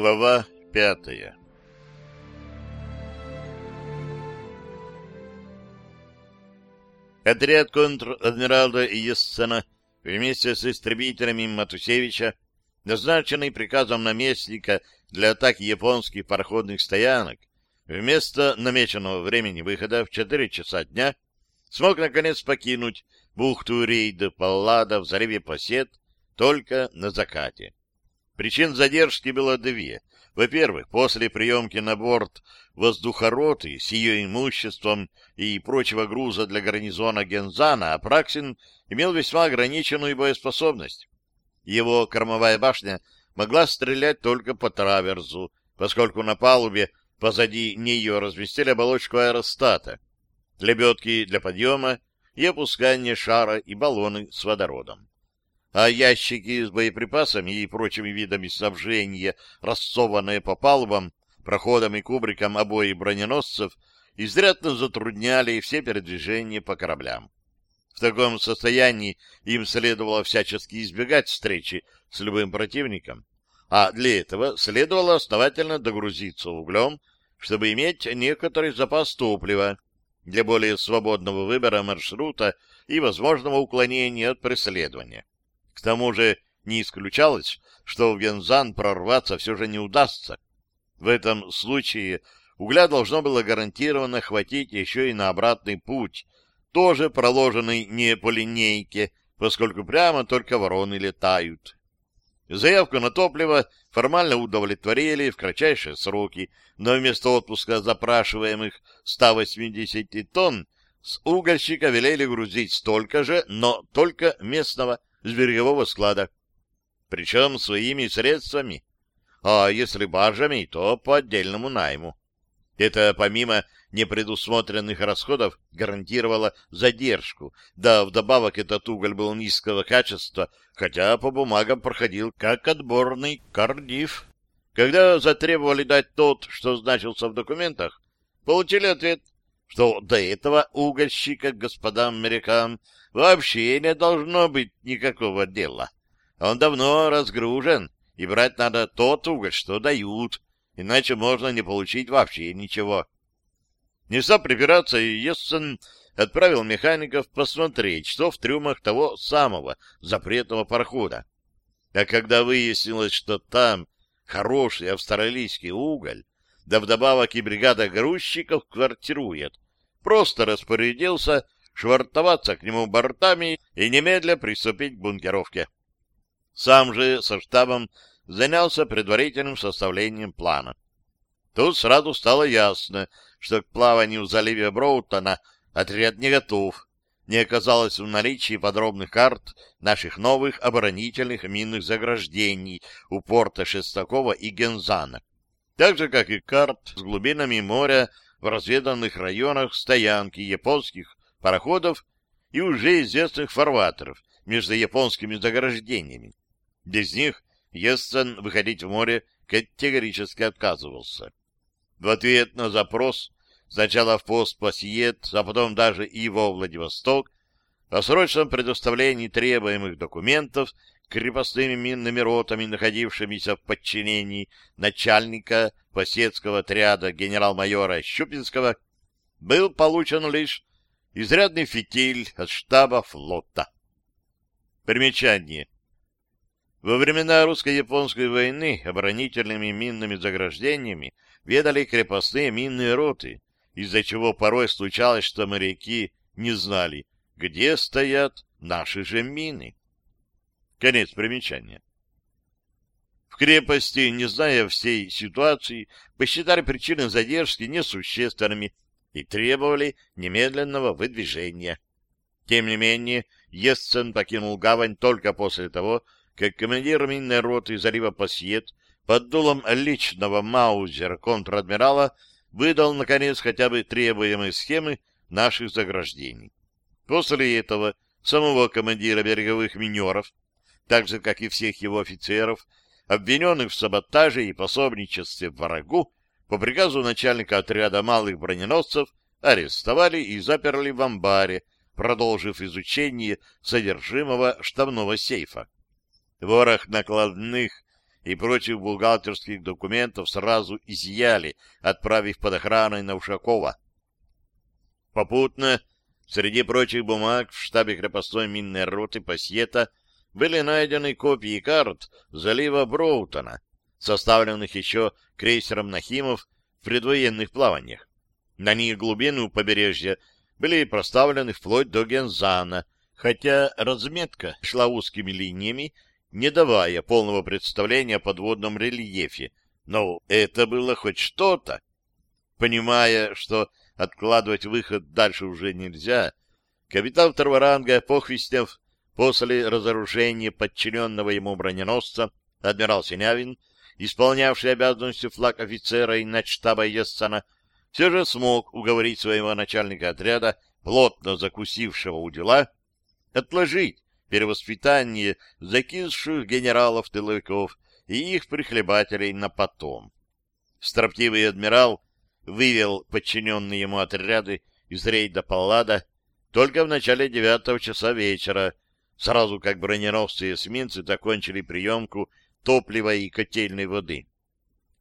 Глава пятая Отряд контр-адмирала Ессена вместе с истребителями Матусевича, назначенный приказом наместника для атаки японских пароходных стоянок, вместо намеченного времени выхода в 4 часа дня смог наконец покинуть бухту Рейда Паллада в заливе Посет только на закате. Причин задержки было две. Во-первых, после приемки на борт воздухороты с ее имуществом и прочего груза для гарнизона Гензана Апраксин имел весьма ограниченную боеспособность. Его кормовая башня могла стрелять только по траверзу, поскольку на палубе позади нее разместили оболочку аэростата, лебедки для подъема и опускания шара и баллоны с водородом а ящики с боеприпасами и прочими видами снабжения, рассованные по палубам, проходам и кубрикам обоих броненосцев, изрядно затрудняли все передвижения по кораблям. В таком состоянии им следовало всячески избегать встречи с любым противником, а для этого следовало основательно догрузиться углем, чтобы иметь некоторый запас топлива для более свободного выбора маршрута и возможного уклонения от преследования. К тому же не исключалось, что в Гензан прорваться все же не удастся. В этом случае угля должно было гарантированно хватить еще и на обратный путь, тоже проложенный не по линейке, поскольку прямо только вороны летают. Заявку на топливо формально удовлетворили в кратчайшие сроки, но вместо отпуска запрашиваемых 180 тонн с угольщика велели грузить столько же, но только местного с берегового склада. Причем своими средствами. А если баржами, то по отдельному найму. Это помимо непредусмотренных расходов гарантировало задержку, да вдобавок этот уголь был низкого качества, хотя по бумагам проходил как отборный кардив. Когда затребовали дать тот, что значился в документах, получили ответ, что до этого угольщика господам морякам вообще не должно быть никакого дела. Он давно разгружен, и брать надо тот уголь, что дают, иначе можно не получить вообще ничего. Не став припираться, Ессен отправил механиков посмотреть, что в трюмах того самого запретного парохода. А когда выяснилось, что там хороший австралийский уголь, да вдобавок и бригада грузчиков квартирует, просто распорядился швартоваться к нему бортами и немедля приступить к бункеровке. Сам же со штабом занялся предварительным составлением плана. Тут сразу стало ясно, что к плаванию в заливе Броутона отряд не готов. Не оказалось в наличии подробных карт наших новых оборонительных минных заграждений у порта Шестакова и Гензана, так же, как и карт с глубинами моря в разведанных районах стоянки японских пароходов и уже известных фарватеров между японскими заграждениями. Без них Ессен выходить в море категорически отказывался. В ответ на запрос сначала в пост Пассиет, а потом даже и во Владивосток о срочном предоставлении требуемых документов крепостными минными ротами, находившимися в подчинении начальника посетского отряда генерал-майора Щупинского, был получен лишь изрядный фитиль от штаба флота. Примечание. Во времена русско-японской войны оборонительными минными заграждениями ведали крепостные минные роты, из-за чего порой случалось, что моряки не знали, где стоят наши же мины. Конец примечания. В крепости, не зная всей ситуации, посчитали причины задержки несущественными и требовали немедленного выдвижения. Тем не менее, Есцен покинул гавань только после того, как командир минной роты залива Пассиет под дулом личного маузера контр-адмирала выдал, наконец, хотя бы требуемые схемы наших заграждений. После этого самого командира береговых минеров, так же, как и всех его офицеров, обвиненных в саботаже и пособничестве врагу, по приказу начальника отряда малых броненосцев арестовали и заперли в амбаре, продолжив изучение содержимого штабного сейфа. Ворох накладных и прочих бухгалтерских документов сразу изъяли, отправив под охраной на Ушакова. Попутно, среди прочих бумаг в штабе крепостной минной роты Пассиета были найдены копии карт залива Броутона, составленных еще крейсером Нахимов в предвоенных плаваниях. На них глубины у побережья были проставлены вплоть до Гензана, хотя разметка шла узкими линиями, не давая полного представления о подводном рельефе, но это было хоть что-то. Понимая, что откладывать выход дальше уже нельзя, капитан второго ранга Похвистев после разоружения подчиненного ему броненосца адмирал Синявин, исполнявший обязанности флаг офицера и начштаба Ессана, все же смог уговорить своего начальника отряда, плотно закусившего у дела, отложить перевоспитание закисших генералов-тыловиков и их прихлебателей на потом. Строптивый адмирал вывел подчиненные ему отряды из рейда Паллада только в начале девятого часа вечера, сразу как броненосцы и эсминцы закончили приемку топлива и котельной воды.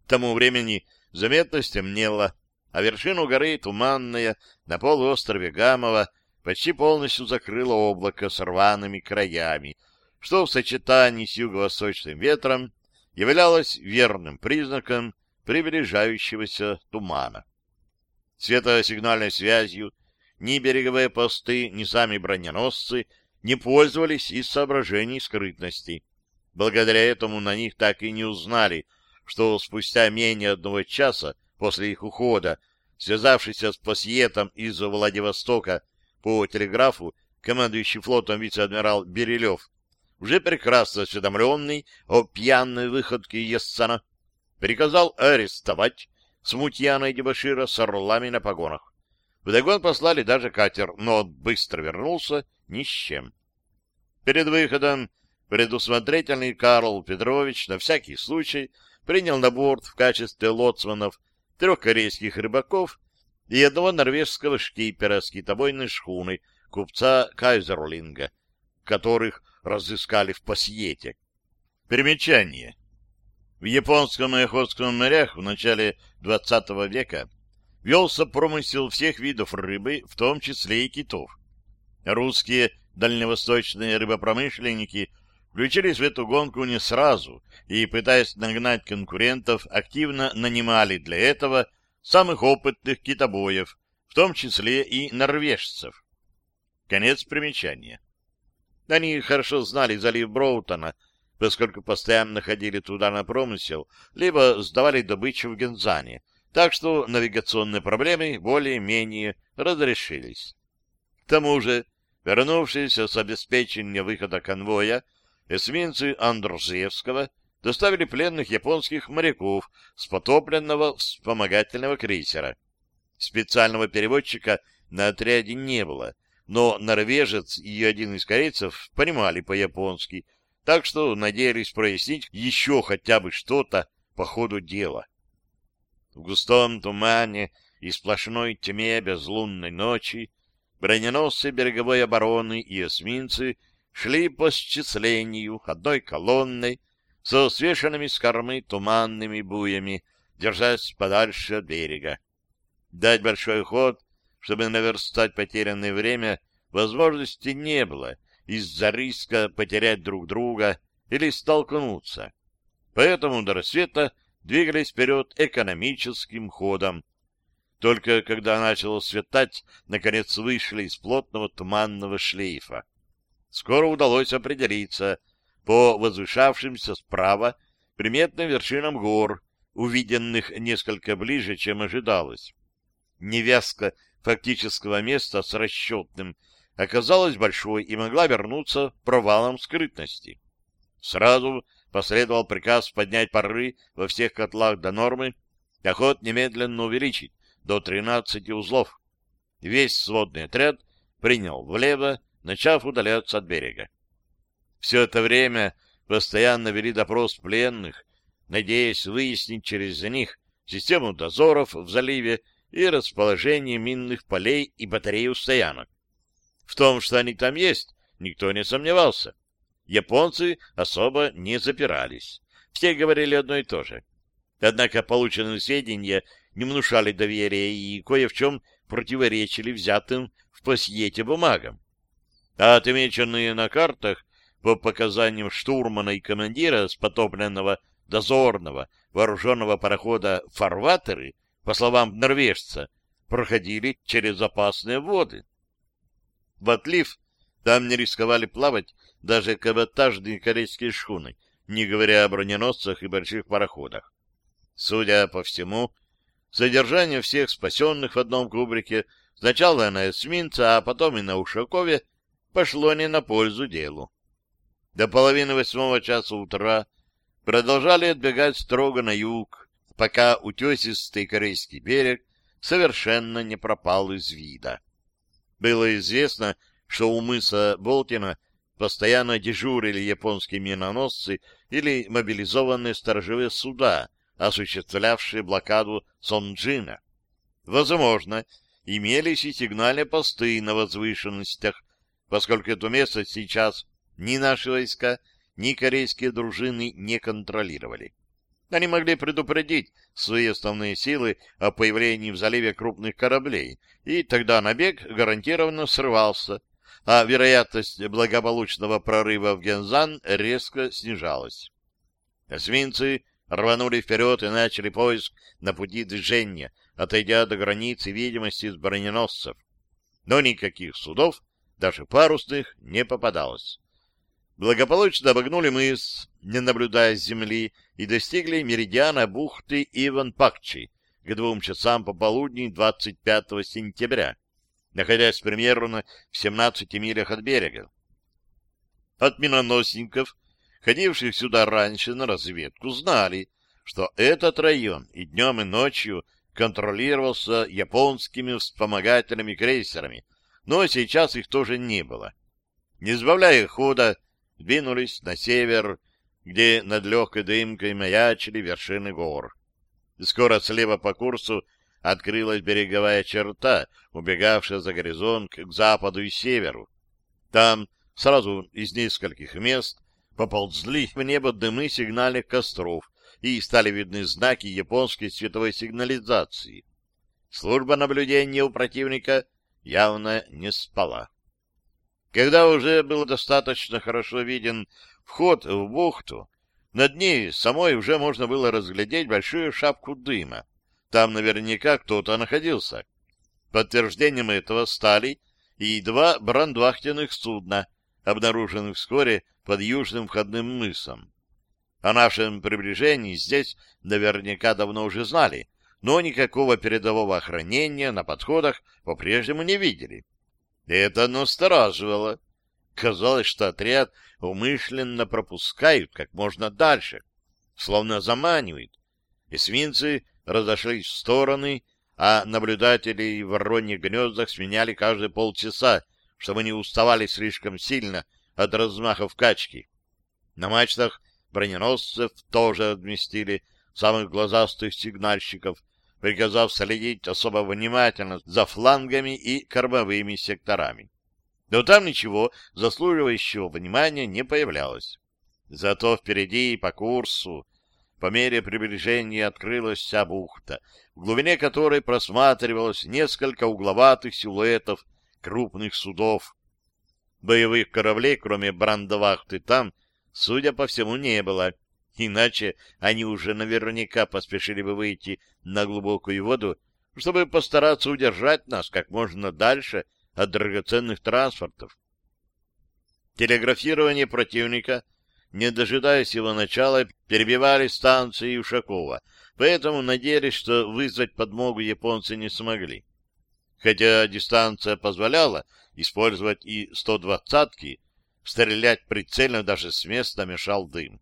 К тому времени заметно стемнело, а вершину горы Туманная на полуострове Гамова почти полностью закрыло облако с рваными краями, что в сочетании с юго-восточным ветром являлось верным признаком приближающегося тумана. Светосигнальной связью ни береговые посты, ни сами броненосцы не пользовались из соображений скрытности. Благодаря этому на них так и не узнали, что спустя менее одного часа после их ухода, связавшийся с Пассиетом из Владивостока по телеграфу, командующий флотом вице-адмирал Берилев, уже прекрасно осведомленный о пьяной выходке Ессана, приказал арестовать смутьяна и дебашира с орлами на погонах. Вдогон послали даже катер, но он быстро вернулся ни с чем. Перед выходом предусмотрительный Карл Петрович на всякий случай принял на борт в качестве лоцманов трех корейских рыбаков и одного норвежского шкипера с китобойной шхуной купца Кайзерлинга, которых разыскали в Пассиете. Примечание. В японском и охотском морях в начале XX века велся промысел всех видов рыбы, в том числе и китов. Русские дальневосточные рыбопромышленники включились в эту гонку не сразу и, пытаясь нагнать конкурентов, активно нанимали для этого самых опытных китобоев, в том числе и норвежцев. Конец примечания. Они хорошо знали залив Броутона, поскольку постоянно ходили туда на промысел, либо сдавали добычу в Гензане, так что навигационные проблемы более-менее разрешились. К тому же, вернувшиеся с обеспечения выхода конвоя, эсминцы Андрзевского доставили пленных японских моряков с потопленного вспомогательного крейсера. Специального переводчика на отряде не было, но норвежец и один из корейцев понимали по-японски, так что надеялись прояснить еще хотя бы что-то по ходу дела. В густом тумане и сплошной тьме безлунной ночи броненосцы береговой обороны и эсминцы шли по счислению одной колонной со свешенными с кормы туманными буями, держась подальше от берега. Дать большой ход, чтобы наверстать потерянное время, возможности не было из-за риска потерять друг друга или столкнуться. Поэтому до рассвета двигались вперед экономическим ходом. Только когда начало светать, наконец вышли из плотного туманного шлейфа. Скоро удалось определиться по возвышавшимся справа приметным вершинам гор, увиденных несколько ближе, чем ожидалось. Невязка фактического места с расчетным оказалась большой и могла вернуться провалом скрытности. Сразу последовал приказ поднять пары во всех котлах до нормы, а ход немедленно увеличить до 13 узлов. Весь сводный отряд принял влево, начав удаляться от берега. Все это время постоянно вели допрос пленных, надеясь выяснить через них систему дозоров в заливе и расположение минных полей и батарей у стоянок. В том, что они там есть, никто не сомневался. Японцы особо не запирались. все говорили одно и то же. Однако полученные сведения не внушали доверия и кое в чем противоречили взятым в пассиете бумагам. А отмеченные на картах по показаниям штурмана и командира с потопленного дозорного вооруженного парохода фарватеры, по словам норвежца, проходили через опасные воды. В отлив там не рисковали плавать даже каботажные корейские шхуны, не говоря о броненосцах и больших пароходах. Судя по всему, содержание всех спасенных в одном кубрике сначала на эсминце, а потом и на Ушакове пошло не на пользу делу. До половины восьмого часа утра продолжали отбегать строго на юг, пока утесистый корейский берег совершенно не пропал из вида. Было известно, что у мыса Болтина постоянно дежурили японские миноносцы или мобилизованные сторожевые суда, осуществлявшие блокаду Сонджина. Возможно, имелись и сигнальные посты на возвышенностях, поскольку это место сейчас ни наши войска, ни корейские дружины не контролировали. Они могли предупредить свои основные силы о появлении в заливе крупных кораблей, и тогда набег гарантированно срывался, а вероятность благополучного прорыва в Гензан резко снижалась. Эсминцы рванули вперед и начали поиск на пути движения, отойдя до границы видимости с броненосцев. Но никаких судов, даже парусных, не попадалось благополучно обогнули мыс, не наблюдая с земли, и достигли меридиана бухты Иван-Пакчи к двум часам пополудни 25 сентября, находясь примерно в 17 милях от берега. От миноносников, ходивших сюда раньше на разведку, знали, что этот район и днем, и ночью контролировался японскими вспомогательными крейсерами, но сейчас их тоже не было. Не сбавляя хода, двинулись на север, где над легкой дымкой маячили вершины гор. скоро слева по курсу открылась береговая черта, убегавшая за горизонт к западу и северу. Там сразу из нескольких мест поползли в небо дымы сигнальных костров, и стали видны знаки японской световой сигнализации. Служба наблюдения у противника явно не спала. Когда уже был достаточно хорошо виден вход в бухту, над ней самой уже можно было разглядеть большую шапку дыма. Там наверняка кто-то находился. Подтверждением этого стали и два брандвахтенных судна, обнаруженных вскоре под южным входным мысом. О нашем приближении здесь наверняка давно уже знали, но никакого передового охранения на подходах по-прежнему не видели. Это настораживало. Казалось, что отряд умышленно пропускают как можно дальше, словно заманивают. Эсминцы разошлись в стороны, а наблюдатели в вороньих гнездах сменяли каждые полчаса, чтобы не уставали слишком сильно от размахов качки. На мачтах броненосцев тоже отместили самых глазастых сигнальщиков, приказав следить особо внимательно за флангами и кормовыми секторами. Но там ничего заслуживающего внимания не появлялось. Зато впереди по курсу, по мере приближения открылась вся бухта, в глубине которой просматривалось несколько угловатых силуэтов крупных судов. Боевых кораблей, кроме брандовахты, там, судя по всему, не было — Иначе они уже наверняка поспешили бы выйти на глубокую воду, чтобы постараться удержать нас как можно дальше от драгоценных транспортов. Телеграфирование противника, не дожидаясь его начала, перебивали станции Ушакова, поэтому надеялись, что вызвать подмогу японцы не смогли. Хотя дистанция позволяла использовать и 120-ки, стрелять прицельно даже с места мешал дым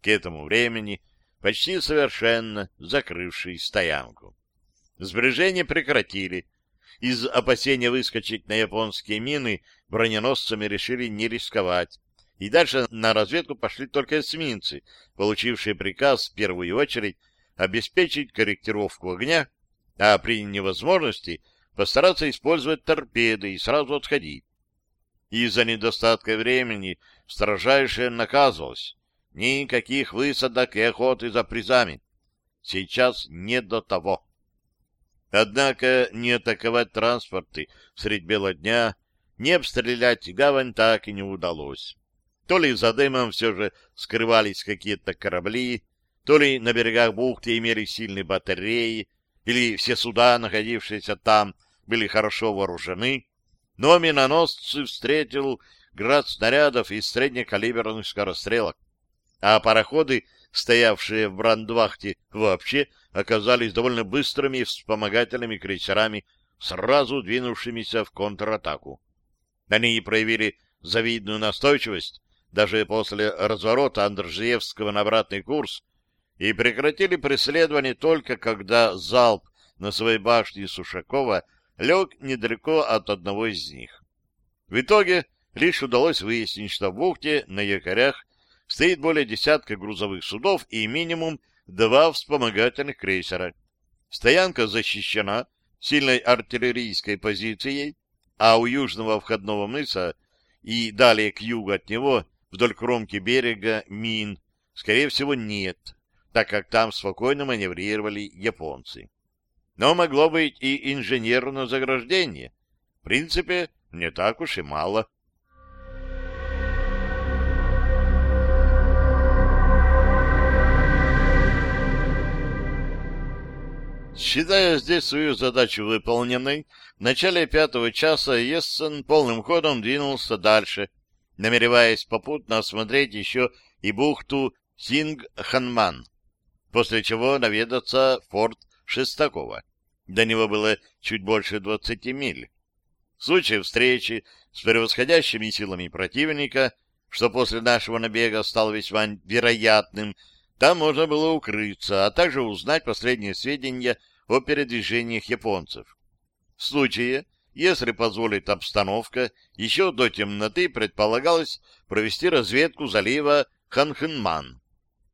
к этому времени почти совершенно закрывший стоянку. Сбережения прекратили. Из опасения выскочить на японские мины броненосцами решили не рисковать. И дальше на разведку пошли только эсминцы, получившие приказ в первую очередь обеспечить корректировку огня, а при невозможности постараться использовать торпеды и сразу отходить. Из-за недостатка времени строжайше наказывалось никаких высадок и охоты за призами. Сейчас не до того. Однако не атаковать транспорты средь бела дня, не обстрелять гавань так и не удалось. То ли за дымом все же скрывались какие-то корабли, то ли на берегах бухты имели сильные батареи, или все суда, находившиеся там, были хорошо вооружены, но миноносцы встретил град снарядов из среднекалиберных скорострелок, а пароходы, стоявшие в брандвахте, вообще оказались довольно быстрыми вспомогательными крейсерами, сразу двинувшимися в контратаку. Они проявили завидную настойчивость даже после разворота Андржиевского на обратный курс и прекратили преследование только когда залп на своей башне Сушакова лег недалеко от одного из них. В итоге лишь удалось выяснить, что в бухте на якорях стоит более десятка грузовых судов и минимум два вспомогательных крейсера. Стоянка защищена сильной артиллерийской позицией, а у южного входного мыса и далее к югу от него, вдоль кромки берега, мин, скорее всего, нет, так как там спокойно маневрировали японцы. Но могло быть и инженерное заграждение. В принципе, не так уж и мало. Считая здесь свою задачу выполненной, в начале пятого часа Ессен полным ходом двинулся дальше, намереваясь попутно осмотреть еще и бухту Синг-Ханман, после чего наведаться в форт Шестакова. До него было чуть больше двадцати миль. В случае встречи с превосходящими силами противника, что после нашего набега стало весьма вероятным, там можно было укрыться, а также узнать последние сведения о передвижениях японцев. В случае, если позволит обстановка, еще до темноты предполагалось провести разведку залива Ханхенман.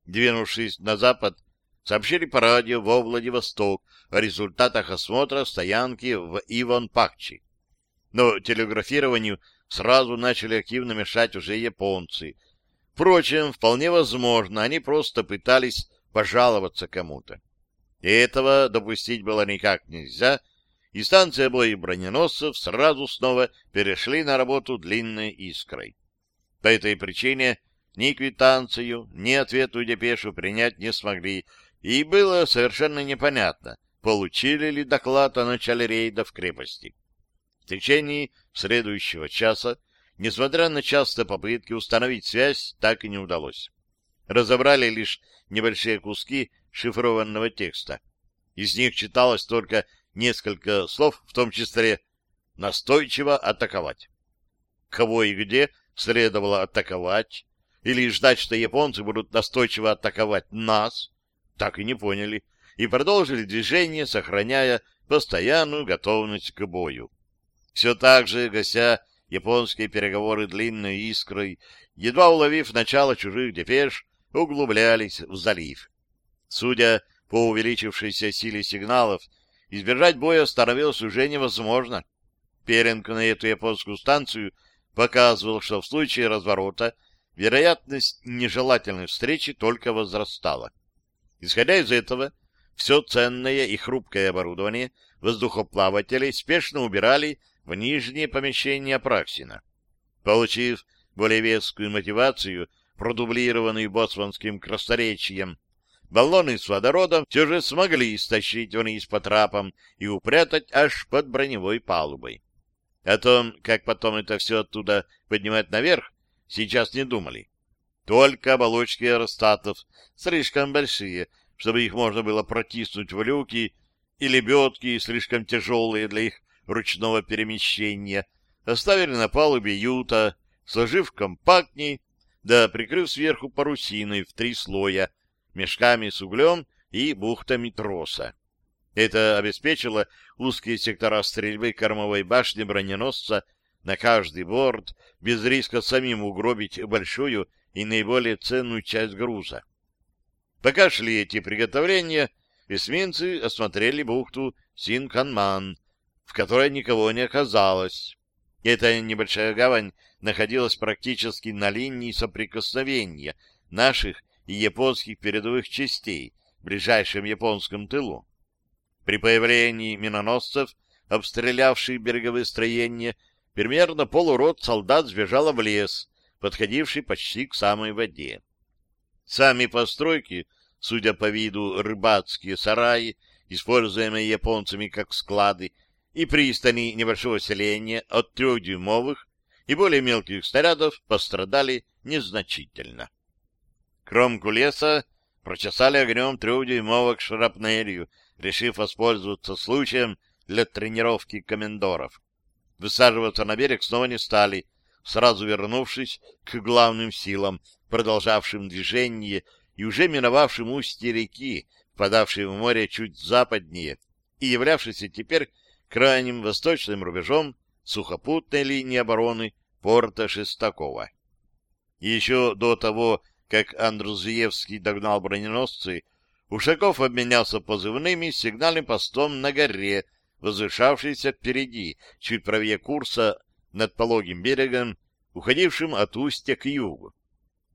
Двинувшись на запад, сообщили по радио во Владивосток о результатах осмотра стоянки в Иван-Пакчи. Но телеграфированию сразу начали активно мешать уже японцы, Впрочем, вполне возможно, они просто пытались пожаловаться кому-то. И этого допустить было никак нельзя, и станции обоих броненосцев сразу снова перешли на работу длинной искрой. По этой причине ни квитанцию, ни ответную депешу принять не смогли, и было совершенно непонятно, получили ли доклад о начале рейда в крепости. В течение следующего часа Несмотря на частые попытки установить связь, так и не удалось. Разобрали лишь небольшие куски шифрованного текста. Из них читалось только несколько слов, в том числе «настойчиво атаковать». Кого и где следовало атаковать, или ждать, что японцы будут настойчиво атаковать нас, так и не поняли, и продолжили движение, сохраняя постоянную готовность к бою. Все так же, гася японские переговоры длинной искрой, едва уловив начало чужих депеш, углублялись в залив. Судя по увеличившейся силе сигналов, избежать боя становилось уже невозможно. Перинг на эту японскую станцию показывал, что в случае разворота вероятность нежелательной встречи только возрастала. Исходя из этого, все ценное и хрупкое оборудование воздухоплавателей спешно убирали в нижнее помещение Праксина. Получив более вескую мотивацию, продублированную боцманским красноречием, баллоны с водородом все же смогли стащить вниз по трапам и упрятать аж под броневой палубой. О том, как потом это все оттуда поднимать наверх, сейчас не думали. Только оболочки аэростатов слишком большие, чтобы их можно было протиснуть в люки, и лебедки слишком тяжелые для их ручного перемещения, оставили на палубе юта, сложив компактней, да прикрыв сверху парусиной в три слоя, мешками с углем и бухтами троса. Это обеспечило узкие сектора стрельбы кормовой башни броненосца на каждый борт, без риска самим угробить большую и наиболее ценную часть груза. Пока шли эти приготовления, эсминцы осмотрели бухту Синканман, в которой никого не оказалось. Эта небольшая гавань находилась практически на линии соприкосновения наших и японских передовых частей в ближайшем японском тылу. При появлении миноносцев, обстрелявших береговые строения, примерно полурот солдат сбежало в лес, подходивший почти к самой воде. Сами постройки, судя по виду рыбацкие сараи, используемые японцами как склады, и пристани небольшого селения от трехдюймовых и более мелких снарядов пострадали незначительно. Кромку леса прочесали огнем трехдюймовок шрапнелью, решив воспользоваться случаем для тренировки комендоров. Высаживаться на берег снова не стали, сразу вернувшись к главным силам, продолжавшим движение и уже миновавшим устье реки, впадавшей в море чуть западнее и являвшейся теперь крайним восточным рубежом сухопутной линии обороны порта Шестакова. еще до того, как Андрузиевский догнал броненосцы, Ушаков обменялся позывными с сигнальным постом на горе, возвышавшейся впереди, чуть правее курса над пологим берегом, уходившим от устья к югу.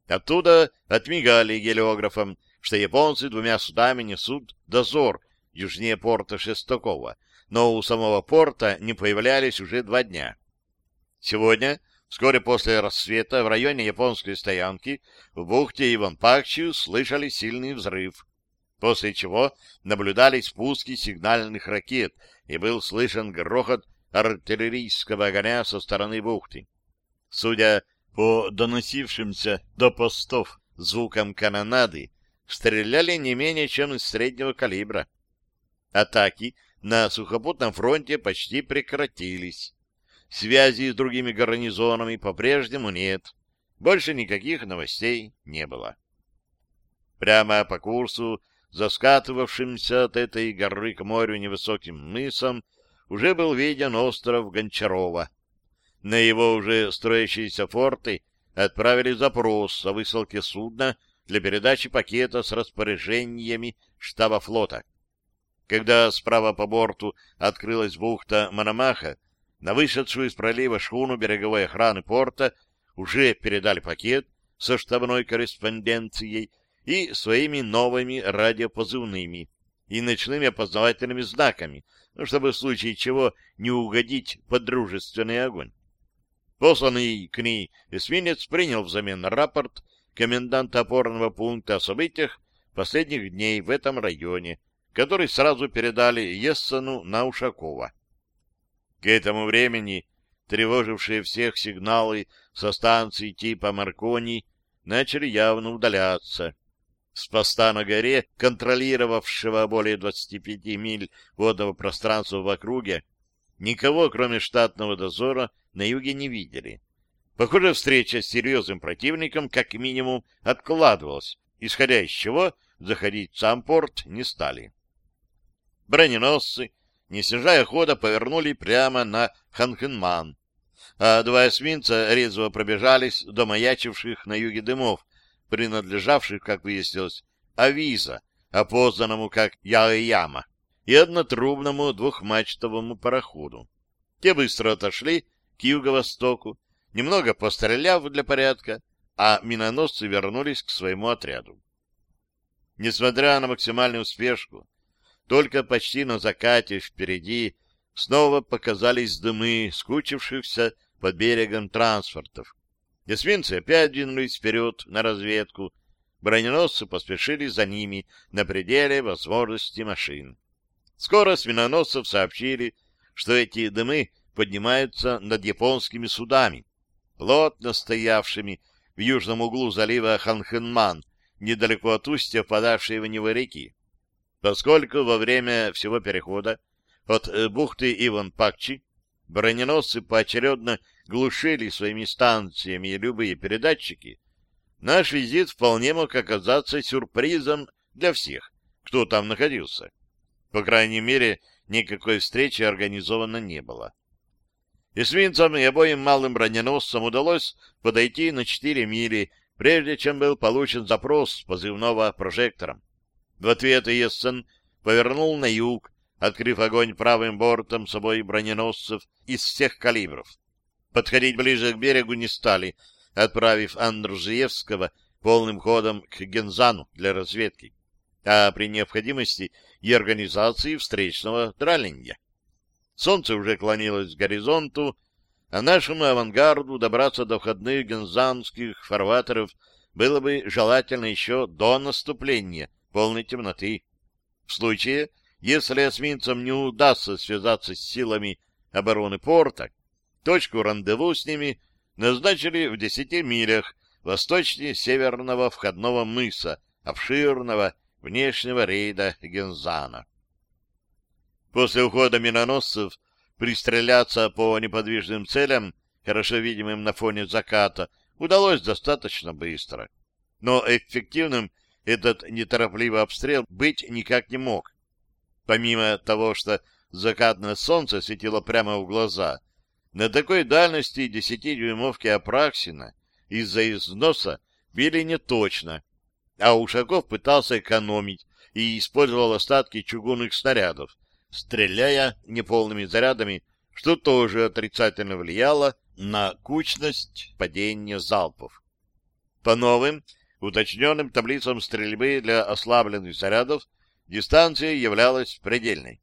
Оттуда отмигали гелиографом, что японцы двумя судами несут дозор южнее порта Шестакова, но у самого порта не появлялись уже два дня. Сегодня, вскоре после рассвета, в районе японской стоянки в бухте Иван-Пакчи слышали сильный взрыв, после чего наблюдались спуски сигнальных ракет и был слышен грохот артиллерийского огня со стороны бухты. Судя по доносившимся до постов звукам канонады, стреляли не менее чем из среднего калибра. Атаки на сухопутном фронте почти прекратились. Связи с другими гарнизонами по-прежнему нет. Больше никаких новостей не было. Прямо по курсу, заскатывавшимся от этой горы к морю невысоким мысом, уже был виден остров Гончарова. На его уже строящиеся форты отправили запрос о высылке судна для передачи пакета с распоряжениями штаба флота. Когда справа по борту открылась бухта Мономаха, на вышедшую из пролива шхуну береговой охраны порта уже передали пакет со штабной корреспонденцией и своими новыми радиопозывными и ночными опознавательными знаками, ну, чтобы в случае чего не угодить под дружественный огонь. Посланный к ней эсминец принял взамен рапорт коменданта опорного пункта о событиях последних дней в этом районе, который сразу передали Ессену на Ушакова. К этому времени тревожившие всех сигналы со станций типа Маркони начали явно удаляться. С поста на горе, контролировавшего более 25 миль водного пространства в округе, никого, кроме штатного дозора, на юге не видели. Похоже, встреча с серьезным противником как минимум откладывалась, исходя из чего заходить в сам порт не стали. Броненосцы, не снижая хода, повернули прямо на Ханхенман, а два эсминца резво пробежались до маячивших на юге дымов, принадлежавших, как выяснилось, Авиза, опознанному как Яояма, и однотрубному двухмачтовому пароходу. Те быстро отошли к юго-востоку, немного постреляв для порядка, а миноносцы вернулись к своему отряду. Несмотря на максимальную спешку, только почти на закате впереди снова показались дымы скучившихся под берегом транспортов. Эсминцы опять двинулись вперед на разведку, броненосцы поспешили за ними на пределе возможности машин. Скоро с миноносцев сообщили, что эти дымы поднимаются над японскими судами, плотно стоявшими в южном углу залива Ханхенман, недалеко от устья впадавшей в него реки поскольку во время всего перехода от бухты Иван-Пакчи броненосцы поочередно глушили своими станциями любые передатчики, наш визит вполне мог оказаться сюрпризом для всех, кто там находился. По крайней мере, никакой встречи организовано не было. Эсминцам и обоим малым броненосцам удалось подойти на 4 мили, прежде чем был получен запрос позывного прожектором. В ответ Ессен повернул на юг, открыв огонь правым бортом собой броненосцев из всех калибров. Подходить ближе к берегу не стали, отправив Андрузиевского полным ходом к Гензану для разведки, а при необходимости и организации встречного траллинга. Солнце уже клонилось к горизонту, а нашему авангарду добраться до входных гензанских фарватеров было бы желательно еще до наступления полной темноты. В случае, если эсминцам не удастся связаться с силами обороны порта, точку рандеву с ними назначили в десяти милях восточнее северного входного мыса, обширного внешнего рейда Гензана. После ухода миноносцев пристреляться по неподвижным целям, хорошо видимым на фоне заката, удалось достаточно быстро. Но эффективным этот неторопливый обстрел быть никак не мог. Помимо того, что закатное солнце светило прямо в глаза, на такой дальности десятидюймовки Апраксина из-за износа били не точно, а Ушаков пытался экономить и использовал остатки чугунных снарядов, стреляя неполными зарядами, что тоже отрицательно влияло на кучность падения залпов. По новым, уточненным таблицам стрельбы для ослабленных зарядов дистанция являлась предельной.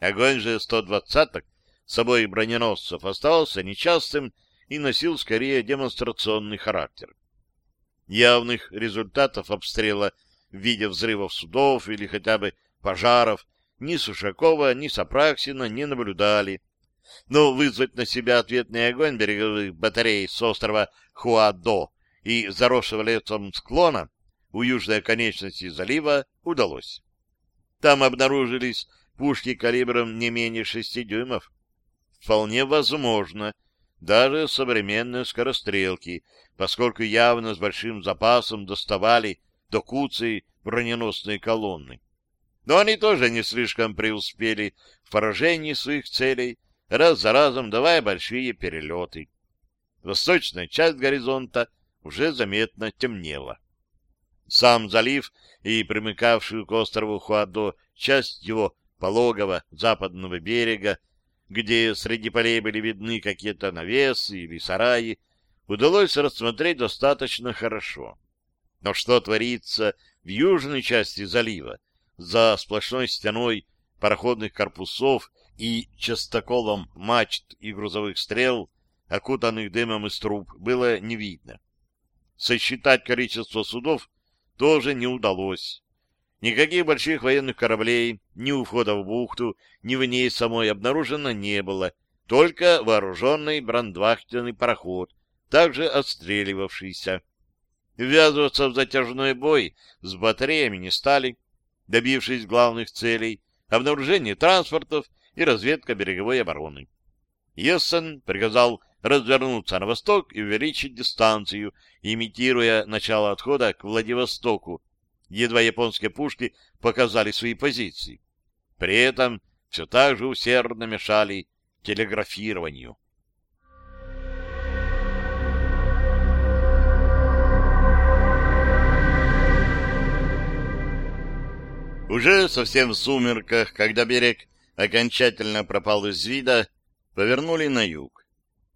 Огонь же 120-ок с собой броненосцев оставался нечастым и носил скорее демонстрационный характер. Явных результатов обстрела в виде взрывов судов или хотя бы пожаров ни Сушакова, ни Сапраксина не наблюдали. Но вызвать на себя ответный огонь береговых батарей с острова Хуадо и заросшего лесом склона у южной оконечности залива удалось. Там обнаружились пушки калибром не менее шести дюймов. Вполне возможно, даже современные скорострелки, поскольку явно с большим запасом доставали до Куции броненосные колонны. Но они тоже не слишком преуспели в поражении своих целей, раз за разом давая большие перелеты. Восточная часть горизонта уже заметно темнела. Сам залив и примыкавшую к острову Хуадо часть его пологого западного берега, где среди полей были видны какие-то навесы или сараи, удалось рассмотреть достаточно хорошо. Но что творится в южной части залива, за сплошной стеной пароходных корпусов и частоколом мачт и грузовых стрел, окутанных дымом из труб, было не видно. Сосчитать количество судов тоже не удалось. Никаких больших военных кораблей ни у входа в бухту, ни в ней самой обнаружено не было, только вооруженный брандвахтенный пароход, также отстреливавшийся. Ввязываться в затяжной бой с батареями не стали, добившись главных целей — обнаружения транспортов и разведка береговой обороны. Ессен приказал развернуться на восток и увеличить дистанцию, имитируя начало отхода к Владивостоку, едва японские пушки показали свои позиции. При этом все так же усердно мешали телеграфированию. Уже совсем в сумерках, когда берег окончательно пропал из вида, повернули на юг.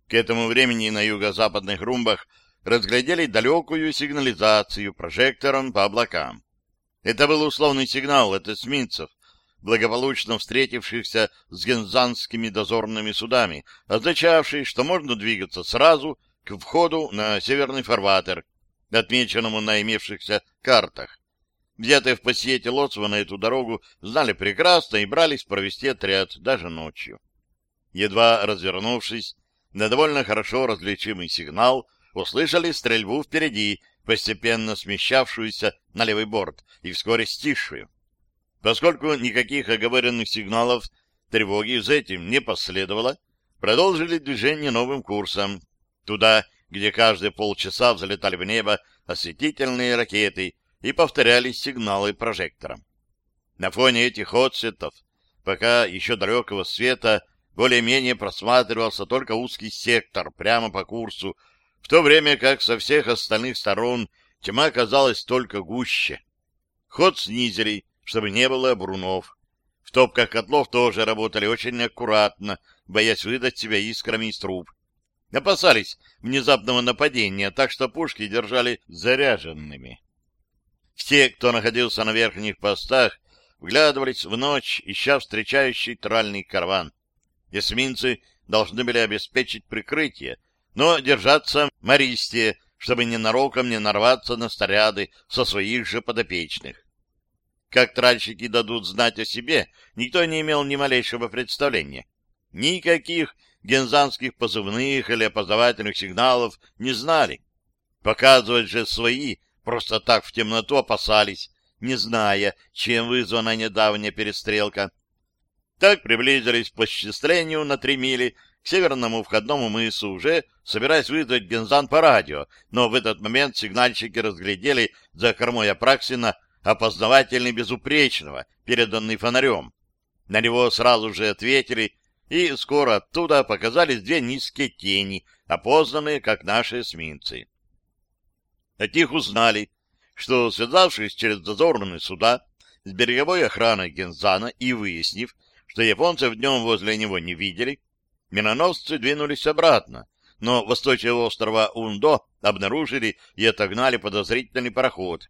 К этому времени на юго-западных румбах разглядели далекую сигнализацию прожектором по облакам. Это был условный сигнал от эсминцев, благополучно встретившихся с гензанскими дозорными судами, означавший, что можно двигаться сразу к входу на северный фарватер, отмеченному на имевшихся картах. Взятые в посете лоцмана эту дорогу знали прекрасно и брались провести отряд даже ночью. Едва развернувшись, на довольно хорошо различимый сигнал услышали стрельбу впереди, постепенно смещавшуюся на левый борт и вскоре стихшую. Поскольку никаких оговоренных сигналов тревоги за этим не последовало, продолжили движение новым курсом, туда, где каждые полчаса взлетали в небо осветительные ракеты и повторялись сигналы прожектором. На фоне этих отсветов, пока еще далекого света, более-менее просматривался только узкий сектор прямо по курсу, в то время как со всех остальных сторон тьма казалась только гуще. Ход снизили, чтобы не было брунов. В топках котлов тоже работали очень аккуратно, боясь выдать себя искрами из труб. Опасались внезапного нападения, так что пушки держали заряженными. Все, кто находился на верхних постах, вглядывались в ночь, ища встречающий тральный караван. Эсминцы должны были обеспечить прикрытие, но держаться мористее, чтобы ненароком не нарваться на снаряды со своих же подопечных. Как тральщики дадут знать о себе, никто не имел ни малейшего представления. Никаких гензанских позывных или опознавательных сигналов не знали. Показывать же свои просто так в темноту опасались, не зная, чем вызвана недавняя перестрелка. Так приблизились по счислению на три мили к северному входному мысу, уже собираясь вызвать Гензан по радио, но в этот момент сигнальщики разглядели за кормой Апраксина опознавательный безупречного, переданный фонарем. На него сразу же ответили и скоро оттуда показались две низкие тени, опознанные как наши эсминцы. От них узнали, что, связавшись через дозорные суда с береговой охраной Гензана и выяснив, что японцев днем возле него не видели, миноносцы двинулись обратно, но восточнее острова Ундо обнаружили и отогнали подозрительный пароход.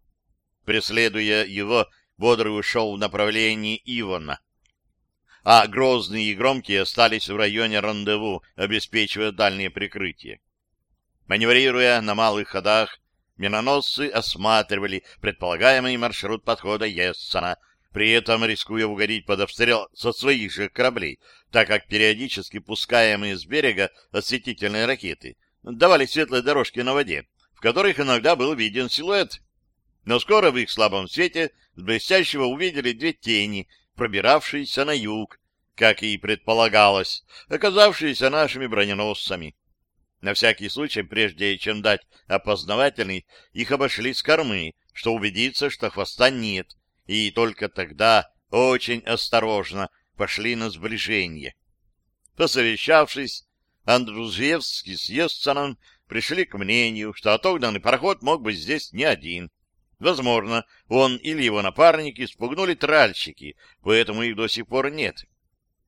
Преследуя его, Бодрый ушел в направлении Ивона, а грозные и громкие остались в районе рандеву, обеспечивая дальнее прикрытие. Маневрируя на малых ходах, миноносцы осматривали предполагаемый маршрут подхода Ессена, при этом рискуя угодить под обстрел со своих же кораблей, так как периодически пускаемые с берега осветительные ракеты давали светлые дорожки на воде, в которых иногда был виден силуэт. Но скоро в их слабом свете с блестящего увидели две тени, пробиравшийся на юг, как и предполагалось, оказавшиеся нашими броненосцами. На всякий случай, прежде чем дать опознавательный, их обошли с кормы, что убедиться, что хвоста нет, и только тогда очень осторожно пошли на сближение. Посовещавшись, Андрузевский с Естсоном пришли к мнению, что отогнанный пароход мог быть здесь не один, Возможно, он или его напарники спугнули тральщики, поэтому их до сих пор нет.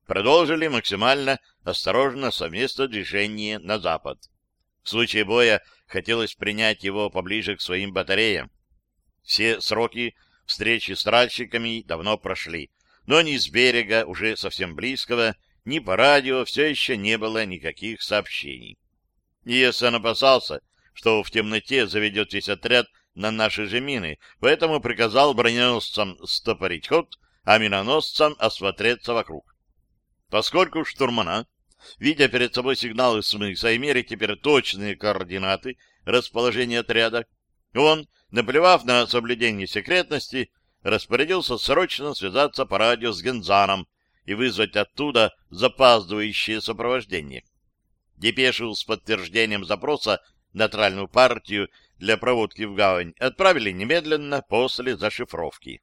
Продолжили максимально осторожно совместное движение на запад. В случае боя хотелось принять его поближе к своим батареям. Все сроки встречи с тральщиками давно прошли, но ни с берега, уже совсем близкого, ни по радио все еще не было никаких сообщений. Иесан опасался, что в темноте заведет весь отряд на наши же мины, поэтому приказал броненосцам стопорить ход, а миноносцам осмотреться вокруг. Поскольку штурмана, видя перед собой сигналы с мыса и теперь точные координаты расположения отряда, он, наплевав на соблюдение секретности, распорядился срочно связаться по радио с Гензаном и вызвать оттуда запаздывающее сопровождение. Депешу с подтверждением запроса нейтральную партию для проводки в гавань отправили немедленно после зашифровки.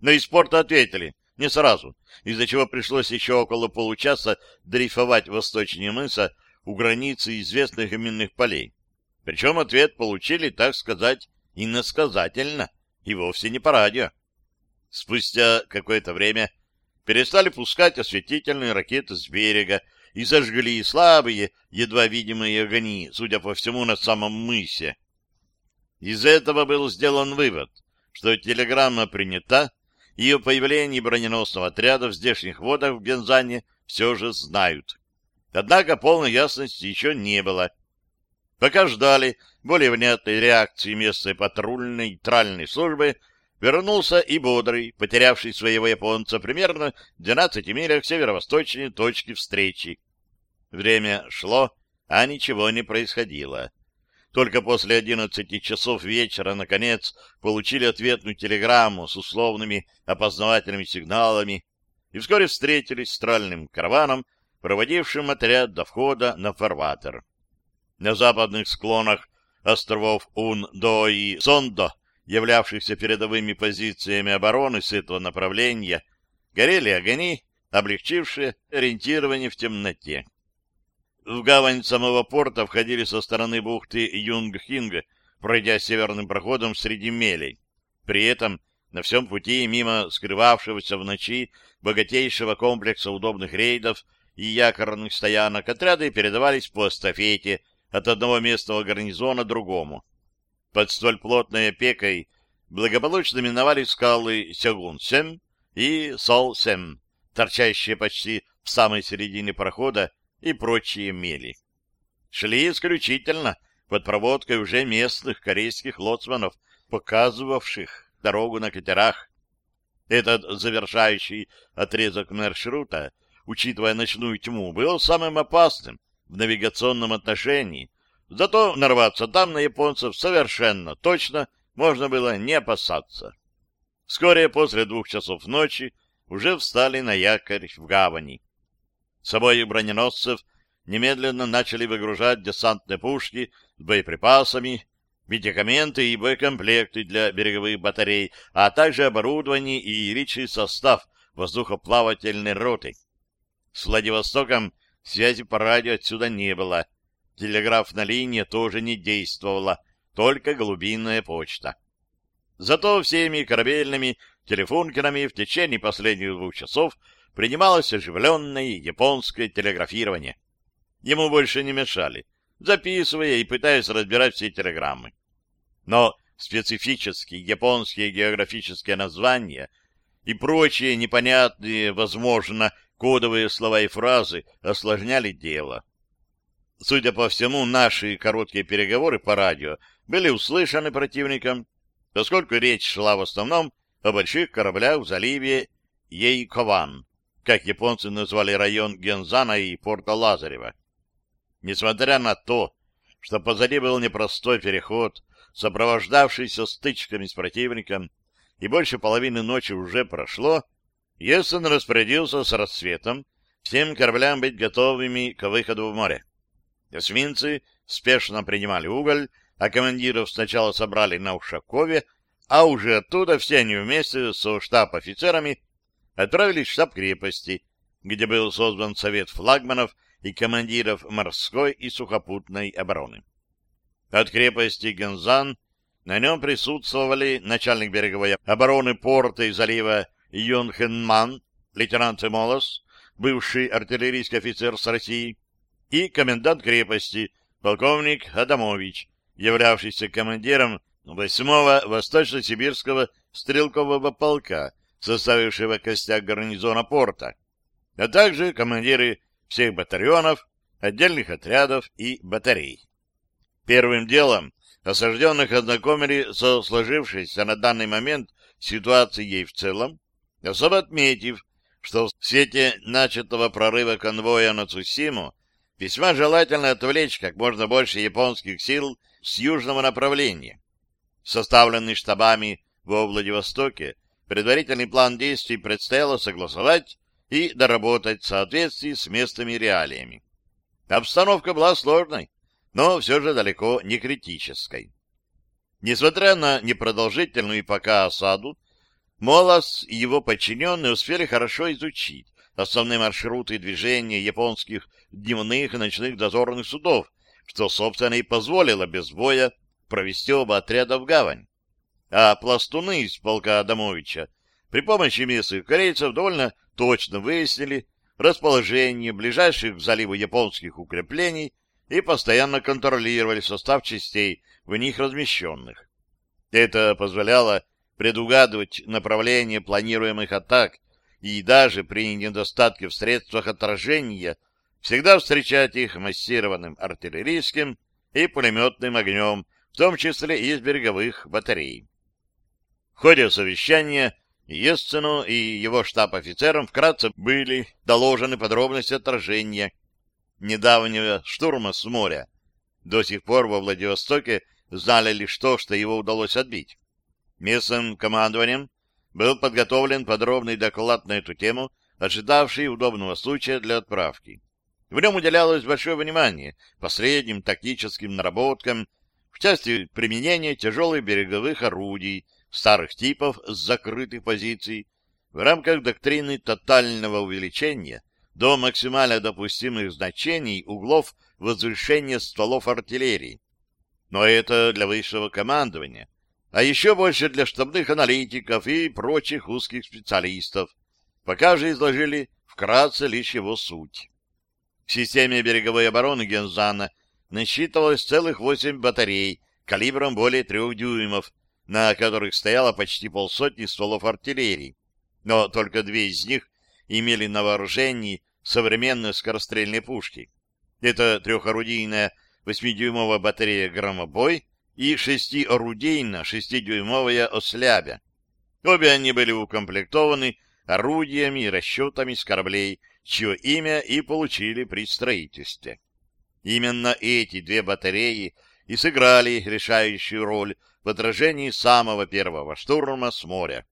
Но из порта ответили не сразу, из-за чего пришлось еще около получаса дрейфовать восточнее мыса у границы известных именных полей. Причем ответ получили, так сказать, иносказательно, и вовсе не по радио. Спустя какое-то время перестали пускать осветительные ракеты с берега, и зажгли слабые, едва видимые огни, судя по всему, на самом мысе. Из этого был сделан вывод, что телеграмма принята, и о появлении броненосного отряда в здешних водах в Гензане все же знают. Однако полной ясности еще не было. Пока ждали более внятной реакции местной патрульной нейтральной службы, вернулся и бодрый, потерявший своего японца примерно в 12 милях северо-восточной точки встречи. Время шло, а ничего не происходило. Только после одиннадцати часов вечера, наконец, получили ответную телеграмму с условными опознавательными сигналами и вскоре встретились с тральным караваном, проводившим отряд до входа на фарватер. На западных склонах островов Ун-До и Сондо являвшихся передовыми позициями обороны с этого направления, горели огни, облегчившие ориентирование в темноте. В гавань самого порта входили со стороны бухты Юнгхинга, пройдя северным проходом среди мелей. При этом на всем пути мимо скрывавшегося в ночи богатейшего комплекса удобных рейдов и якорных стоянок отряды передавались по эстафете от одного местного гарнизона другому. Под столь плотной опекой благополучно миновали скалы Сягун-Сем и Сол-Сем, торчащие почти в самой середине прохода, и прочие мели. Шли исключительно под проводкой уже местных корейских лоцманов, показывавших дорогу на катерах. Этот завершающий отрезок маршрута, учитывая ночную тьму, был самым опасным в навигационном отношении, зато нарваться там на японцев совершенно точно можно было не опасаться. Вскоре после двух часов ночи уже встали на якорь в гавани. С собой броненосцев немедленно начали выгружать десантные пушки с боеприпасами, медикаменты и боекомплекты для береговых батарей, а также оборудование и личный состав воздухоплавательной роты. С Владивостоком связи по радио отсюда не было. Телеграфная линия тоже не действовала, только голубиная почта. Зато всеми корабельными телефонкерами в течение последних двух часов принималось оживленное японское телеграфирование. Ему больше не мешали, записывая и пытаясь разбирать все телеграммы. Но специфические японские географические названия и прочие непонятные, возможно, кодовые слова и фразы осложняли дело. Судя по всему, наши короткие переговоры по радио были услышаны противником, поскольку речь шла в основном о больших кораблях в заливе Ейкован, как японцы назвали район Гензана и порта Лазарева. Несмотря на то, что позади был непростой переход, сопровождавшийся стычками с противником, и больше половины ночи уже прошло, Ессен распорядился с рассветом всем кораблям быть готовыми к выходу в море. Эсминцы спешно принимали уголь, а командиров сначала собрали на Ушакове, а уже оттуда все они вместе со штаб-офицерами отправились в штаб крепости, где был создан совет флагманов и командиров морской и сухопутной обороны. От крепости Гензан на нем присутствовали начальник береговой обороны порта и залива Йонхенман, лейтенант Молос, бывший артиллерийский офицер с России, и комендант крепости, полковник Адамович, являвшийся командиром 8-го Восточно-Сибирского стрелкового полка, составившего костяк гарнизона порта, а также командиры всех батальонов, отдельных отрядов и батарей. Первым делом осажденных ознакомили со сложившейся на данный момент ситуацией в целом, особо отметив, что в свете начатого прорыва конвоя на Цусиму весьма желательно отвлечь как можно больше японских сил с южного направления. Составленный штабами во Владивостоке, предварительный план действий предстояло согласовать и доработать в соответствии с местными реалиями. Обстановка была сложной, но все же далеко не критической. Несмотря на непродолжительную пока осаду, Молос и его подчиненные успели хорошо изучить основные маршруты движения японских дневных и ночных дозорных судов, что, собственно, и позволило без боя провести оба отряда в гавань. А пластуны из полка Адамовича при помощи местных корейцев довольно точно выяснили расположение ближайших к заливу японских укреплений и постоянно контролировали состав частей в них размещенных. Это позволяло предугадывать направление планируемых атак и даже при недостатке в средствах отражения всегда встречать их массированным артиллерийским и пулеметным огнем, в том числе и из береговых батарей. В ходе совещания Естцену и его штаб-офицерам вкратце были доложены подробности отражения недавнего штурма с моря. До сих пор во Владивостоке знали лишь то, что его удалось отбить. Местным командованием был подготовлен подробный доклад на эту тему, ожидавший удобного случая для отправки. В нем уделялось большое внимание последним тактическим наработкам в части применения тяжелых береговых орудий, старых типов с закрытых позиций в рамках доктрины тотального увеличения до максимально допустимых значений углов возвышения стволов артиллерии. Но это для высшего командования, а еще больше для штабных аналитиков и прочих узких специалистов. Пока же изложили вкратце лишь его суть. В системе береговой обороны Гензана насчитывалось целых восемь батарей калибром более трех дюймов, на которых стояло почти полсотни стволов артиллерии, но только две из них имели на вооружении современные скорострельные пушки. Это трехорудийная восьмидюймовая батарея «Громобой» и шестиорудийная шестидюймовая «Ослябя». Обе они были укомплектованы орудиями и расчетами с кораблей, чье имя и получили при строительстве. Именно эти две батареи и сыграли решающую роль в отражении самого первого штурма с моря.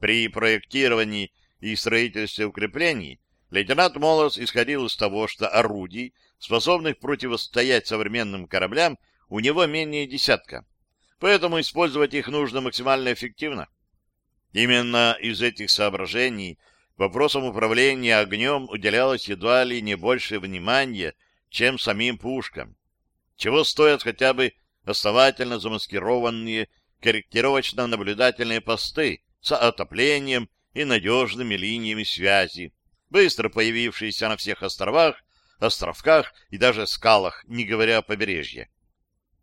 При проектировании и строительстве укреплений лейтенант Молос исходил из того, что орудий, способных противостоять современным кораблям, у него менее десятка, поэтому использовать их нужно максимально эффективно. Именно из этих соображений вопросам управления огнем уделялось едва ли не больше внимания, чем самим пушкам, чего стоят хотя бы основательно замаскированные корректировочно-наблюдательные посты с отоплением и надежными линиями связи, быстро появившиеся на всех островах, островках и даже скалах, не говоря о побережье.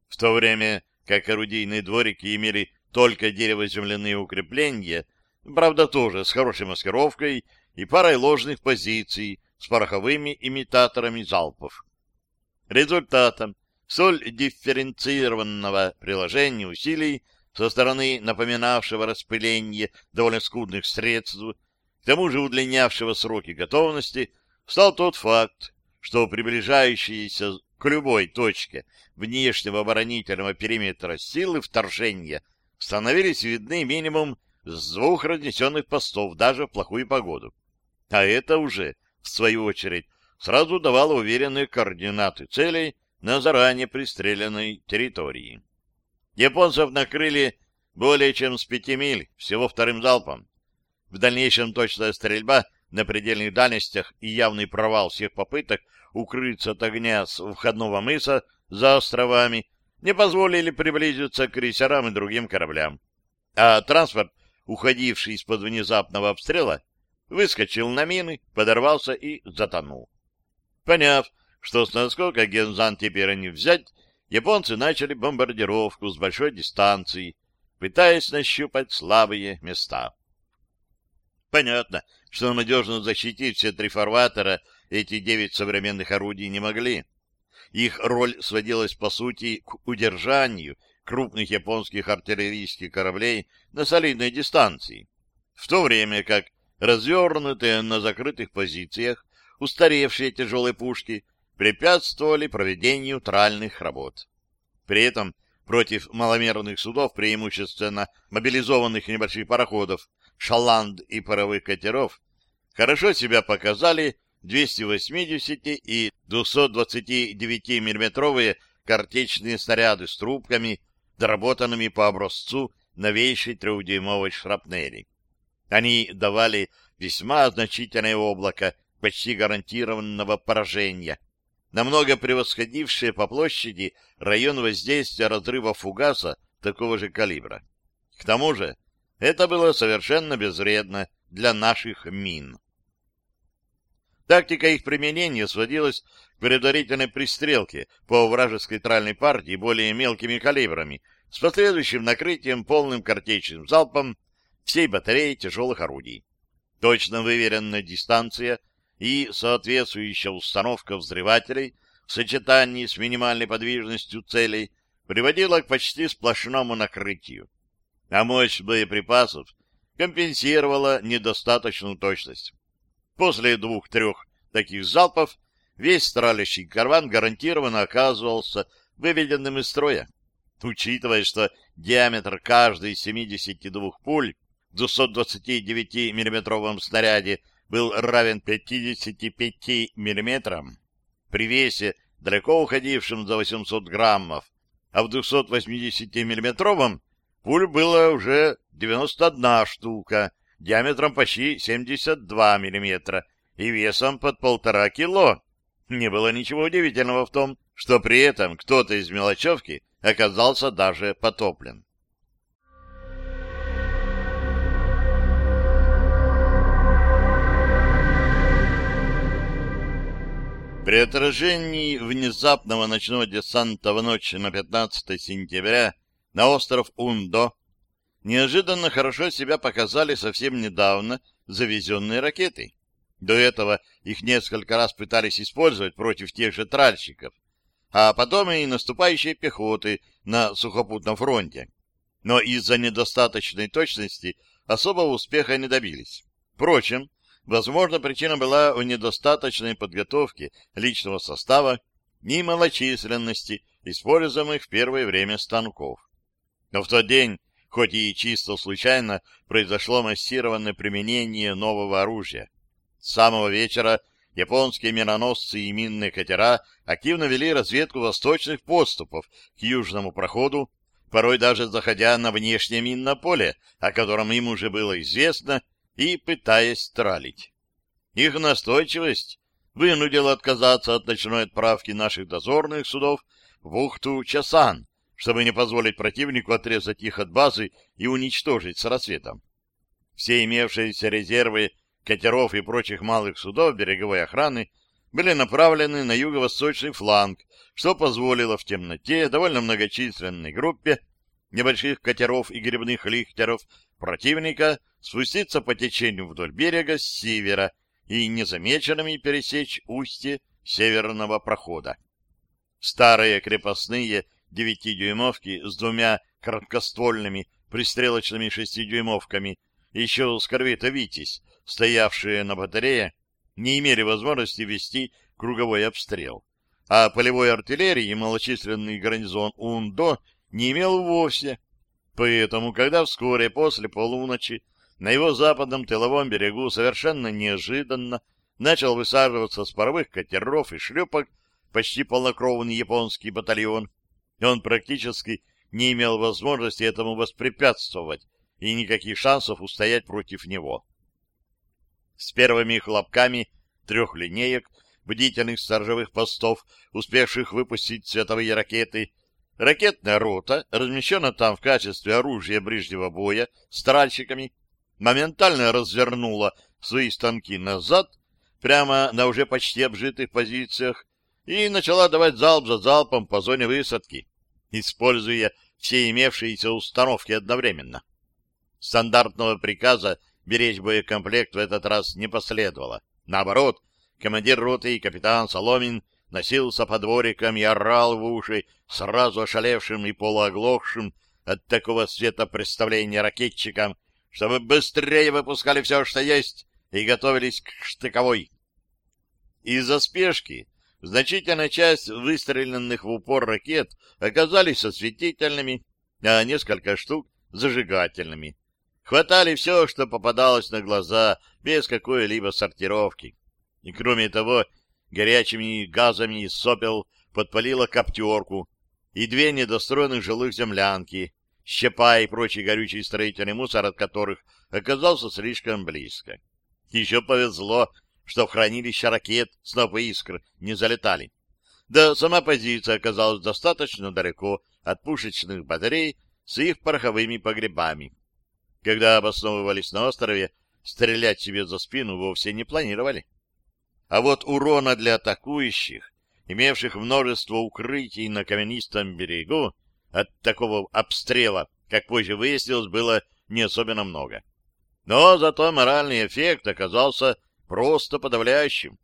В то время как орудийные дворики имели только дерево-земляные укрепления, правда тоже с хорошей маскировкой и парой ложных позиций с пороховыми имитаторами залпов. Результатом соль дифференцированного приложения усилий со стороны напоминавшего распыление довольно скудных средств, к тому же удлинявшего сроки готовности, стал тот факт, что приближающиеся к любой точке внешнего оборонительного периметра силы вторжения становились видны минимум с двух разнесенных постов даже в плохую погоду. А это уже, в свою очередь, сразу давало уверенные координаты целей на заранее пристреленной территории. Японцев накрыли более чем с пяти миль, всего вторым залпом. В дальнейшем точная стрельба на предельных дальностях и явный провал всех попыток укрыться от огня с входного мыса за островами не позволили приблизиться к крейсерам и другим кораблям. А транспорт, уходивший из-под внезапного обстрела, выскочил на мины, подорвался и затонул. Поняв, что с насколько Гензан теперь не взять, японцы начали бомбардировку с большой дистанции, пытаясь нащупать слабые места. Понятно, что надежно защитить все три фарватера эти девять современных орудий не могли. Их роль сводилась, по сути, к удержанию крупных японских артиллерийских кораблей на солидной дистанции, в то время как развернутые на закрытых позициях устаревшие тяжелые пушки препятствовали проведению тральных работ. При этом против маломерных судов, преимущественно мобилизованных небольших пароходов, шаланд и паровых катеров, хорошо себя показали 280 и 229 миллиметровые картечные снаряды с трубками, доработанными по образцу новейшей трехдюймовой шрапнели. Они давали весьма значительное облако почти гарантированного поражения, намного превосходившее по площади район воздействия разрыва фугаса такого же калибра. К тому же это было совершенно безвредно для наших мин. Тактика их применения сводилась к предварительной пристрелке по вражеской тральной партии более мелкими калибрами с последующим накрытием полным картечным залпом всей батареи тяжелых орудий. Точно выверенная дистанция и соответствующая установка взрывателей в сочетании с минимальной подвижностью целей приводила к почти сплошному накрытию, а мощь боеприпасов компенсировала недостаточную точность. После двух-трех таких залпов весь стралящий карван гарантированно оказывался выведенным из строя. Учитывая, что диаметр каждой из 72 пуль в 229 миллиметровом снаряде был равен 55 миллиметрам, при весе, далеко уходившем за 800 граммов, а в 280 миллиметровом пуль было уже 91 штука, диаметром почти 72 миллиметра и весом под полтора кило. Не было ничего удивительного в том, что при этом кто-то из мелочевки оказался даже потоплен. При отражении внезапного ночного десанта в ночь на 15 сентября на остров Ундо неожиданно хорошо себя показали совсем недавно завезенные ракеты. До этого их несколько раз пытались использовать против тех же тральщиков, а потом и наступающие пехоты на сухопутном фронте. Но из-за недостаточной точности особого успеха не добились. Впрочем, возможно, причина была в недостаточной подготовке личного состава и малочисленности используемых в первое время станков. Но в тот день, хоть и чисто случайно, произошло массированное применение нового оружия. С самого вечера японские миноносцы и минные катера активно вели разведку восточных подступов к южному проходу, порой даже заходя на внешнее минное поле, о котором им уже было известно, и пытаясь стралить. Их настойчивость вынудила отказаться от ночной отправки наших дозорных судов в бухту Часан, чтобы не позволить противнику отрезать их от базы и уничтожить с рассветом. Все имевшиеся резервы катеров и прочих малых судов береговой охраны были направлены на юго-восточный фланг, что позволило в темноте довольно многочисленной группе небольших катеров и грибных лихтеров противника спуститься по течению вдоль берега с севера и незамеченными пересечь устье северного прохода. Старые крепостные девятидюймовки с двумя короткоствольными пристрелочными шестидюймовками еще с корвета «Витязь», стоявшие на батарее, не имели возможности вести круговой обстрел, а полевой артиллерии малочисленный гарнизон УНДО не имел вовсе. Поэтому, когда вскоре после полуночи на его западном тыловом берегу совершенно неожиданно начал высаживаться с паровых катеров и шлюпок почти полнокровный японский батальон, он практически не имел возможности этому воспрепятствовать и никаких шансов устоять против него. С первыми хлопками трех линеек бдительных сторожевых постов, успевших выпустить световые ракеты, ракетная рота, размещена там в качестве оружия ближнего боя с тральщиками, моментально развернула свои станки назад, прямо на уже почти обжитых позициях, и начала давать залп за залпом по зоне высадки, используя все имевшиеся установки одновременно. Стандартного приказа беречь боекомплект в этот раз не последовало. Наоборот, командир роты и капитан Соломин носился по дворикам и орал в уши сразу ошалевшим и полуоглохшим от такого света представления ракетчикам, чтобы быстрее выпускали все, что есть, и готовились к штыковой. Из-за спешки значительная часть выстреленных в упор ракет оказались осветительными, а несколько штук — зажигательными. Хватали все, что попадалось на глаза, без какой-либо сортировки. И кроме того, горячими газами из сопел подпалила коптерку и две недостроенных жилых землянки, щепа и прочий горючий строительный мусор, от которых оказался слишком близко. Еще повезло, что в хранилище ракет снопы искр не залетали. Да сама позиция оказалась достаточно далеко от пушечных батарей с их пороховыми погребами. Когда обосновывались на острове, стрелять себе за спину вовсе не планировали. А вот урона для атакующих, имевших множество укрытий на каменистом берегу, от такого обстрела, как позже выяснилось, было не особенно много. Но зато моральный эффект оказался просто подавляющим.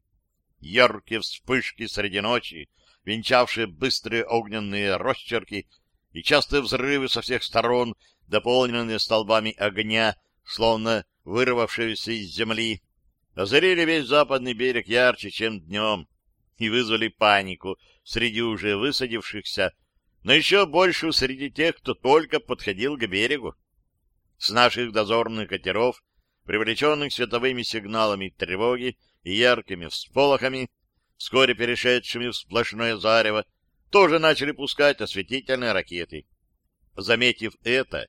Яркие вспышки среди ночи, венчавшие быстрые огненные росчерки и частые взрывы со всех сторон дополненные столбами огня, словно вырвавшиеся из земли, озарили весь западный берег ярче, чем днем, и вызвали панику среди уже высадившихся, но еще большую среди тех, кто только подходил к берегу. С наших дозорных катеров, привлеченных световыми сигналами тревоги и яркими всполохами, вскоре перешедшими в сплошное зарево, тоже начали пускать осветительные ракеты. Заметив это,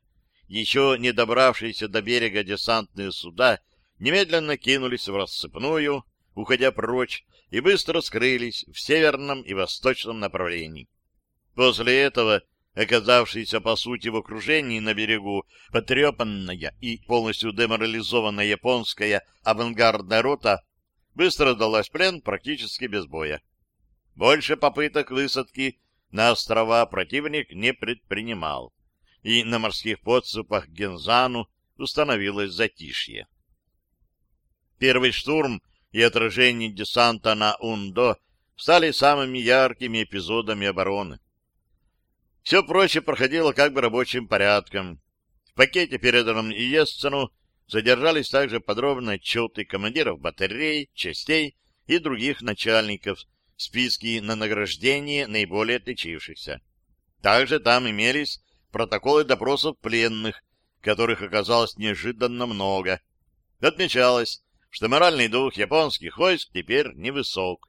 еще не добравшиеся до берега десантные суда немедленно кинулись в рассыпную, уходя прочь, и быстро скрылись в северном и восточном направлении. После этого, оказавшаяся по сути в окружении на берегу, потрепанная и полностью деморализованная японская авангардная рота быстро сдалась плен практически без боя. Больше попыток высадки на острова противник не предпринимал, и на морских подступах к Гензану установилось затишье. Первый штурм и отражение десанта на Ундо стали самыми яркими эпизодами обороны. Все прочее проходило как бы рабочим порядком. В пакете, переданном Иесцену, задержались также подробные отчеты командиров батарей, частей и других начальников, списки на награждение наиболее отличившихся. Также там имелись протоколы допросов пленных, которых оказалось неожиданно много. Отмечалось, что моральный дух японских войск теперь невысок.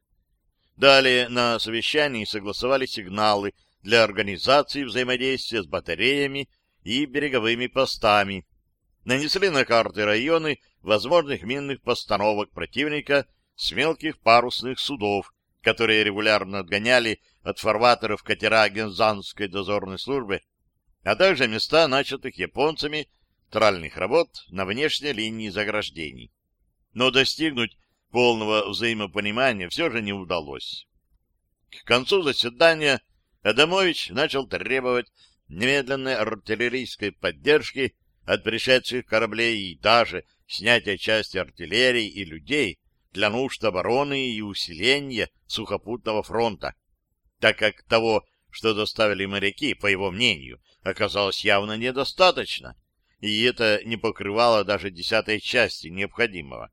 Далее на совещании согласовали сигналы для организации взаимодействия с батареями и береговыми постами, нанесли на карты районы возможных минных постановок противника с мелких парусных судов, которые регулярно отгоняли от фарватеров катера Гензанской дозорной службы, а также места начатых японцами тральных работ на внешней линии заграждений. Но достигнуть полного взаимопонимания все же не удалось. К концу заседания Адамович начал требовать немедленной артиллерийской поддержки от пришедших кораблей и даже снятия части артиллерии и людей для нужд обороны и усиления сухопутного фронта, так как того, что доставили моряки, по его мнению, оказалось явно недостаточно, и это не покрывало даже десятой части необходимого.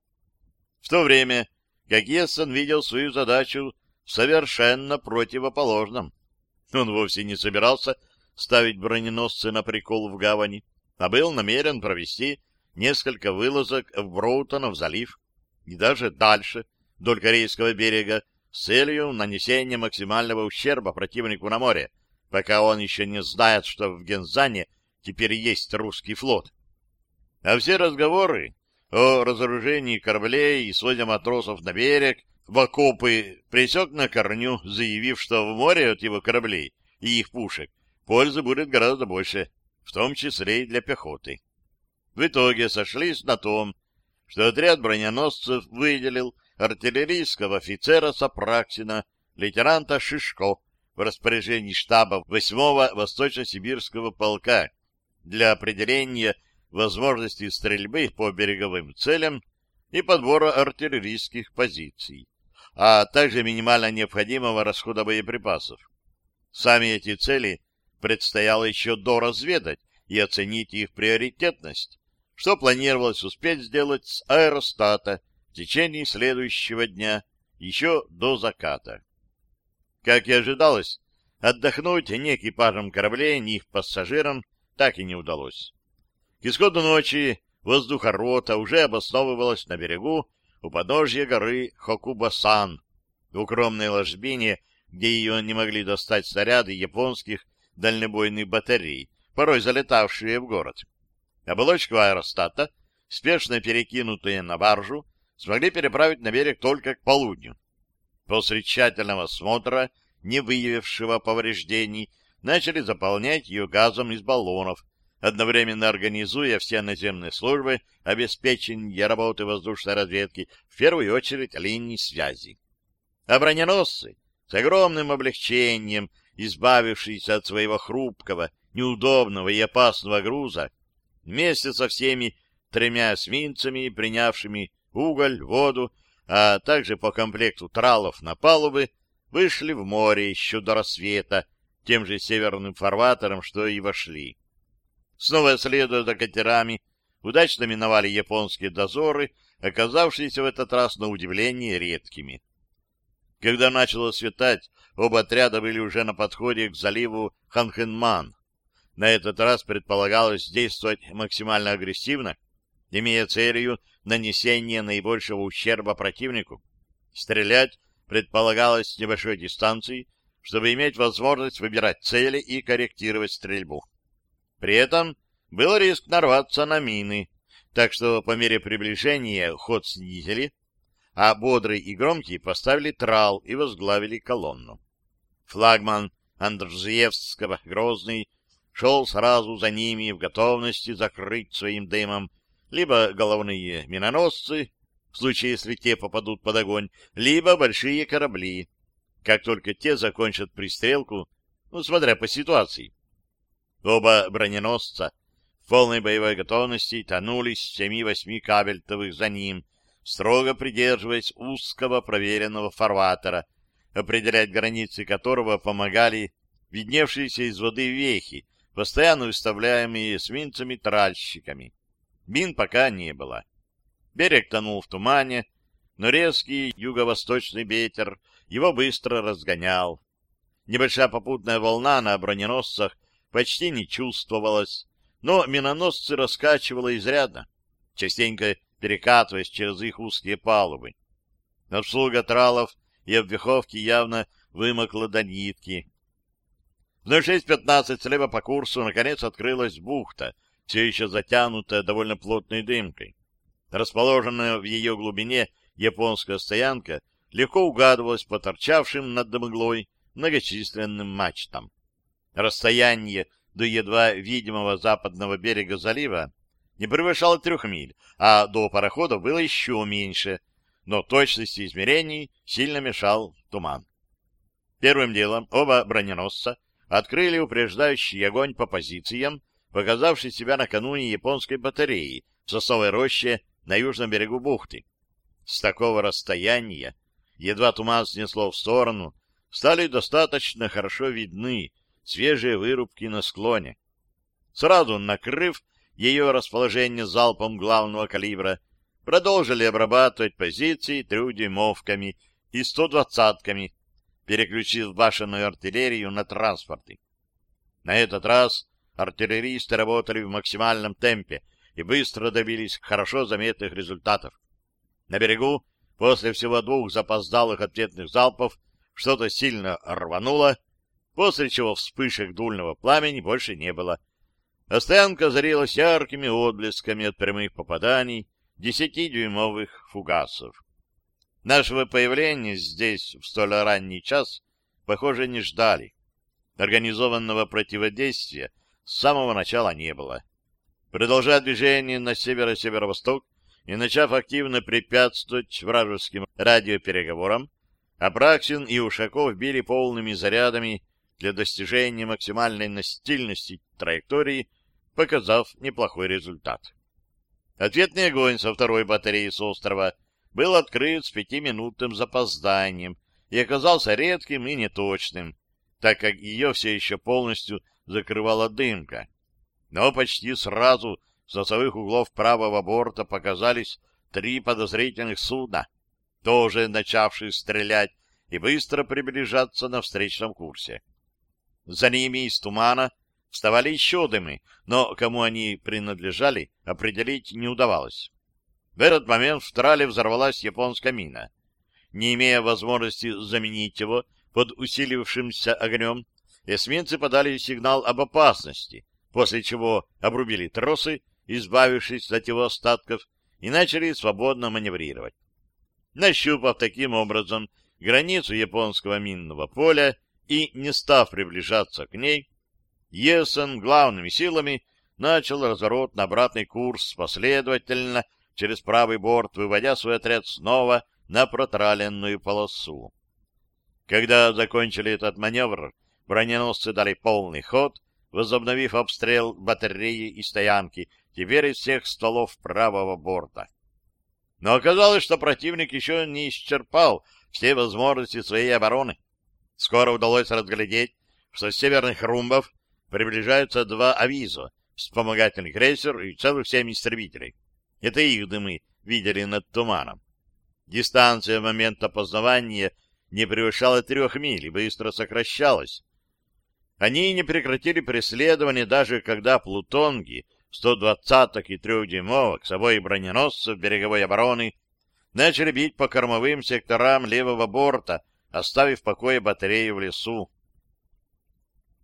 В то время как Ессен видел свою задачу совершенно противоположном. Он вовсе не собирался ставить броненосцы на прикол в гавани, а был намерен провести несколько вылазок в Броутонов залив и даже дальше, вдоль Корейского берега, с целью нанесения максимального ущерба противнику на море, пока он еще не знает, что в Гензане теперь есть русский флот. А все разговоры о разоружении кораблей и своде матросов на берег в окопы пресек на корню, заявив, что в море от его кораблей и их пушек пользы будет гораздо больше, в том числе и для пехоты. В итоге сошлись на том, что отряд броненосцев выделил артиллерийского офицера Сапраксина, лейтенанта Шишко, в распоряжении штаба 8-го Восточно-Сибирского полка для определения возможности стрельбы по береговым целям и подбора артиллерийских позиций, а также минимально необходимого расхода боеприпасов. Сами эти цели предстояло еще доразведать и оценить их приоритетность, что планировалось успеть сделать с аэростата в течение следующего дня, еще до заката. Как и ожидалось, отдохнуть ни экипажам кораблей, ни их пассажирам так и не удалось. К исходу ночи воздухорота уже обосновывалась на берегу у подножья горы Хокуба-сан, в укромной ложбине, где ее не могли достать снаряды японских дальнобойных батарей, порой залетавшие в город. Оболочку аэростата, спешно перекинутые на баржу, смогли переправить на берег только к полудню. После тщательного осмотра, не выявившего повреждений, начали заполнять ее газом из баллонов, одновременно организуя все наземные службы обеспечения работы воздушной разведки, в первую очередь линии связи. А броненосцы с огромным облегчением избавившись от своего хрупкого, неудобного и опасного груза, вместе со всеми тремя эсминцами, принявшими уголь, воду, а также по комплекту тралов на палубы, вышли в море еще до рассвета, тем же северным фарватером, что и вошли. Снова следуя за катерами, удачно миновали японские дозоры, оказавшиеся в этот раз на удивление редкими. Когда начало светать, оба отряда были уже на подходе к заливу Ханхенман. На этот раз предполагалось действовать максимально агрессивно, имея целью нанесение наибольшего ущерба противнику. Стрелять предполагалось с небольшой дистанции, чтобы иметь возможность выбирать цели и корректировать стрельбу. При этом был риск нарваться на мины, так что по мере приближения ход снизили, а бодрый и громкий поставили трал и возглавили колонну. Флагман Андрзеевского Грозный шел сразу за ними в готовности закрыть своим дымом либо головные миноносцы, в случае, если те попадут под огонь, либо большие корабли. как только те закончат пристрелку, ну, смотря по ситуации. Оба броненосца в полной боевой готовности тонулись в семи-восьми кабельтовых за ним, строго придерживаясь узкого проверенного фарватера, определять границы которого помогали видневшиеся из воды вехи, постоянно выставляемые эсминцами-тральщиками. Бин пока не было. Берег тонул в тумане, но резкий юго-восточный ветер его быстро разгонял. Небольшая попутная волна на броненосцах почти не чувствовалась, но миноносцы раскачивало изрядно, частенько перекатываясь через их узкие палубы. Обслуга тралов и обвиховки явно вымокла до нитки. В 06.15 слева по курсу наконец открылась бухта, все еще затянутая довольно плотной дымкой. Расположенная в ее глубине японская стоянка легко угадывалась по торчавшим над мглой многочисленным мачтам. Расстояние до едва видимого западного берега залива не превышало трех миль, а до пароходов было еще меньше, но точности измерений сильно мешал туман. Первым делом оба броненосца открыли упреждающий огонь по позициям, показавшей себя накануне японской батареи в сосовой роще на южном берегу бухты. С такого расстояния, едва туман снесло в сторону, стали достаточно хорошо видны свежие вырубки на склоне. Сразу накрыв ее расположение залпом главного калибра, продолжили обрабатывать позиции трехдюймовками и 120-ками, переключив башенную артиллерию на транспорты. На этот раз артиллеристы работали в максимальном темпе и быстро добились хорошо заметных результатов. На берегу, после всего двух запоздалых ответных залпов, что-то сильно рвануло, после чего вспышек дульного пламени больше не было. А стоянка озарилась яркими отблесками от прямых попаданий десятидюймовых фугасов. Нашего появления здесь в столь ранний час, похоже, не ждали. Организованного противодействия с самого начала не было. Продолжая движение на северо-северо-восток и начав активно препятствовать вражеским радиопереговорам, Апраксин и Ушаков били полными зарядами для достижения максимальной настильности траектории, показав неплохой результат. Ответный огонь со второй батареи с острова был открыт с пятиминутным запозданием и оказался редким и неточным, так как ее все еще полностью закрывала дымка. Но почти сразу с носовых углов правого борта показались три подозрительных судна, тоже начавшие стрелять и быстро приближаться на встречном курсе. За ними из тумана вставали еще дымы, но кому они принадлежали, определить не удавалось. В этот момент в трале взорвалась японская мина. Не имея возможности заменить его под усилившимся огнем, эсминцы подали сигнал об опасности, после чего обрубили тросы, избавившись от его остатков, и начали свободно маневрировать. Нащупав таким образом границу японского минного поля, и, не став приближаться к ней, Есен главными силами начал разворот на обратный курс, последовательно через правый борт, выводя свой отряд снова на протраленную полосу. Когда закончили этот маневр, броненосцы дали полный ход, возобновив обстрел батареи и стоянки, теперь из всех стволов правого борта. Но оказалось, что противник еще не исчерпал все возможности своей обороны. Скоро удалось разглядеть, что с северных румбов приближаются два авизо, вспомогательный крейсер и целых семь истребителей. Это их дымы видели над туманом. Дистанция момента познавания не превышала трех миль и быстро сокращалась. Они не прекратили преследование, даже когда плутонги 120-ок и трехдюймовок с обоих броненосцев береговой обороны начали бить по кормовым секторам левого борта, оставив в покое батареи в лесу.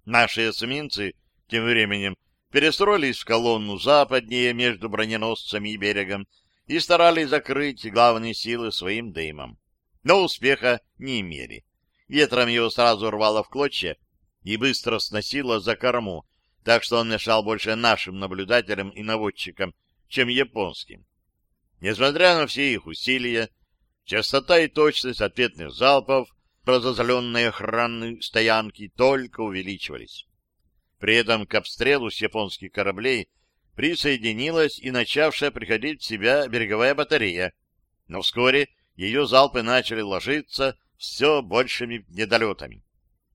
Наши эсминцы тем временем перестроились в колонну западнее между броненосцами и берегом и старались закрыть главные силы своим дымом. Но успеха не имели. Ветром его сразу рвало в клочья и быстро сносило за корму, так что он мешал больше нашим наблюдателям и наводчикам, чем японским. Несмотря на все их усилия, частота и точность ответных залпов разозленные охраны стоянки только увеличивались. При этом к обстрелу с японских кораблей присоединилась и начавшая приходить в себя береговая батарея, но вскоре ее залпы начали ложиться все большими недолетами.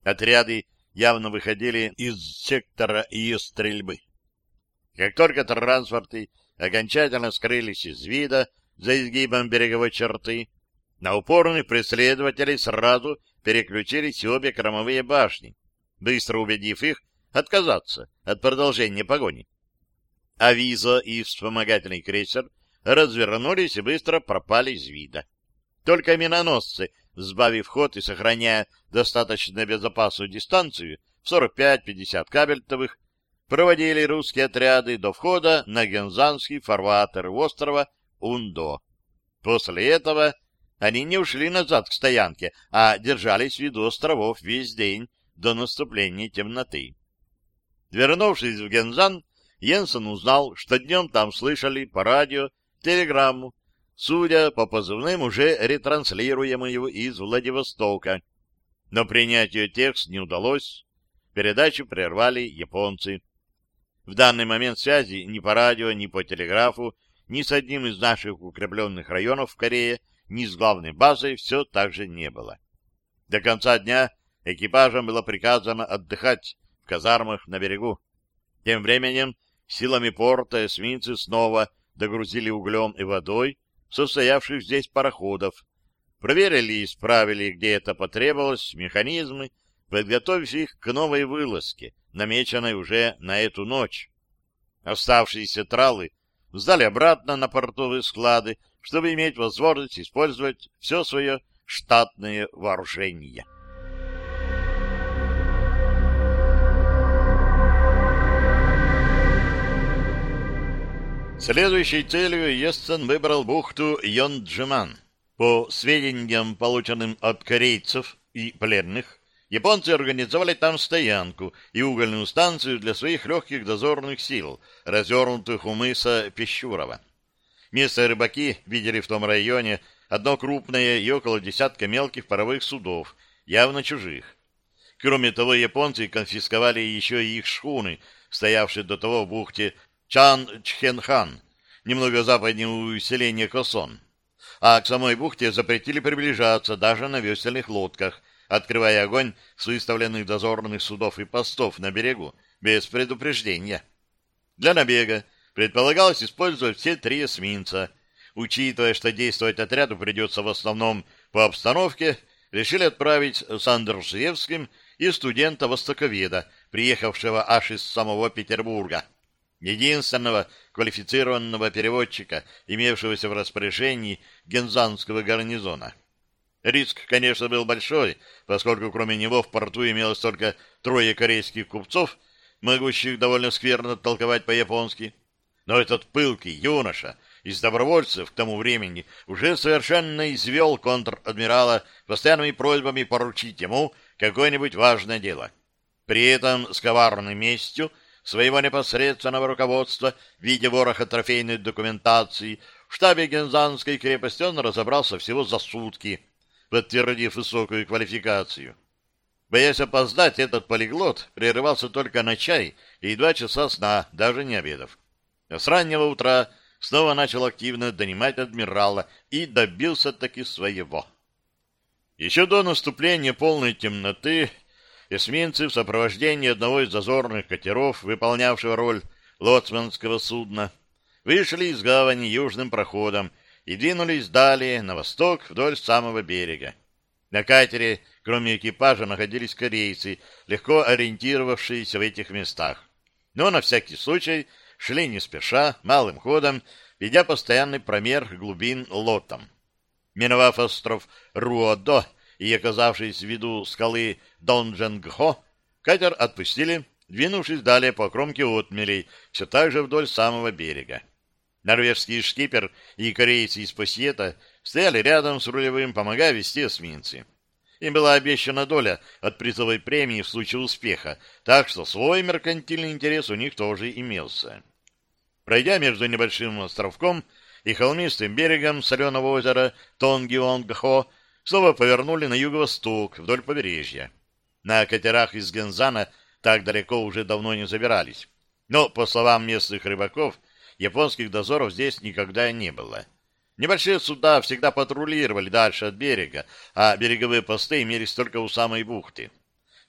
Отряды явно выходили из сектора ее стрельбы. Как только транспорты окончательно скрылись из вида за изгибом береговой черты, на упорных преследователей сразу переключились обе кромовые башни, быстро убедив их отказаться от продолжения погони. Авизо и вспомогательный крейсер развернулись и быстро пропали из вида. Только миноносцы, сбавив ход и сохраняя достаточно безопасную дистанцию в 45-50 кабельтовых, проводили русские отряды до входа на Гензанский фарватер острова Ундо. После этого они не ушли назад к стоянке, а держались в виду островов весь день до наступления темноты. Вернувшись в Гензан, Йенсен узнал, что днем там слышали по радио телеграмму, судя по позывным, уже ретранслируемую из Владивостока. Но принять ее текст не удалось. Передачу прервали японцы. В данный момент связи ни по радио, ни по телеграфу, ни с одним из наших укрепленных районов в Корее, ни с главной базой все так же не было. До конца дня экипажам было приказано отдыхать в казармах на берегу. Тем временем силами порта эсминцы снова догрузили углем и водой состоявших здесь пароходов, проверили и исправили, где это потребовалось, механизмы, подготовив их к новой вылазке, намеченной уже на эту ночь. Оставшиеся тралы сдали обратно на портовые склады, чтобы иметь возможность использовать все свое штатное вооружение. Следующей целью Естен выбрал бухту Йонджиман. По сведениям, полученным от корейцев и пленных, Японцы организовали там стоянку и угольную станцию для своих легких дозорных сил, развернутых у мыса Пещурова. Местные рыбаки видели в том районе одно крупное и около десятка мелких паровых судов, явно чужих. Кроме того, японцы конфисковали еще и их шхуны, стоявшие до того в бухте Чан-Чхенхан, немного западнее усиления Косон. А к самой бухте запретили приближаться даже на весельных лодках – открывая огонь с выставленных дозорных судов и постов на берегу без предупреждения. Для набега предполагалось использовать все три эсминца. Учитывая, что действовать отряду придется в основном по обстановке, решили отправить с Андрушевским и студента-востоковеда, приехавшего аж из самого Петербурга, единственного квалифицированного переводчика, имевшегося в распоряжении Гензанского гарнизона. Риск, конечно, был большой, поскольку кроме него в порту имелось только трое корейских купцов, могущих довольно скверно толковать по-японски. Но этот пылкий юноша из добровольцев к тому времени уже совершенно извел контр-адмирала постоянными просьбами поручить ему какое-нибудь важное дело. При этом с коварной местью своего непосредственного руководства в виде вороха трофейной документации в штабе Гензанской крепости он разобрался всего за сутки — подтвердив высокую квалификацию. Боясь опоздать, этот полиглот прерывался только на чай и два часа сна, даже не обедав. С раннего утра снова начал активно донимать адмирала и добился таки своего. Еще до наступления полной темноты эсминцы в сопровождении одного из дозорных катеров, выполнявшего роль лоцманского судна, вышли из гавани южным проходом и двинулись далее, на восток, вдоль самого берега. На катере, кроме экипажа, находились корейцы, легко ориентировавшиеся в этих местах. Но на всякий случай шли не спеша, малым ходом, ведя постоянный промер глубин лотом. Миновав остров Руодо и оказавшись в виду скалы Дондженгхо, катер отпустили, двинувшись далее по кромке отмелей, все так же вдоль самого берега. Норвежский шкипер и корейцы из Пассиета стояли рядом с рулевым, помогая вести эсминцы. Им была обещана доля от призовой премии в случае успеха, так что свой меркантильный интерес у них тоже имелся. Пройдя между небольшим островком и холмистым берегом соленого озера Тонгионгхо, снова повернули на юго-восток, вдоль побережья. На катерах из Гензана так далеко уже давно не забирались. Но, по словам местных рыбаков, японских дозоров здесь никогда не было. Небольшие суда всегда патрулировали дальше от берега, а береговые посты имелись только у самой бухты.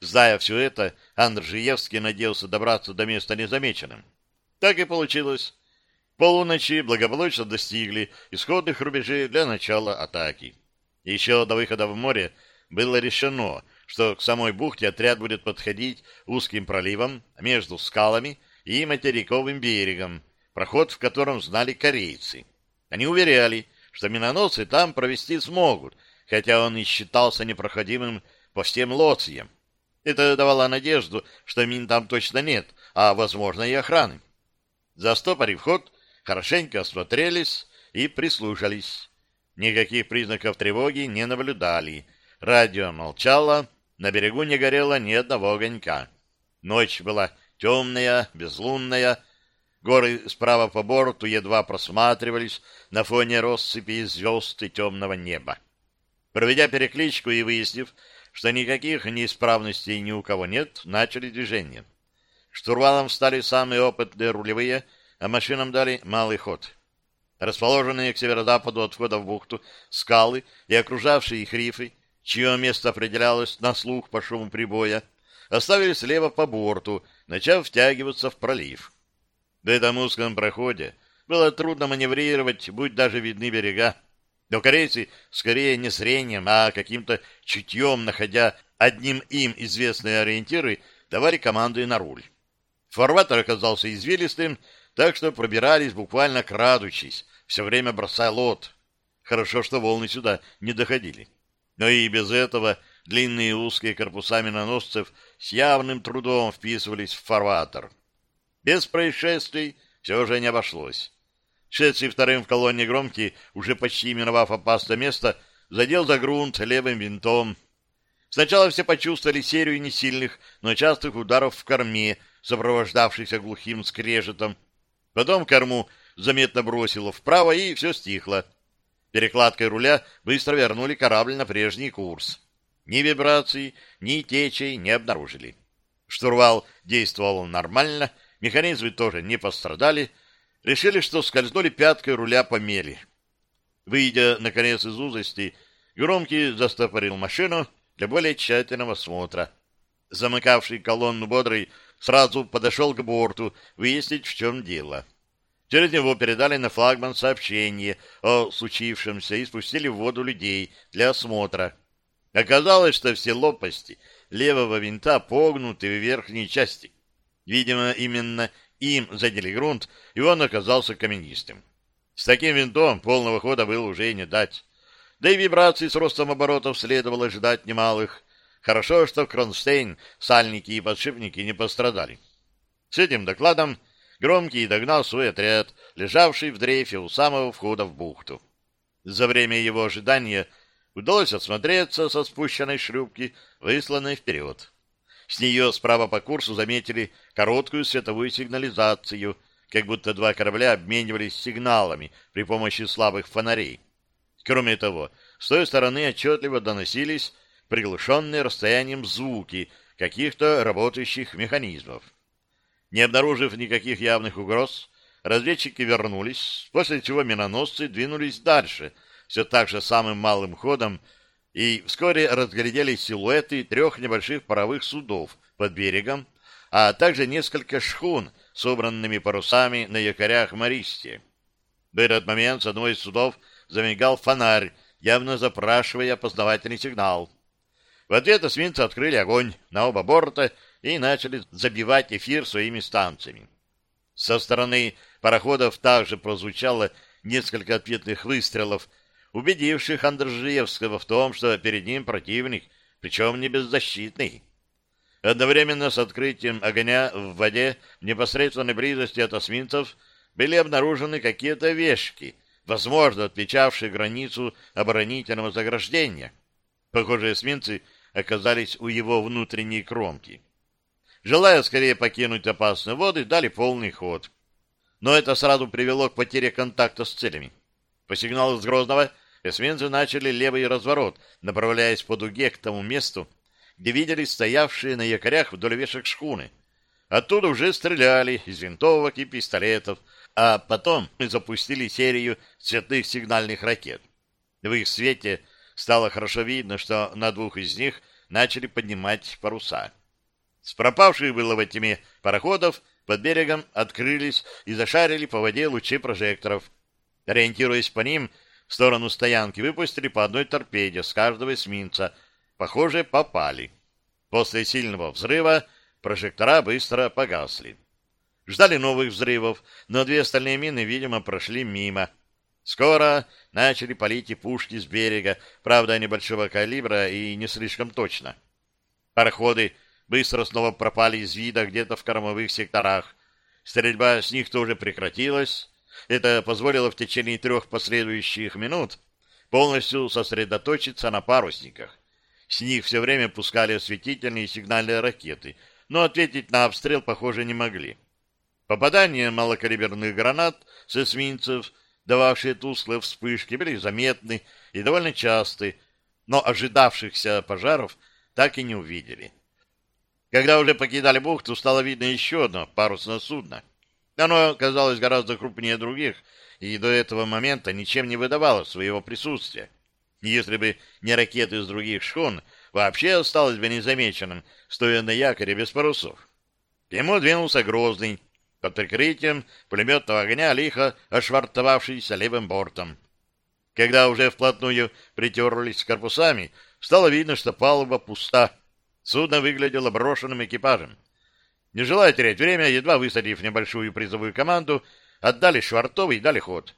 Зная все это, Андржиевский надеялся добраться до места незамеченным. Так и получилось. Полуночи благополучно достигли исходных рубежей для начала атаки. Еще до выхода в море было решено, что к самой бухте отряд будет подходить узким проливом между скалами и материковым берегом, проход в котором знали корейцы. Они уверяли, что миноносцы там провести смогут, хотя он и считался непроходимым по всем лоциям. Это давало надежду, что мин там точно нет, а, возможно, и охраны. Застопорив ход, хорошенько осмотрелись и прислушались. Никаких признаков тревоги не наблюдали. Радио молчало, на берегу не горело ни одного огонька. Ночь была темная, безлунная, Горы справа по борту едва просматривались на фоне россыпи звезд и темного неба. Проведя перекличку и выяснив, что никаких неисправностей ни у кого нет, начали движение. Штурвалом встали самые опытные рулевые, а машинам дали малый ход. Расположенные к северо-западу от входа в бухту скалы и окружавшие их рифы, чье место определялось на слух по шуму прибоя, оставили слева по борту, начав втягиваться в пролив. В этом узком проходе было трудно маневрировать, будь даже видны берега. Но корейцы скорее не зрением, а каким-то чутьем, находя одним им известные ориентиры, давали команды на руль. Фарватер оказался извилистым, так что пробирались буквально крадучись, все время бросая лот. Хорошо, что волны сюда не доходили. Но и без этого длинные узкие корпуса миноносцев с явным трудом вписывались в фарватер. Без происшествий все же не обошлось. Шедший вторым в колонне громкий, уже почти миновав опасное место, задел за грунт левым винтом. Сначала все почувствовали серию несильных, но частых ударов в корме, сопровождавшихся глухим скрежетом. Потом корму заметно бросило вправо, и все стихло. Перекладкой руля быстро вернули корабль на прежний курс. Ни вибраций, ни течей не обнаружили. Штурвал действовал нормально, Механизмы тоже не пострадали. Решили, что скользнули пяткой руля по мели. Выйдя, наконец, из узости, Громкий застопорил машину для более тщательного осмотра. Замыкавший колонну бодрый сразу подошел к борту выяснить, в чем дело. Через него передали на флагман сообщение о случившемся и спустили в воду людей для осмотра. Оказалось, что все лопасти левого винта погнуты в верхней части. Видимо, именно им задели грунт, и он оказался каменистым. С таким винтом полного хода было уже не дать. Да и вибраций с ростом оборотов следовало ждать немалых. Хорошо, что кронштейн, сальники и подшипники не пострадали. С этим докладом Громкий догнал свой отряд, лежавший в дрейфе у самого входа в бухту. За время его ожидания удалось осмотреться со спущенной шлюпки, высланной вперед. С нее справа по курсу заметили короткую световую сигнализацию, как будто два корабля обменивались сигналами при помощи слабых фонарей. Кроме того, с той стороны отчетливо доносились приглушенные расстоянием звуки каких-то работающих механизмов. Не обнаружив никаких явных угроз, разведчики вернулись, после чего миноносцы двинулись дальше, все так же самым малым ходом, и вскоре разглядели силуэты трех небольших паровых судов под берегом, а также несколько шхун, собранными парусами на якорях Мористе. В этот момент с одной из судов замигал фонарь, явно запрашивая опознавательный сигнал. В ответ эсминцы открыли огонь на оба борта и начали забивать эфир своими станциями. Со стороны пароходов также прозвучало несколько ответных выстрелов убедивших Андржиевского в том, что перед ним противник, причем не беззащитный. Одновременно с открытием огня в воде в непосредственной близости от осминцев были обнаружены какие-то вешки, возможно, отличавшие границу оборонительного заграждения. Похоже, эсминцы оказались у его внутренней кромки. Желая скорее покинуть опасные воды, дали полный ход. Но это сразу привело к потере контакта с целями. По сигналу с Грозного эсминцы начали левый разворот, направляясь по дуге к тому месту, где видели стоявшие на якорях вдоль вешек шхуны. Оттуда уже стреляли из винтовок и пистолетов, а потом запустили серию цветных сигнальных ракет. В их свете стало хорошо видно, что на двух из них начали поднимать паруса. С пропавших было в тьме пароходов под берегом открылись и зашарили по воде лучи прожекторов. Ориентируясь по ним, в сторону стоянки выпустили по одной торпеде с каждого эсминца. Похоже, попали. После сильного взрыва прожектора быстро погасли. Ждали новых взрывов, но две остальные мины, видимо, прошли мимо. Скоро начали палить и пушки с берега, правда, небольшого калибра и не слишком точно. Пароходы быстро снова пропали из вида где-то в кормовых секторах. Стрельба с них тоже прекратилась. Это позволило в течение трех последующих минут полностью сосредоточиться на парусниках. С них все время пускали осветительные сигнальные ракеты, но ответить на обстрел, похоже, не могли. Попадания малокалиберных гранат с эсминцев, дававшие тусклые вспышки, были заметны и довольно часты, но ожидавшихся пожаров так и не увидели. Когда уже покидали бухту, стало видно еще одно парусное судно. Оно казалось гораздо крупнее других, и до этого момента ничем не выдавало своего присутствия. Если бы не ракеты из других шхун, вообще осталось бы незамеченным, стоя на якоре без парусов. К нему двинулся Грозный, под прикрытием пулеметного огня, лихо ошвартовавшийся левым бортом. Когда уже вплотную притерлись корпусами, стало видно, что палуба пуста, Судно выглядело брошенным экипажем. Не желая терять время, едва высадив небольшую призовую команду, отдали швартовый и дали ход.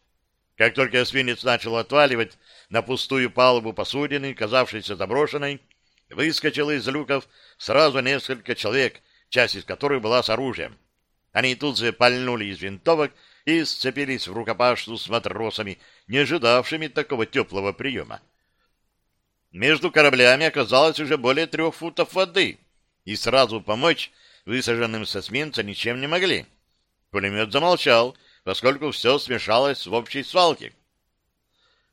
Как только эсминец начал отваливать на пустую палубу посудины, казавшейся заброшенной, выскочило из люков сразу несколько человек, часть из которых была с оружием. Они тут же пальнули из винтовок и сцепились в рукопашную с матросами, не ожидавшими такого теплого приема. Между кораблями оказалось уже более трех футов воды, и сразу помочь высаженным со эсминца ничем не могли. Пулемет замолчал, поскольку все смешалось в общей свалке.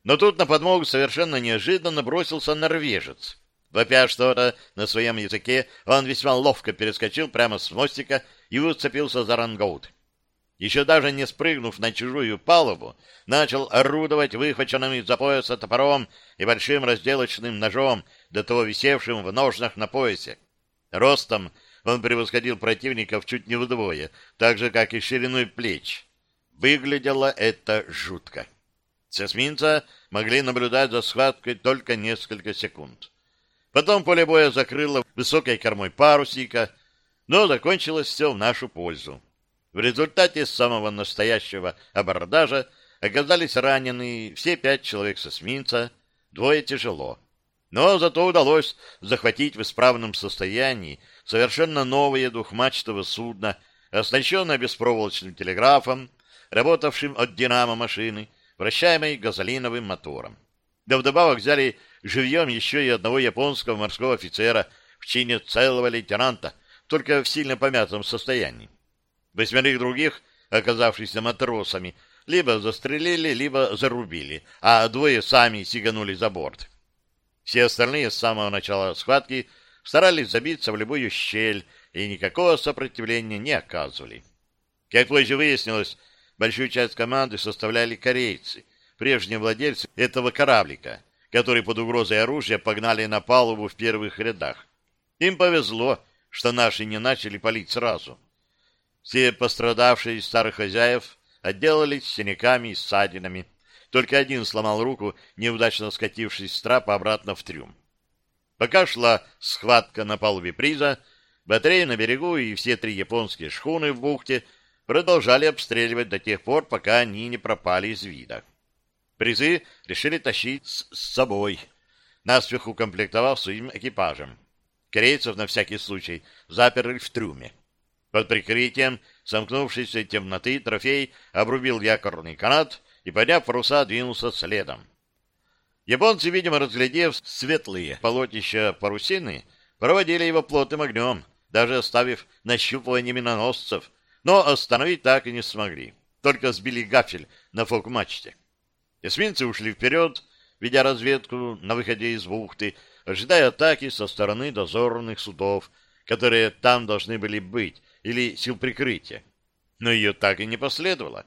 Но тут на подмогу совершенно неожиданно бросился норвежец. Вопя что-то на своем языке, он весьма ловко перескочил прямо с мостика и уцепился за рангоут еще даже не спрыгнув на чужую палубу, начал орудовать выхваченным из-за пояса топором и большим разделочным ножом, до того висевшим в ножнах на поясе. Ростом он превосходил противников чуть не вдвое, так же, как и шириной плеч. Выглядело это жутко. С эсминца могли наблюдать за схваткой только несколько секунд. Потом поле боя закрыло высокой кормой парусника, но закончилось все в нашу пользу. В результате самого настоящего абордажа оказались ранены все пять человек с эсминца, двое тяжело. Но зато удалось захватить в исправном состоянии совершенно новое двухмачтовое судно, оснащенное беспроволочным телеграфом, работавшим от динамо машины, вращаемой газолиновым мотором. Да вдобавок взяли живьем еще и одного японского морского офицера в чине целого лейтенанта, только в сильно помятом состоянии. Восьмерых других, оказавшихся матросами, либо застрелили, либо зарубили, а двое сами сиганули за борт. Все остальные с самого начала схватки старались забиться в любую щель и никакого сопротивления не оказывали. Как позже выяснилось, большую часть команды составляли корейцы, прежние владельцы этого кораблика, который под угрозой оружия погнали на палубу в первых рядах. Им повезло, что наши не начали палить сразу. Все пострадавшие из старых хозяев отделались синяками и ссадинами. Только один сломал руку, неудачно скатившись с трапа обратно в трюм. Пока шла схватка на палубе приза, батареи на берегу и все три японские шхуны в бухте продолжали обстреливать до тех пор, пока они не пропали из вида. Призы решили тащить с собой, наспех укомплектовав своим экипажем. Корейцев на всякий случай заперли в трюме. Под прикрытием сомкнувшейся темноты трофей обрубил якорный канат и, подняв паруса, двинулся следом. Японцы, видимо, разглядев светлые полотнища парусины, проводили его плотным огнем, даже оставив нащупывание миноносцев, но остановить так и не смогли, только сбили гафель на фок-мачте. Эсминцы ушли вперед, ведя разведку на выходе из бухты, ожидая атаки со стороны дозорных судов, которые там должны были быть, или сил прикрытия. Но ее так и не последовало.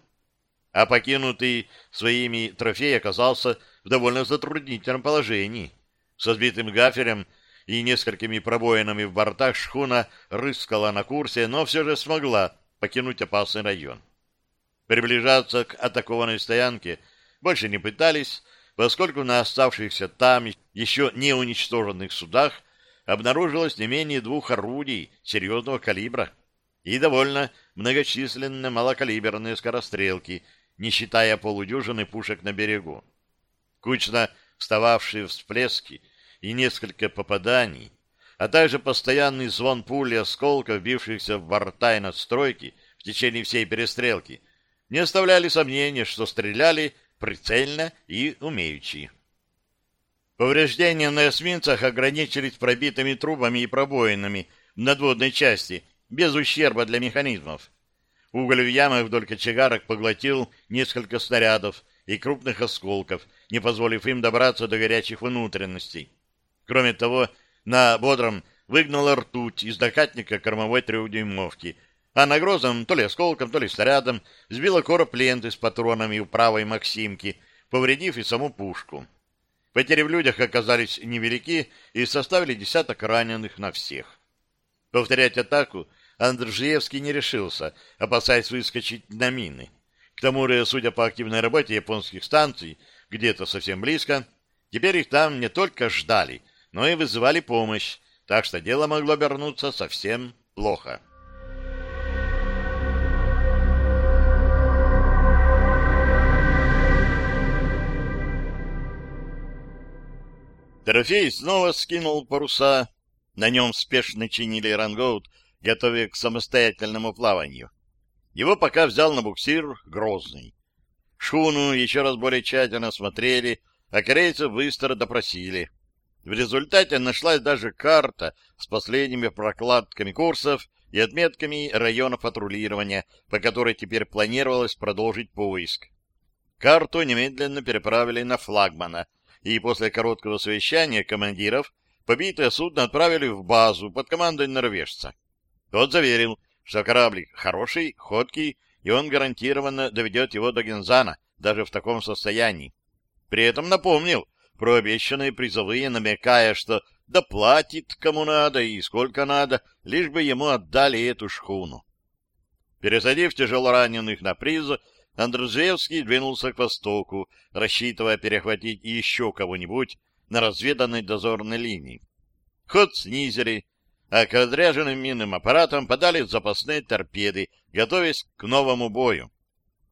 А покинутый своими трофей оказался в довольно затруднительном положении. Со сбитым гаферем и несколькими пробоинами в бортах шхуна рыскала на курсе, но все же смогла покинуть опасный район. Приближаться к атакованной стоянке больше не пытались, поскольку на оставшихся там еще не уничтоженных судах обнаружилось не менее двух орудий серьезного калибра и довольно многочисленные малокалиберные скорострелки, не считая полудюжины пушек на берегу. Кучно встававшие всплески и несколько попаданий, а также постоянный звон пули осколков, бившихся в борта и надстройки в течение всей перестрелки, не оставляли сомнения, что стреляли прицельно и умеючи. Повреждения на эсминцах ограничились пробитыми трубами и пробоинами в надводной части, без ущерба для механизмов. Уголь в ямах вдоль кочегарок поглотил несколько снарядов и крупных осколков, не позволив им добраться до горячих внутренностей. Кроме того, на бодром выгнала ртуть из докатника кормовой трехдюймовки, а на грозом то ли осколком, то ли снарядом сбила короб ленты с патронами у правой Максимки, повредив и саму пушку. Потери в людях оказались невелики и составили десяток раненых на всех. Повторять атаку Андржиевский не решился, опасаясь выскочить на мины. К тому же, судя по активной работе японских станций, где-то совсем близко, теперь их там не только ждали, но и вызывали помощь, так что дело могло обернуться совсем плохо. Трофей снова скинул паруса. На нем спешно чинили рангоут, готовя к самостоятельному плаванию. Его пока взял на буксир Грозный. Шхуну еще раз более тщательно смотрели, а корейцев быстро допросили. В результате нашлась даже карта с последними прокладками курсов и отметками района патрулирования, по которой теперь планировалось продолжить поиск. Карту немедленно переправили на флагмана, и после короткого совещания командиров побитое судно отправили в базу под командой норвежца. Тот заверил, что кораблик хороший, ходкий, и он гарантированно доведет его до Гензана, даже в таком состоянии. При этом напомнил про обещанные призовые, намекая, что доплатит кому надо и сколько надо, лишь бы ему отдали эту шхуну. Пересадив тяжелораненых на приз, Андрузевский двинулся к востоку, рассчитывая перехватить еще кого-нибудь на разведанной дозорной линии. Ход снизили, а к разряженным минным аппаратам подали запасные торпеды, готовясь к новому бою.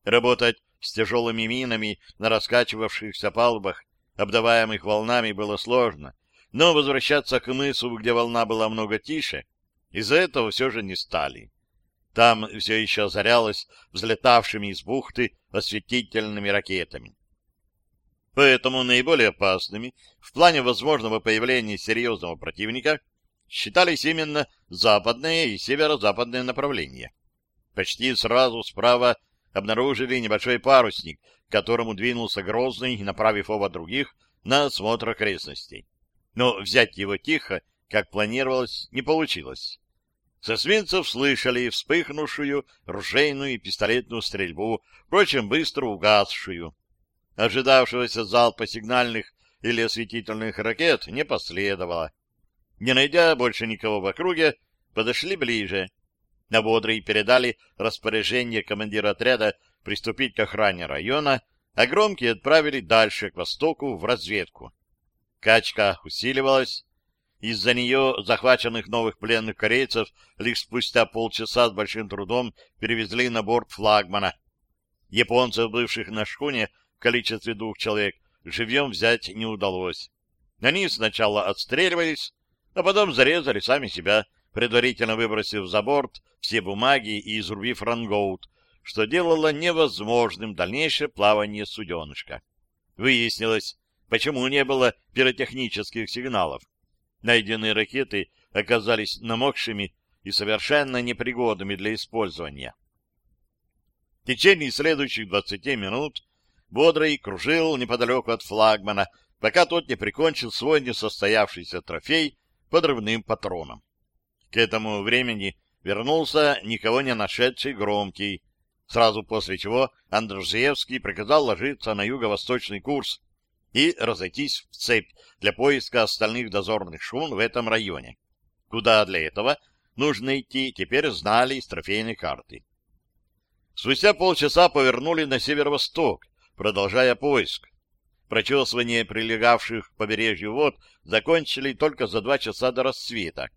Работать с тяжелыми минами на раскачивавшихся палубах, обдаваемых волнами, было сложно, но возвращаться к мысу, где волна была много тише, из-за этого все же не стали. Там все еще озарялось взлетавшими из бухты осветительными ракетами. Поэтому наиболее опасными в плане возможного появления серьезного противника — считались именно западные и северо-западные направления. Почти сразу справа обнаружили небольшой парусник, к которому двинулся Грозный, направив оба других на осмотр окрестностей. Но взять его тихо, как планировалось, не получилось. С эсминцев слышали вспыхнувшую ружейную и пистолетную стрельбу, впрочем, быстро угасшую. Ожидавшегося залпа сигнальных или осветительных ракет не последовало. Не найдя больше никого в округе, подошли ближе. На бодрый передали распоряжение командира отряда приступить к охране района, а громкие отправили дальше, к востоку, в разведку. Качка усиливалась. Из-за нее захваченных новых пленных корейцев лишь спустя полчаса с большим трудом перевезли на борт флагмана. Японцев, бывших на шхуне в количестве двух человек, живьем взять не удалось. Они сначала отстреливались, а потом зарезали сами себя, предварительно выбросив за борт все бумаги и изрубив рангоут, что делало невозможным дальнейшее плавание суденышка. Выяснилось, почему не было пиротехнических сигналов. Найденные ракеты оказались намокшими и совершенно непригодными для использования. В течение следующих 20 минут Бодрый кружил неподалеку от флагмана, пока тот не прикончил свой несостоявшийся трофей подрывным патроном. К этому времени вернулся никого не нашедший Громкий, сразу после чего Андржевский приказал ложиться на юго-восточный курс и разойтись в цепь для поиска остальных дозорных шхун в этом районе. Куда для этого нужно идти, теперь знали из трофейной карты. Спустя полчаса повернули на северо-восток, продолжая поиск. Прочесывание прилегавших к побережью вод закончили только за два часа до рассвета,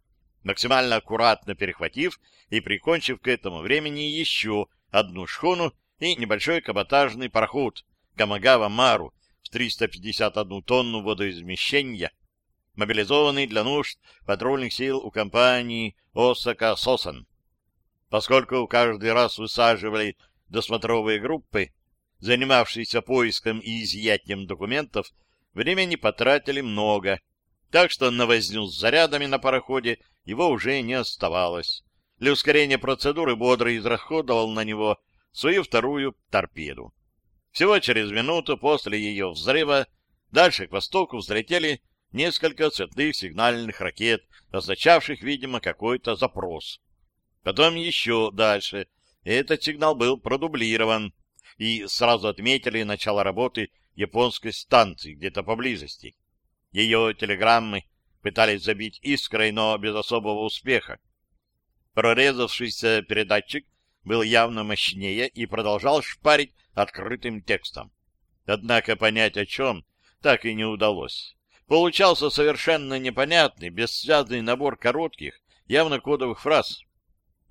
максимально аккуратно перехватив и прикончив к этому времени еще одну шхуну и небольшой каботажный пароход Камагава-Мару в 351 тонну водоизмещения, мобилизованный для нужд патрульных сил у компании Осака Сосан. Поскольку каждый раз высаживали досмотровые группы, занимавшиеся поиском и изъятием документов, времени потратили много, так что на возню с зарядами на пароходе его уже не оставалось. Для ускорения процедуры бодро израсходовал на него свою вторую торпеду. Всего через минуту после ее взрыва дальше к востоку взлетели несколько цветных сигнальных ракет, означавших, видимо, какой-то запрос. Потом еще дальше. Этот сигнал был продублирован, и сразу отметили начало работы японской станции где-то поблизости. Ее телеграммы пытались забить искрой, но без особого успеха. Прорезавшийся передатчик был явно мощнее и продолжал шпарить открытым текстом. Однако понять о чем так и не удалось. Получался совершенно непонятный, бессвязный набор коротких, явно кодовых фраз.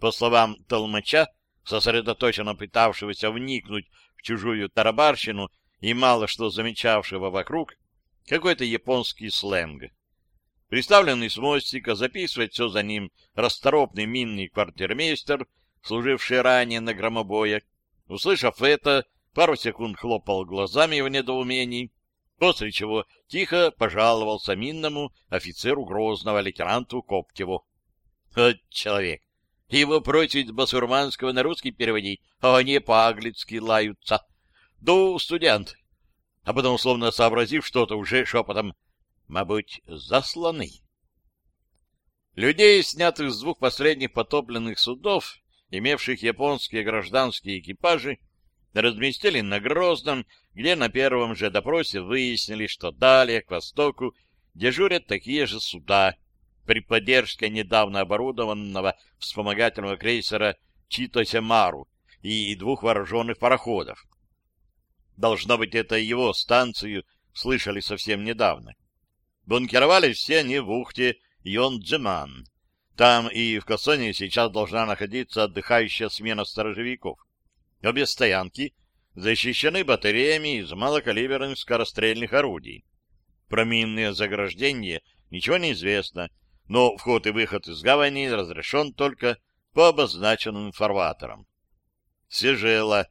По словам толмача, сосредоточенно пытавшегося вникнуть в чужую тарабарщину и мало что замечавшего вокруг, какой-то японский сленг. Приставленный с мостика записывать все за ним расторопный минный квартирмейстер, служивший ранее на громобоях, услышав это, пару секунд хлопал глазами в недоумении, после чего тихо пожаловался минному офицеру Грозного лейтенанту Коптеву. «Вот человек! Его просит басурманского на русский переводить, а они по-аглицки лаются. Ду, студент!» А потом, словно сообразив что-то, уже шепотом «Мабуть, засланы». Людей, снятых с двух последних потопленных судов, имевших японские гражданские экипажи, разместили на Грозном, где на первом же допросе выяснили, что далее, к востоку, дежурят такие же суда при поддержке недавно оборудованного вспомогательного крейсера Читосямару и двух вооруженных пароходов. Должно быть, это его станцию слышали совсем недавно. Бункеровались все они в ухте Йон-Джеман. Там и в Кассоне сейчас должна находиться отдыхающая смена сторожевиков. Обе стоянки защищены батареями из малокалиберных скорострельных орудий. Про минные заграждения ничего не известно, но вход и выход из гавани разрешен только по обозначенным фарватерам. Свежело.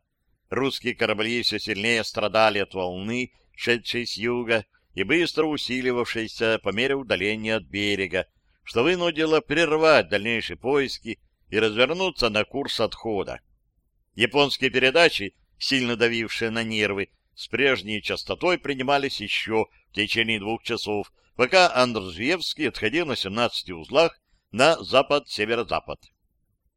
Русские корабли все сильнее страдали от волны, шедшей с юга и быстро усиливавшейся по мере удаления от берега, что вынудило прервать дальнейшие поиски и развернуться на курс отхода. Японские передачи, сильно давившие на нервы, с прежней частотой принимались еще в течение двух часов, пока Андрзевский отходил на 17 узлах на запад-северо-запад.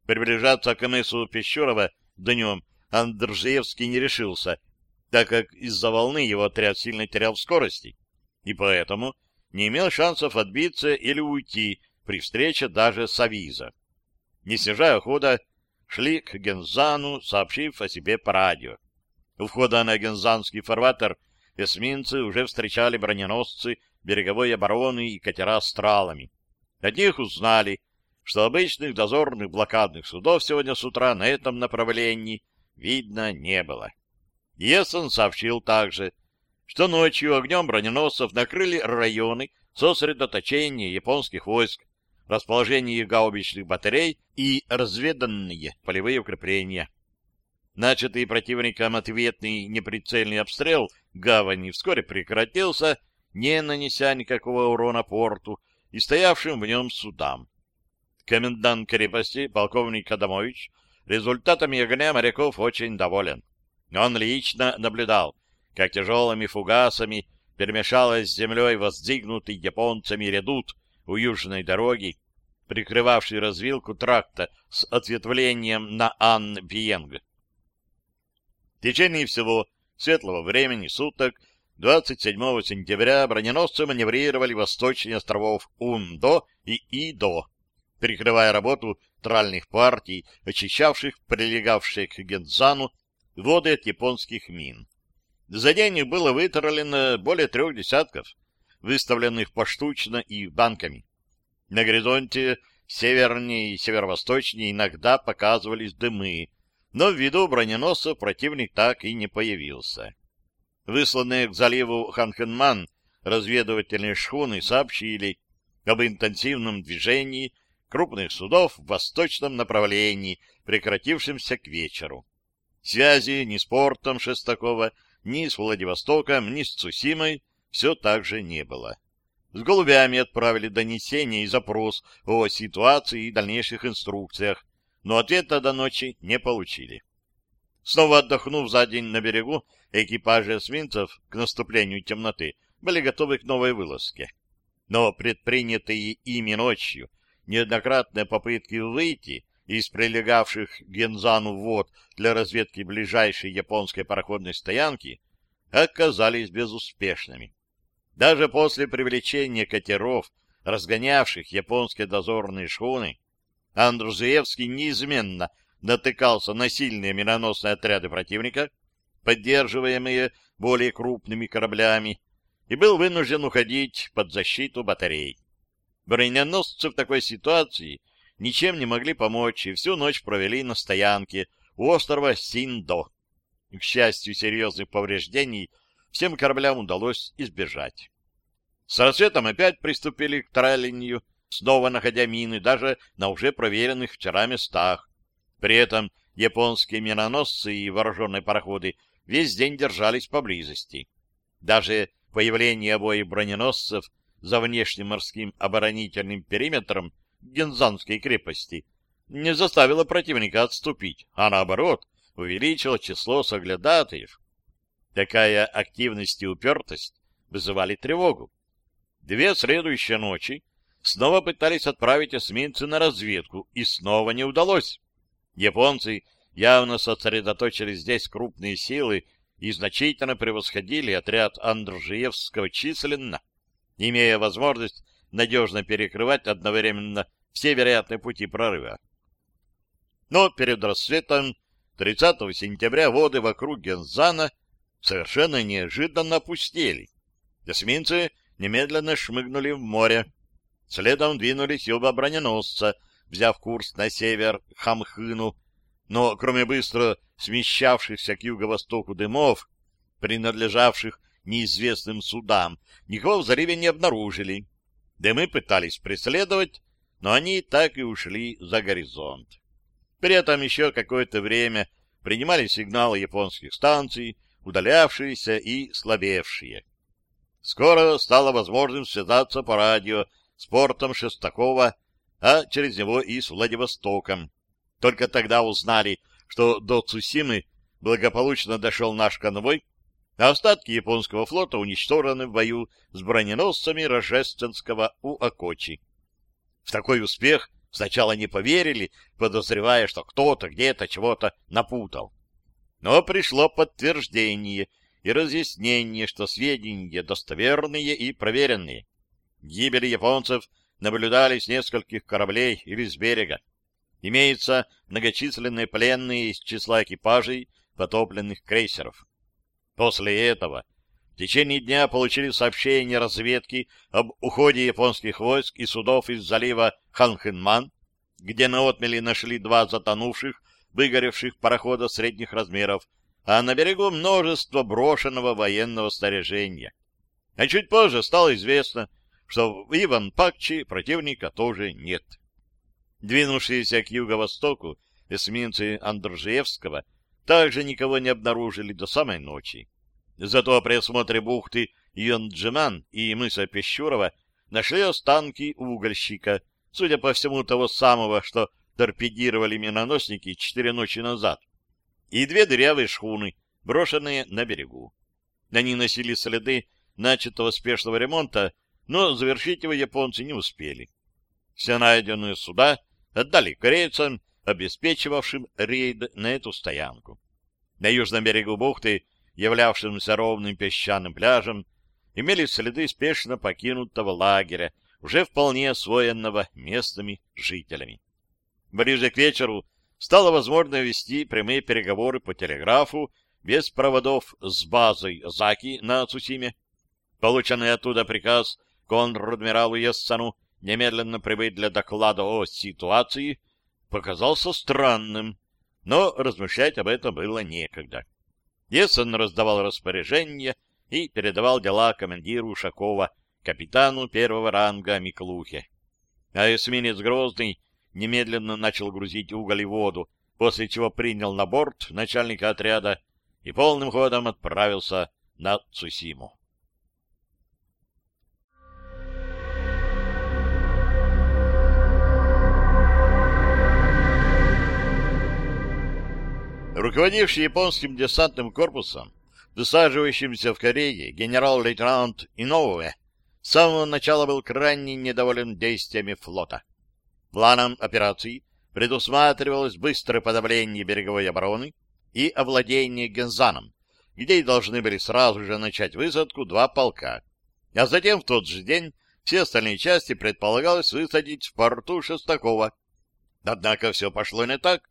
Приближаться к мысу Пещерова днем Андрзевский не решился, так как из-за волны его отряд сильно терял скорости, и поэтому не имел шансов отбиться или уйти при встрече даже с Авиза. Не снижая хода, шли к Гензану, сообщив о себе по радио. У входа на гензанский фарватер эсминцы уже встречали броненосцы береговой обороны и катера с тралами. От них узнали, что обычных дозорных блокадных судов сегодня с утра на этом направлении видно не было. Есон сообщил также, что ночью огнем броненосцев накрыли районы сосредоточения японских войск, расположение гаубичных батарей и разведанные полевые укрепления. Начатый противником ответный неприцельный обстрел гавани вскоре прекратился, не нанеся никакого урона порту и стоявшим в нем судам. Комендант крепости, полковник Адамович, результатами огня моряков очень доволен. Он лично наблюдал, как тяжелыми фугасами перемешалась с землей воздвигнутый японцами редут у южной дороги, прикрывавший развилку тракта с ответвлением на Ан-Пиенг. В течение всего светлого времени суток 27 сентября броненосцы маневрировали восточнее островов Ундо и Идо, прикрывая работу тральных партий, очищавших прилегавшие к Гензану воды от японских мин. За день было вытролено более трех десятков, выставленных поштучно и банками. На горизонте севернее и северо-восточнее иногда показывались дымы, но в виду броненосцев противник так и не появился. Высланные к заливу Ханхенман разведывательные шхуны сообщили об интенсивном движении крупных судов в восточном направлении, прекратившемся к вечеру. Связи ни с портом Шестакова, ни с Владивостоком, ни с Цусимой все так же не было. С голубями отправили донесение и запрос о ситуации и дальнейших инструкциях, но ответа до ночи не получили. Снова отдохнув за день на берегу, экипажи эсминцев к наступлению темноты были готовы к новой вылазке. Но предпринятые ими ночью неоднократные попытки выйти из прилегавших к Гензану вод для разведки ближайшей японской пароходной стоянки оказались безуспешными. Даже после привлечения катеров, разгонявших японские дозорные шхуны, Андрузеевский неизменно натыкался на сильные миноносные отряды противника, поддерживаемые более крупными кораблями, и был вынужден уходить под защиту батарей. Броненосцы в такой ситуации ничем не могли помочь и всю ночь провели на стоянке у острова Синдо. К счастью, серьезных повреждений всем кораблям удалось избежать. С рассветом опять приступили к тралинью, снова находя мины даже на уже проверенных вчера местах. При этом японские миноносцы и вооруженные пароходы весь день держались поблизости. Даже появление обоих броненосцев за внешним морским оборонительным периметром Гензанской крепости не заставило противника отступить, а наоборот увеличило число соглядатаев. Такая активность и упертость вызывали тревогу. Две следующие ночи снова пытались отправить эсминцы на разведку, и снова не удалось. Японцы явно сосредоточили здесь крупные силы и значительно превосходили отряд Андржиевского численно, имея возможность надежно перекрывать одновременно все вероятные пути прорыва. Но перед рассветом 30 сентября воды вокруг Гензана совершенно неожиданно опустели. Эсминцы немедленно шмыгнули в море. Следом двинулись оба броненосца, взяв курс на север Хамхыну, но кроме быстро смещавшихся к юго-востоку дымов, принадлежавших неизвестным судам, никого в заливе не обнаружили. Дымы пытались преследовать, но они так и ушли за горизонт. При этом еще какое-то время принимали сигналы японских станций, удалявшиеся и слабевшие. Скоро стало возможным связаться по радио с портом Шестакова, а через него и с Владивостоком. Только тогда узнали, что до Цусимы благополучно дошел наш конвой, а остатки японского флота уничтожены в бою с броненосцами Рожественского у Окочи. В такой успех сначала не поверили, подозревая, что кто-то где-то чего-то напутал. Но пришло подтверждение — и разъяснение, что сведения достоверные и проверенные. Гибели японцев наблюдали с нескольких кораблей или с берега. Имеются многочисленные пленные из числа экипажей потопленных крейсеров. После этого в течение дня получили сообщение разведки об уходе японских войск и судов из залива Ханхенман, где на отмели нашли два затонувших, выгоревших парохода средних размеров а на берегу множество брошенного военного снаряжения. А чуть позже стало известно, что в Иван-Пакчи противника тоже нет. Двинувшиеся к юго-востоку эсминцы Андржиевского также никого не обнаружили до самой ночи. Зато при осмотре бухты Йонджиман и мыса Пещурова нашли останки угольщика, судя по всему того самого, что торпедировали миноносники четыре ночи назад и две дырявые шхуны, брошенные на берегу. Они носили следы начатого спешного ремонта, но завершить его японцы не успели. Все найденные суда отдали корейцам, обеспечивавшим рейд на эту стоянку. На южном берегу бухты, являвшемся ровным песчаным пляжем, имелись следы спешно покинутого лагеря, уже вполне освоенного местными жителями. Ближе к вечеру стало возможно вести прямые переговоры по телеграфу без проводов с базой Заки на Цусиме. Полученный оттуда приказ конр-адмиралу Ессану немедленно прибыть для доклада о ситуации показался странным, но размышлять об этом было некогда. Ессан раздавал распоряжения и передавал дела командиру Ушакова, капитану первого ранга Миклухе. А эсминец Грозный немедленно начал грузить уголь и воду, после чего принял на борт начальника отряда и полным ходом отправился на Цусиму. Руководивший японским десантным корпусом, высаживающимся в Корее, генерал-лейтенант Иноуэ с самого начала был крайне недоволен действиями флота. Планом операции предусматривалось быстрое подавление береговой обороны и овладение Гензаном, где и должны были сразу же начать высадку два полка. А затем в тот же день все остальные части предполагалось высадить в порту Шестакова. Однако все пошло не так.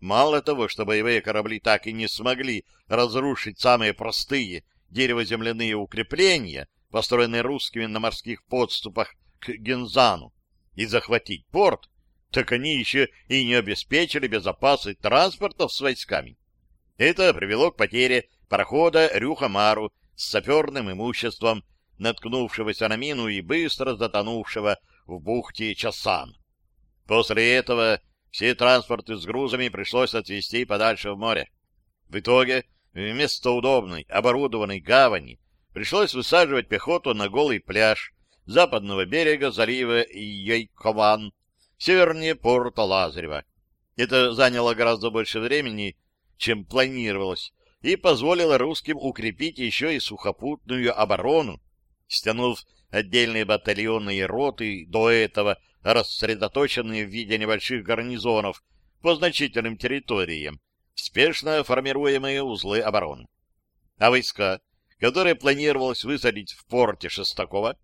Мало того, что боевые корабли так и не смогли разрушить самые простые дерево-земляные укрепления, построенные русскими на морских подступах к Гензану, и захватить порт, так они еще и не обеспечили безопасность транспортов с войсками. Это привело к потере парохода Рюхамару с саперным имуществом, наткнувшегося на мину и быстро затонувшего в бухте Часан. После этого все транспорты с грузами пришлось отвезти подальше в море. В итоге, вместо удобной, оборудованной гавани, пришлось высаживать пехоту на голый пляж западного берега залива Йойкован, севернее порта Лазарева. Это заняло гораздо больше времени, чем планировалось, и позволило русским укрепить еще и сухопутную оборону, стянув отдельные батальоны и роты до этого рассредоточенные в виде небольших гарнизонов по значительным территориям, спешно формируемые узлы обороны. А войска, которые планировалось высадить в порте Шестакова,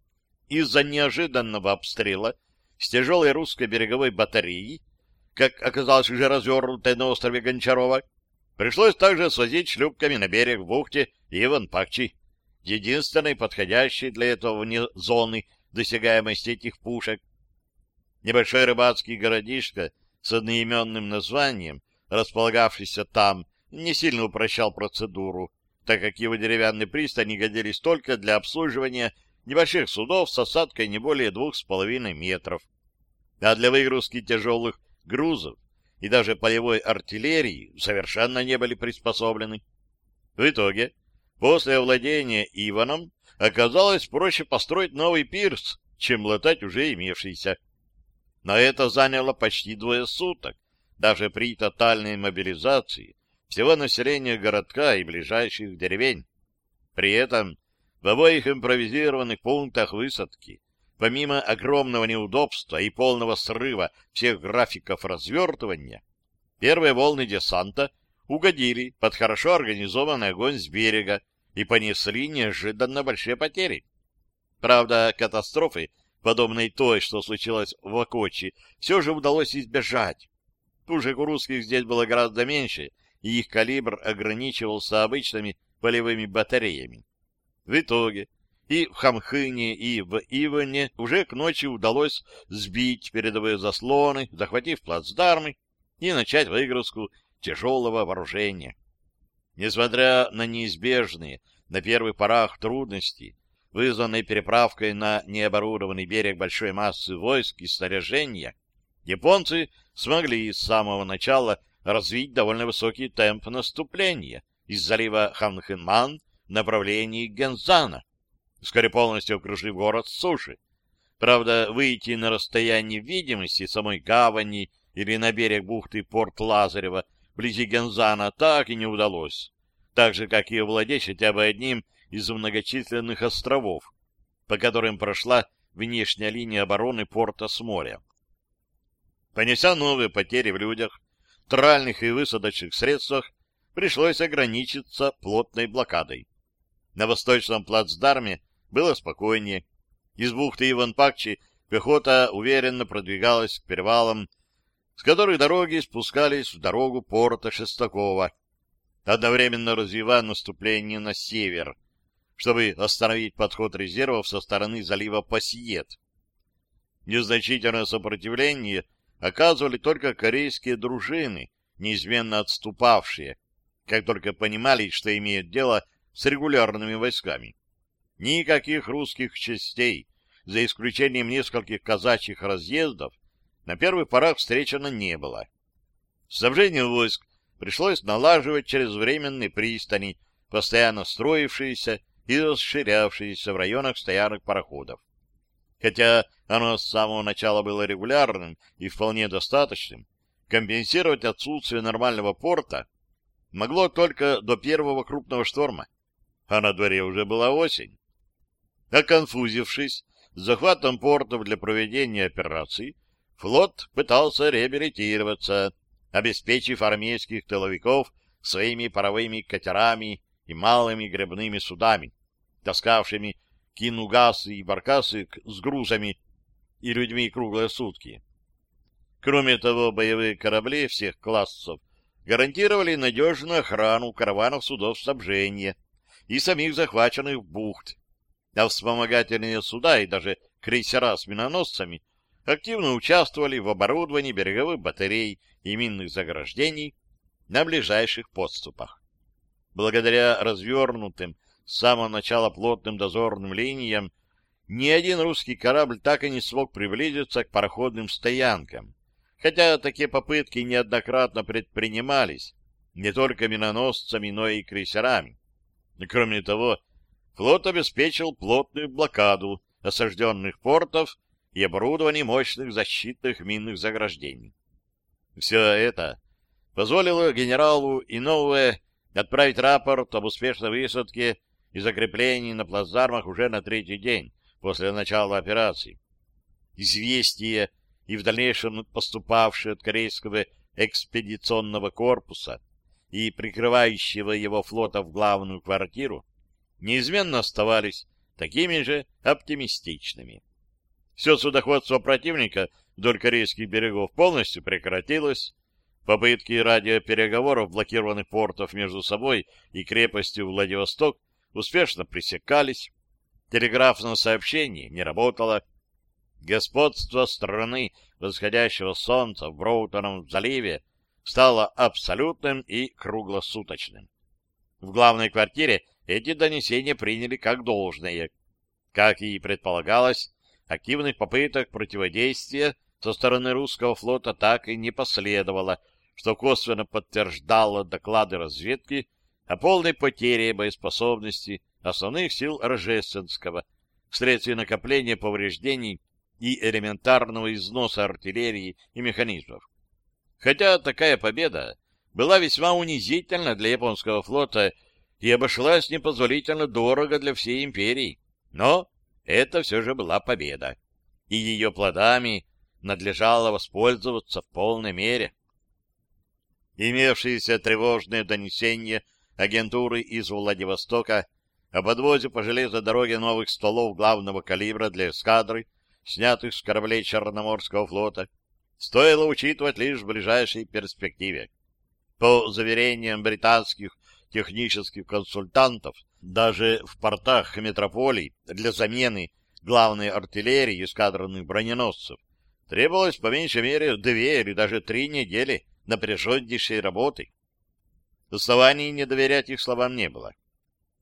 из-за неожиданного обстрела с тяжелой русской береговой батареи, как оказалось уже развернутой на острове Гончарова, пришлось также свозить шлюпками на берег в бухте Иван-Пакчи, единственной подходящей для этого вне зоны досягаемости этих пушек, Небольшой рыбацкий городишко с одноименным названием, располагавшийся там, не сильно упрощал процедуру, так как его деревянные пристани годились только для обслуживания небольших судов с осадкой не более двух с половиной метров. А для выгрузки тяжелых грузов и даже полевой артиллерии совершенно не были приспособлены. В итоге, после овладения Иваном, оказалось проще построить новый пирс, чем латать уже имевшийся. Но это заняло почти двое суток, даже при тотальной мобилизации всего населения городка и ближайших деревень. При этом в обоих импровизированных пунктах высадки, помимо огромного неудобства и полного срыва всех графиков развертывания, первые волны десанта угодили под хорошо организованный огонь с берега и понесли неожиданно большие потери. Правда, катастрофы подобной той, что случилось в Окочи, все же удалось избежать. Пушек у русских здесь было гораздо меньше, и их калибр ограничивался обычными полевыми батареями. В итоге и в Хамхыне, и в Иване уже к ночи удалось сбить передовые заслоны, захватив плацдармы и начать выгрузку тяжелого вооружения. Несмотря на неизбежные на первых порах трудности, вызванной переправкой на необорудованный берег большой массы войск и снаряжения, японцы смогли с самого начала развить довольно высокий темп наступления из залива Ханхенман в направлении Гензана, вскоре полностью окружив город с суши. Правда, выйти на расстояние видимости самой гавани или на берег бухты порт Лазарева вблизи Гензана так и не удалось, так же, как и овладеть хотя бы одним из многочисленных островов, по которым прошла внешняя линия обороны порта с моря. Понеся новые потери в людях, тральных и высадочных средствах, пришлось ограничиться плотной блокадой. На восточном плацдарме было спокойнее. Из бухты Иван-Пакчи пехота уверенно продвигалась к перевалам, с которых дороги спускались в дорогу порта Шестакова, одновременно развивая наступление на север, чтобы остановить подход резервов со стороны залива Пассиет. Незначительное сопротивление оказывали только корейские дружины, неизменно отступавшие, как только понимали, что имеют дело с регулярными войсками. Никаких русских частей, за исключением нескольких казачьих разъездов, на первых порах встречено не было. Снабжение войск пришлось налаживать через временные пристани, постоянно строившиеся и расширявшиеся в районах стоянок пароходов. Хотя оно с самого начала было регулярным и вполне достаточным, компенсировать отсутствие нормального порта могло только до первого крупного шторма, а на дворе уже была осень. Оконфузившись с захватом портов для проведения операций, флот пытался реабилитироваться, обеспечив армейских тыловиков своими паровыми катерами и малыми гребными судами, таскавшими кинугасы и баркасы с грузами и людьми круглые сутки. Кроме того, боевые корабли всех классов гарантировали надежную охрану караванов судов снабжения и самих захваченных бухт, а вспомогательные суда и даже крейсера с миноносцами активно участвовали в оборудовании береговых батарей и минных заграждений на ближайших подступах. Благодаря развернутым с самого начала плотным дозорным линиям ни один русский корабль так и не смог приблизиться к пароходным стоянкам, хотя такие попытки неоднократно предпринимались не только миноносцами, но и крейсерами. Кроме того, флот обеспечил плотную блокаду осажденных портов и оборудование мощных защитных минных заграждений. Все это позволило генералу Инове отправить рапорт об успешной высадке и закреплении на плацдармах уже на третий день после начала операции. Известие и в дальнейшем поступавшее от корейского экспедиционного корпуса и прикрывающего его флота в главную квартиру неизменно оставались такими же оптимистичными. Все судоходство противника вдоль корейских берегов полностью прекратилось, попытки радиопереговоров блокированных портов между собой и крепостью Владивосток успешно пресекались, телеграфное сообщение не работало, господство страны восходящего солнца в Броутоном заливе стало абсолютным и круглосуточным. В главной квартире эти донесения приняли как должное. Как и предполагалось, активных попыток противодействия со стороны русского флота так и не последовало, что косвенно подтверждало доклады разведки о полной потере боеспособности основных сил Рожественского вследствие накопления повреждений и элементарного износа артиллерии и механизмов. Хотя такая победа была весьма унизительна для японского флота и обошлась непозволительно дорого для всей империи, но это все же была победа, и ее плодами надлежало воспользоваться в полной мере. Имевшиеся тревожные донесения агентуры из Владивостока о подвозе по железной дороге новых стволов главного калибра для эскадры, снятых с кораблей Черноморского флота, стоило учитывать лишь в ближайшей перспективе. По заверениям британских технических консультантов, даже в портах метрополий для замены главной артиллерии эскадренных броненосцев требовалось по меньшей мере две или даже три недели напряженнейшей работы. Оснований не доверять их словам не было.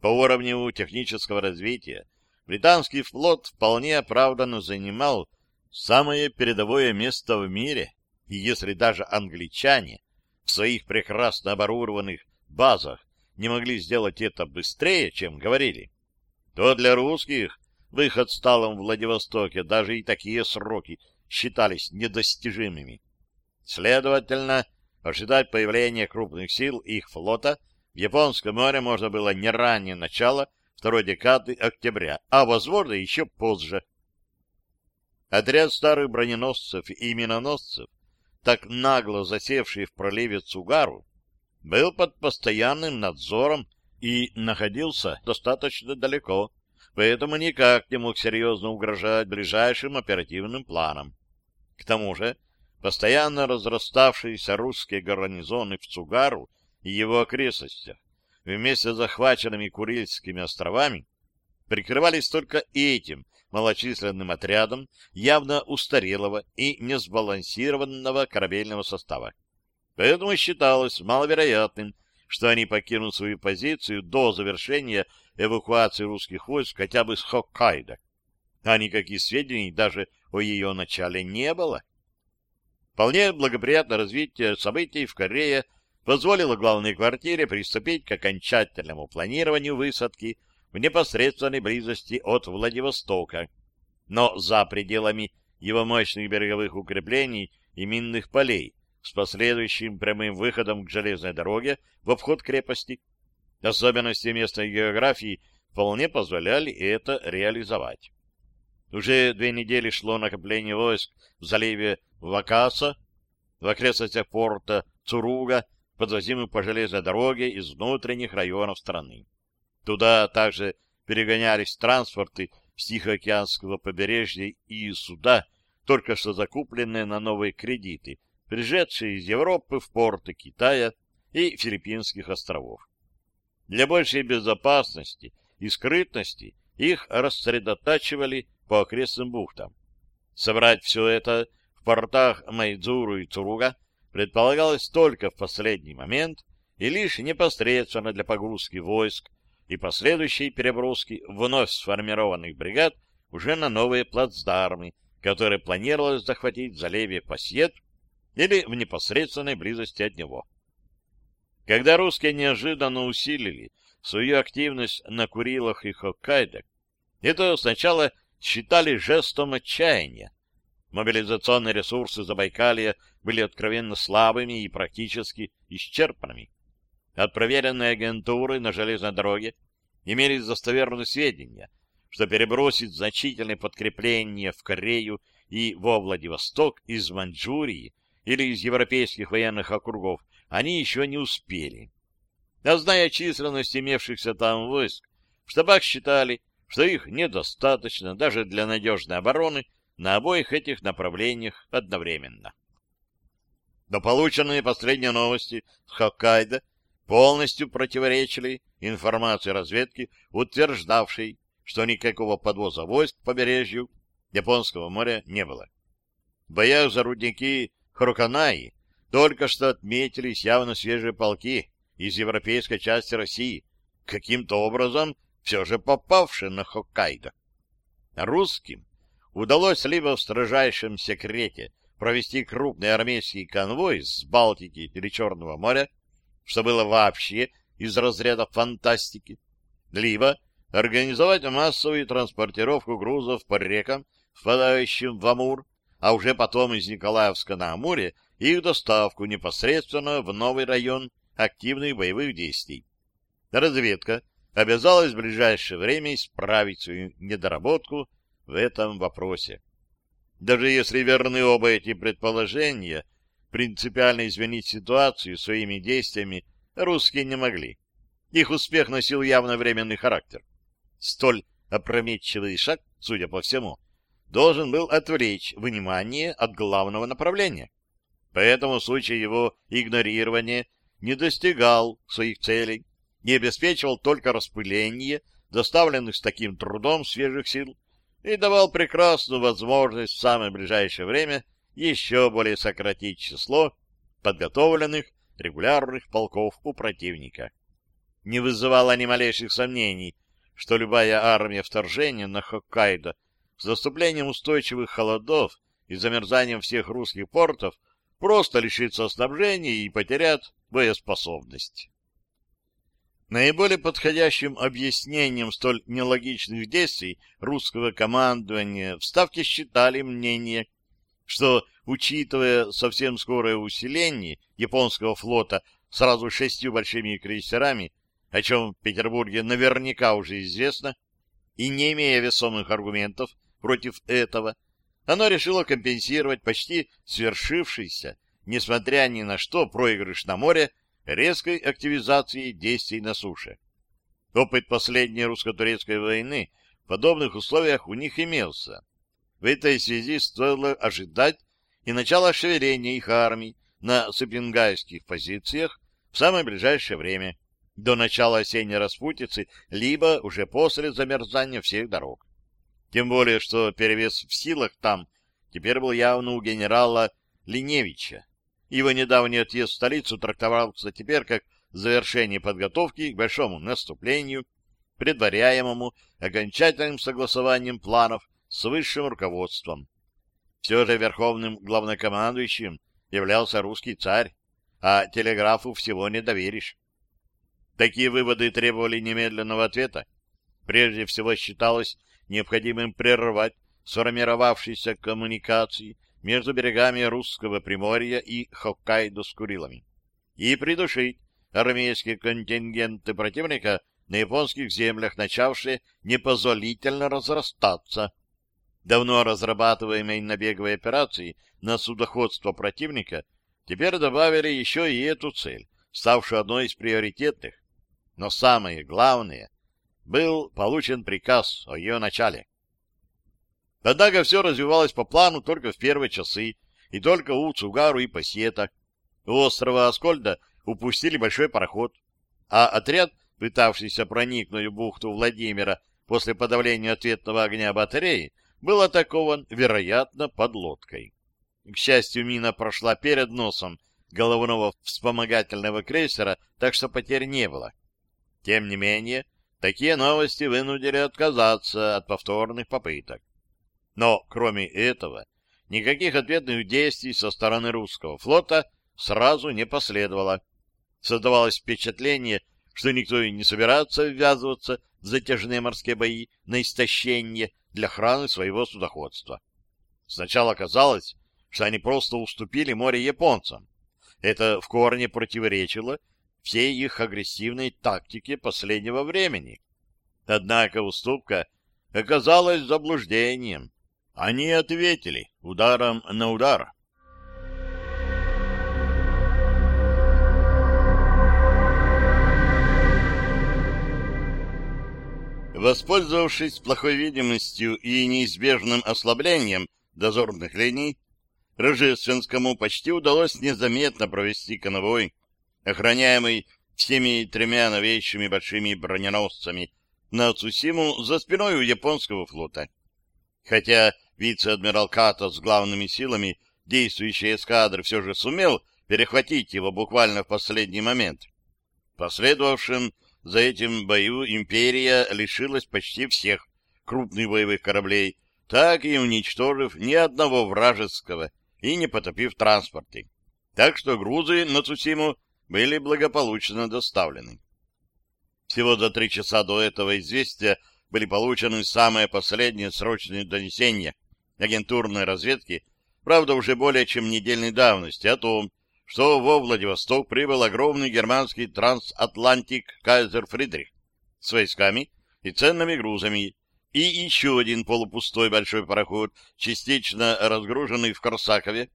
По уровню технического развития британский флот вполне оправданно занимал самое передовое место в мире, и если даже англичане в своих прекрасно оборудованных базах не могли сделать это быстрее, чем говорили, то для русских в их отсталом Владивостоке даже и такие сроки считались недостижимыми. Следовательно, ожидать появления крупных сил их флота в Японском море можно было не ранее начала второй декады октября, а, возможно, еще позже. Отряд старых броненосцев и миноносцев, так нагло засевший в проливе Цугару, был под постоянным надзором и находился достаточно далеко, поэтому никак не мог серьезно угрожать ближайшим оперативным планам. К тому же, постоянно разраставшиеся русские гарнизоны в Цугару и его окрестностях вместе с захваченными Курильскими островами прикрывались только этим малочисленным отрядом явно устарелого и несбалансированного корабельного состава. Поэтому считалось маловероятным, что они покинут свою позицию до завершения эвакуации русских войск хотя бы с Хоккайдо. А никаких сведений даже о ее начале не было. Вполне благоприятное развитие событий в Корее позволило главной квартире приступить к окончательному планированию высадки в непосредственной близости от Владивостока, но за пределами его мощных береговых укреплений и минных полей с последующим прямым выходом к железной дороге в обход крепости. Особенности местной географии вполне позволяли это реализовать. Уже две недели шло накопление войск в заливе Вакаса, в окрестностях порта Цуруга, подвозимых по железной дороге из внутренних районов страны. Туда также перегонялись транспорты с Тихоокеанского побережья и суда, только что закупленные на новые кредиты, пришедшие из Европы в порты Китая и Филиппинских островов. Для большей безопасности и скрытности их рассредотачивали по окрестным бухтам. Собрать все это в портах Майдзуру и Цуруга предполагалось только в последний момент и лишь непосредственно для погрузки войск и последующей переброски вновь сформированных бригад уже на новые плацдармы, которые планировалось захватить в заливе Пассиет или в непосредственной близости от него. Когда русские неожиданно усилили свою активность на Курилах и Хоккайдо, это сначала считали жестом отчаяния. Мобилизационные ресурсы Забайкалья были откровенно слабыми и практически исчерпанными. От проверенной агентуры на железной дороге имелись достоверные сведения, что перебросить значительные подкрепления в Корею и во Владивосток из Маньчжурии или из европейских военных округов они еще не успели. А зная численность имевшихся там войск, в штабах считали, что их недостаточно даже для надежной обороны на обоих этих направлениях одновременно. Но полученные последние новости с Хоккайдо полностью противоречили информации разведки, утверждавшей, что никакого подвоза войск к побережью Японского моря не было. В боях за рудники Хороканаи только что отметились явно свежие полки из европейской части России, каким-то образом все же попавшие на Хоккайдо. Русским удалось либо в строжайшем секрете провести крупный армейский конвой с Балтики или Черного моря, что было вообще из разряда фантастики, либо организовать массовую транспортировку грузов по рекам, впадающим в Амур, а уже потом из Николаевска на Амуре их доставку непосредственно в новый район активных боевых действий. Разведка обязалась в ближайшее время исправить свою недоработку в этом вопросе. Даже если верны оба эти предположения, принципиально изменить ситуацию своими действиями русские не могли. Их успех носил явно временный характер. Столь опрометчивый шаг, судя по всему, должен был отвлечь внимание от главного направления. Поэтому в случае его игнорирования не достигал своих целей, не обеспечивал только распыление доставленных с таким трудом свежих сил и давал прекрасную возможность в самое ближайшее время еще более сократить число подготовленных регулярных полков у противника. Не вызывало ни малейших сомнений, что любая армия вторжения на Хоккайдо с наступлением устойчивых холодов и замерзанием всех русских портов просто лишится снабжения и потеряет боеспособность. Наиболее подходящим объяснением столь нелогичных действий русского командования в Ставке считали мнение, что, учитывая совсем скорое усиление японского флота сразу шестью большими крейсерами, о чем в Петербурге наверняка уже известно, и не имея весомых аргументов против этого, оно решило компенсировать почти свершившийся, несмотря ни на что, проигрыш на море резкой активизацией действий на суше. Опыт последней русско-турецкой войны в подобных условиях у них имелся. В этой связи стоило ожидать и начало шевеления их армий на сыпингайских позициях в самое ближайшее время, до начала осенней распутицы, либо уже после замерзания всех дорог. Тем более, что перевес в силах там теперь был явно у генерала Линевича. Его недавний отъезд в столицу трактовался теперь как завершение подготовки к большому наступлению, предваряемому окончательным согласованием планов с высшим руководством. Все же верховным главнокомандующим являлся русский царь, а телеграфу всего не доверишь. Такие выводы требовали немедленного ответа. Прежде всего считалось необходимым прервать сформировавшиеся коммуникации между берегами русского Приморья и Хоккайдо с Курилами и придушить армейские контингенты противника на японских землях, начавшие непозволительно разрастаться. Давно разрабатываемой набеговой операции на судоходство противника теперь добавили еще и эту цель, ставшую одной из приоритетных. Но самое главное, был получен приказ о ее начале. Однако все развивалось по плану только в первые часы, и только у Цугару и Пассета. У острова Аскольда упустили большой пароход, а отряд, пытавшийся проникнуть в бухту Владимира после подавления ответного огня батареи, был атакован, вероятно, под лодкой. К счастью, мина прошла перед носом головного вспомогательного крейсера, так что потерь не было. Тем не менее, такие новости вынудили отказаться от повторных попыток. Но, кроме этого, никаких ответных действий со стороны русского флота сразу не последовало. Создавалось впечатление, что никто и не собирается ввязываться в затяжные морские бои на истощение для охраны своего судоходства. Сначала казалось, что они просто уступили море японцам. Это в корне противоречило всей их агрессивной тактике последнего времени. Однако уступка оказалась заблуждением. Они ответили ударом на удар. Воспользовавшись плохой видимостью и неизбежным ослаблением дозорных линий, Рожественскому почти удалось незаметно провести конвой, охраняемый всеми тремя новейшими большими броненосцами на Цусиму за спиной у японского флота. Хотя вице-адмирал Като с главными силами действующей эскадры все же сумел перехватить его буквально в последний момент. Последовавшим за этим бою империя лишилась почти всех крупных боевых кораблей, так и уничтожив ни одного вражеского и не потопив транспорты. Так что грузы на Цусиму были благополучно доставлены. Всего за три часа до этого известия были получены самые последние срочные донесения агентурной разведки, правда, уже более чем недельной давности, о том, что во Владивосток прибыл огромный германский трансатлантик Кайзер Фридрих с войсками и ценными грузами, и еще один полупустой большой пароход, частично разгруженный в Корсакове.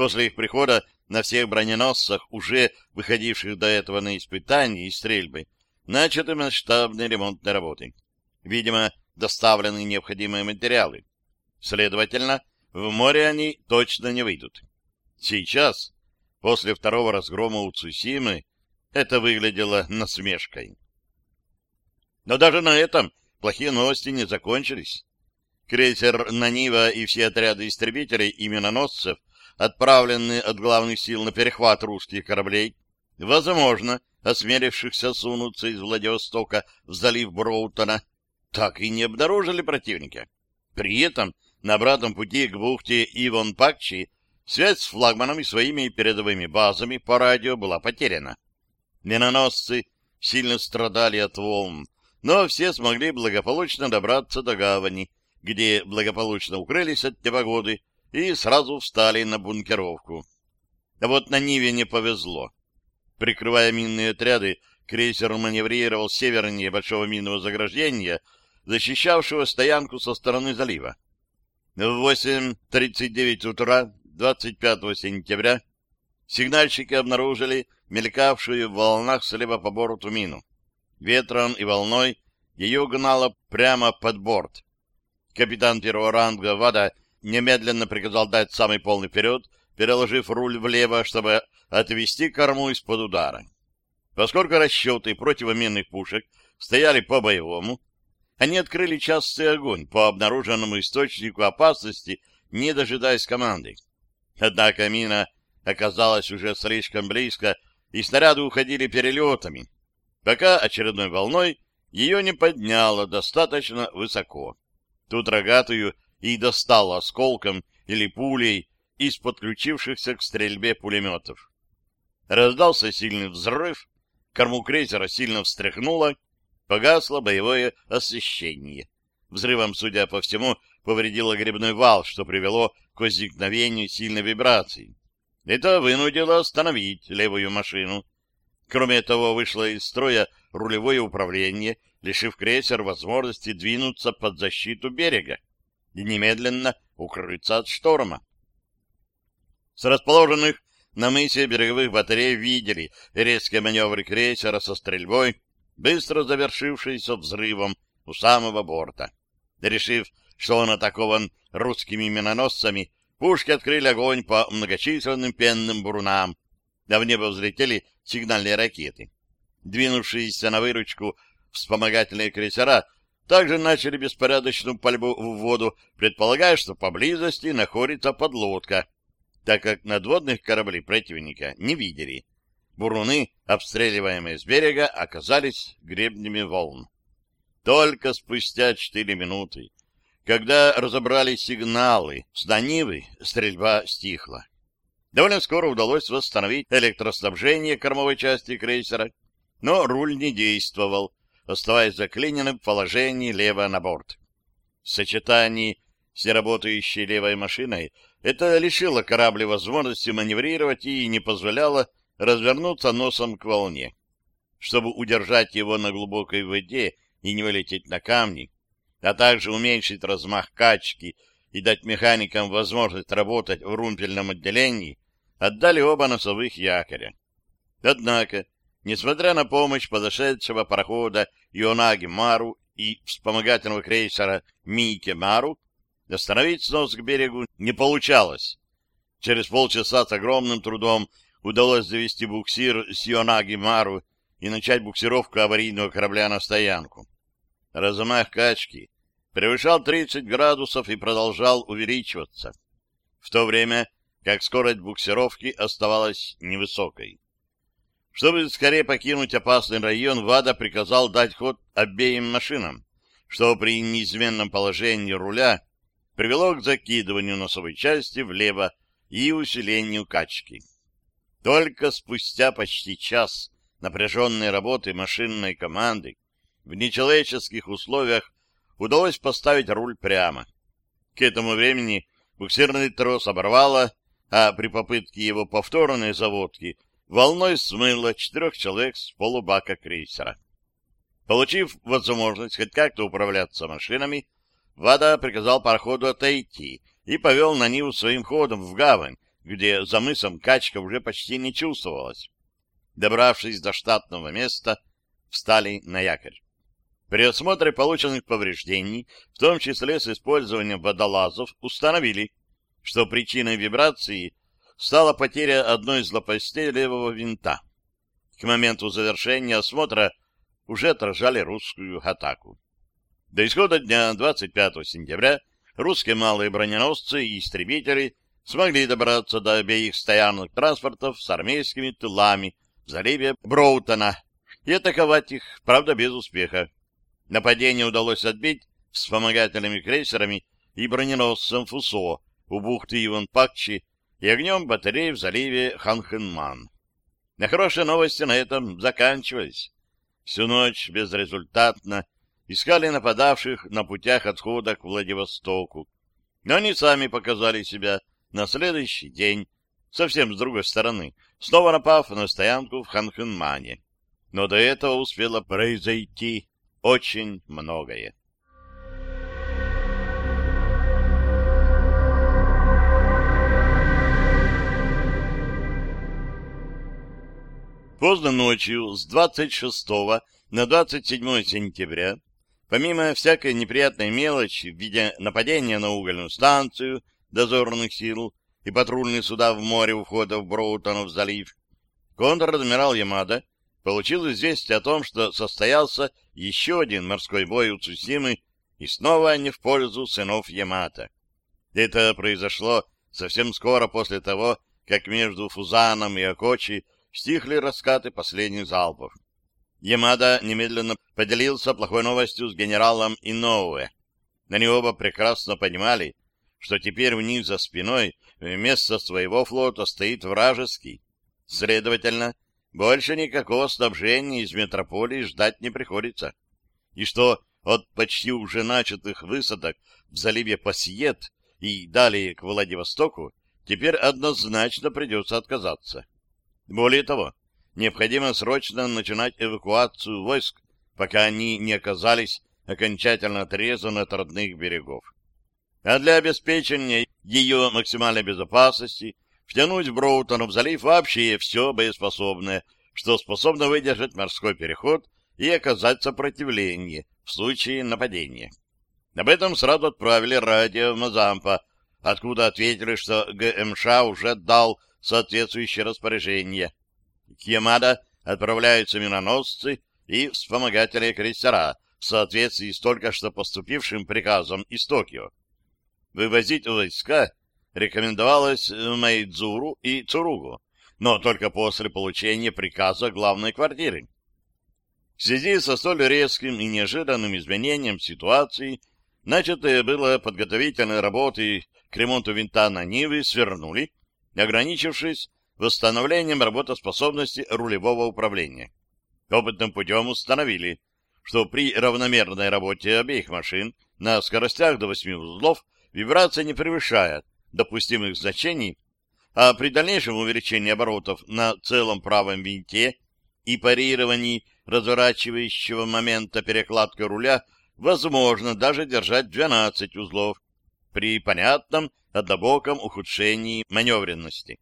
После их прихода на всех броненосцах, уже выходивших до этого на испытания и стрельбы, начаты масштабные ремонтные работы. Видимо, доставлены необходимые материалы. Следовательно, в море они точно не выйдут. Сейчас После второго разгрома у Цусимы это выглядело насмешкой. Но даже на этом плохие новости не закончились. Крейсер «Нанива» и все отряды истребителей и миноносцев, отправленные от главных сил на перехват русских кораблей, возможно, осмелившихся сунуться из Владивостока в залив Броутона, так и не обнаружили противника. При этом на обратном пути к бухте Ивон-Пакчи Связь с флагманами своими передовыми базами по радио была потеряна. Миноносцы сильно страдали от волн, но все смогли благополучно добраться до гавани, где благополучно укрылись от непогоды и сразу встали на бункеровку. А вот на Ниве не повезло. Прикрывая минные отряды, крейсер маневрировал севернее большого минного заграждения, защищавшего стоянку со стороны залива. В 8.39 утра 25 сентября сигнальщики обнаружили мелькавшую в волнах слева по борту мину. Ветром и волной ее гнало прямо под борт. Капитан первого ранга Вада немедленно приказал дать самый полный вперед, переложив руль влево, чтобы отвести корму из-под удара. Поскольку расчеты противоминных пушек стояли по-боевому, они открыли частый огонь по обнаруженному источнику опасности, не дожидаясь команды. Однако мина оказалась уже слишком близко, и снаряды уходили перелетами, пока очередной волной ее не подняло достаточно высоко. Тут рогатую и достало осколком или пулей из подключившихся к стрельбе пулеметов. Раздался сильный взрыв, корму крейсера сильно встряхнуло, погасло боевое освещение. Взрывом, судя по всему, повредило грибной вал, что привело к возникновению сильной вибрации. Это вынудило остановить левую машину. Кроме того, вышло из строя рулевое управление, лишив крейсер возможности двинуться под защиту берега немедленно укрыться от шторма. С расположенных на мысе береговых батарей видели резкие маневры крейсера со стрельбой, быстро завершившиеся взрывом у самого борта. Решив, что он атакован русскими миноносцами, пушки открыли огонь по многочисленным пенным бурунам, а в небо взлетели сигнальные ракеты. Двинувшиеся на выручку вспомогательные крейсера также начали беспорядочную пальбу в воду, предполагая, что поблизости находится подлодка, так как надводных кораблей противника не видели. Буруны, обстреливаемые с берега, оказались гребнями волн. Только спустя четыре минуты, когда разобрались сигналы с Данивы, стрельба стихла. Довольно скоро удалось восстановить электроснабжение кормовой части крейсера, но руль не действовал, оставаясь заклиненным в положении лево на борт. В сочетании с неработающей левой машиной это лишило корабля возможности маневрировать и не позволяло развернуться носом к волне. Чтобы удержать его на глубокой воде и не вылететь на камни, а также уменьшить размах качки и дать механикам возможность работать в румпельном отделении, отдали оба носовых якоря. Однако, несмотря на помощь подошедшего парохода Ионаги Мару и вспомогательного крейсера Мике Мару, остановить снос к берегу не получалось. Через полчаса с огромным трудом удалось завести буксир с Ионаги Мару и начать буксировку аварийного корабля на стоянку. Размах качки превышал 30 градусов и продолжал увеличиваться, в то время как скорость буксировки оставалась невысокой. Чтобы скорее покинуть опасный район, ВАДА приказал дать ход обеим машинам, что при неизменном положении руля привело к закидыванию носовой части влево и усилению качки. Только спустя почти час напряженной работы машинной команды в нечеловеческих условиях удалось поставить руль прямо. К этому времени буксирный трос оборвало, а при попытке его повторной заводки волной смыло четырех человек с полубака крейсера. Получив возможность хоть как-то управляться машинами, Вада приказал пароходу отойти и повел на Ниву своим ходом в гавань, где за мысом качка уже почти не чувствовалась. Добравшись до штатного места, встали на якорь. При осмотре полученных повреждений, в том числе с использованием водолазов, установили, что причиной вибрации стала потеря одной из лопастей левого винта. К моменту завершения осмотра уже отражали русскую атаку. До исхода дня 25 сентября русские малые броненосцы и истребители смогли добраться до обеих стоянок транспортов с армейскими тылами в заливе Броутона и атаковать их, правда, без успеха. Нападение удалось отбить вспомогательными крейсерами и броненосцем Фусо у бухты Иван-Пакчи и огнем батарей в заливе Ханхенман. На хорошие новости на этом заканчивались. Всю ночь безрезультатно искали нападавших на путях отхода к Владивостоку. Но они сами показали себя на следующий день, совсем с другой стороны, снова напав на стоянку в Ханхенмане. но до этого успело произойти очень многое. Поздно ночью с 26 на 27 сентября, помимо всякой неприятной мелочи в виде нападения на угольную станцию дозорных сил и патрульные суда в море у входа в Броутонов залив, контр-адмирал Ямада получил известие о том, что состоялся еще один морской бой у Цусимы и снова не в пользу сынов Ямата. Это произошло совсем скоро после того, как между Фузаном и Акочи стихли раскаты последних залпов. Ямада немедленно поделился плохой новостью с генералом Иноуэ. Они оба прекрасно понимали, что теперь у них за спиной вместо своего флота стоит вражеский. Следовательно, больше никакого снабжения из метрополии ждать не приходится. И что от почти уже начатых высадок в заливе Пассиет и далее к Владивостоку теперь однозначно придется отказаться. Более того, необходимо срочно начинать эвакуацию войск, пока они не оказались окончательно отрезаны от родных берегов. А для обеспечения ее максимальной безопасности втянуть в Броутонов залив вообще все боеспособное, что способно выдержать морской переход и оказать сопротивление в случае нападения. Об этом сразу отправили радио Мазампа, откуда ответили, что ГМШ уже дал соответствующее распоряжение. К Ямада отправляются миноносцы и вспомогательные крейсера в соответствии с только что поступившим приказом из Токио. Вывозить войска рекомендовалось Майдзуру и Цуругу, но только после получения приказа главной квартиры. В связи со столь резким и неожиданным изменением ситуации начатые было подготовительные работы к ремонту винта на Нивы свернули, ограничившись восстановлением работоспособности рулевого управления. Опытным путем установили, что при равномерной работе обеих машин на скоростях до 8 узлов вибрация не превышает допустимых значений, а при дальнейшем увеличении оборотов на целом правом винте и парировании разворачивающего момента перекладки руля возможно даже держать 12 узлов при понятном однобоком ухудшении маневренности.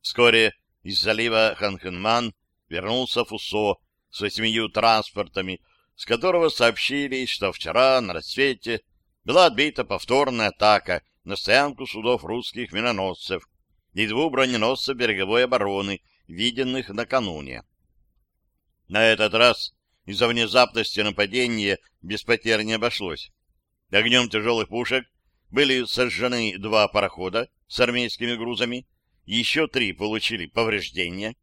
Вскоре из залива Ханхенман вернулся Фусо с восьмию транспортами, с которого сообщили, что вчера на рассвете была отбита повторная атака на стоянку судов русских миноносцев и двух броненосцев береговой обороны, виденных накануне. На этот раз из-за внезапности нападения без потерь не обошлось. Огнем тяжелых пушек были сожжены два парохода с армейскими грузами, еще три получили повреждения,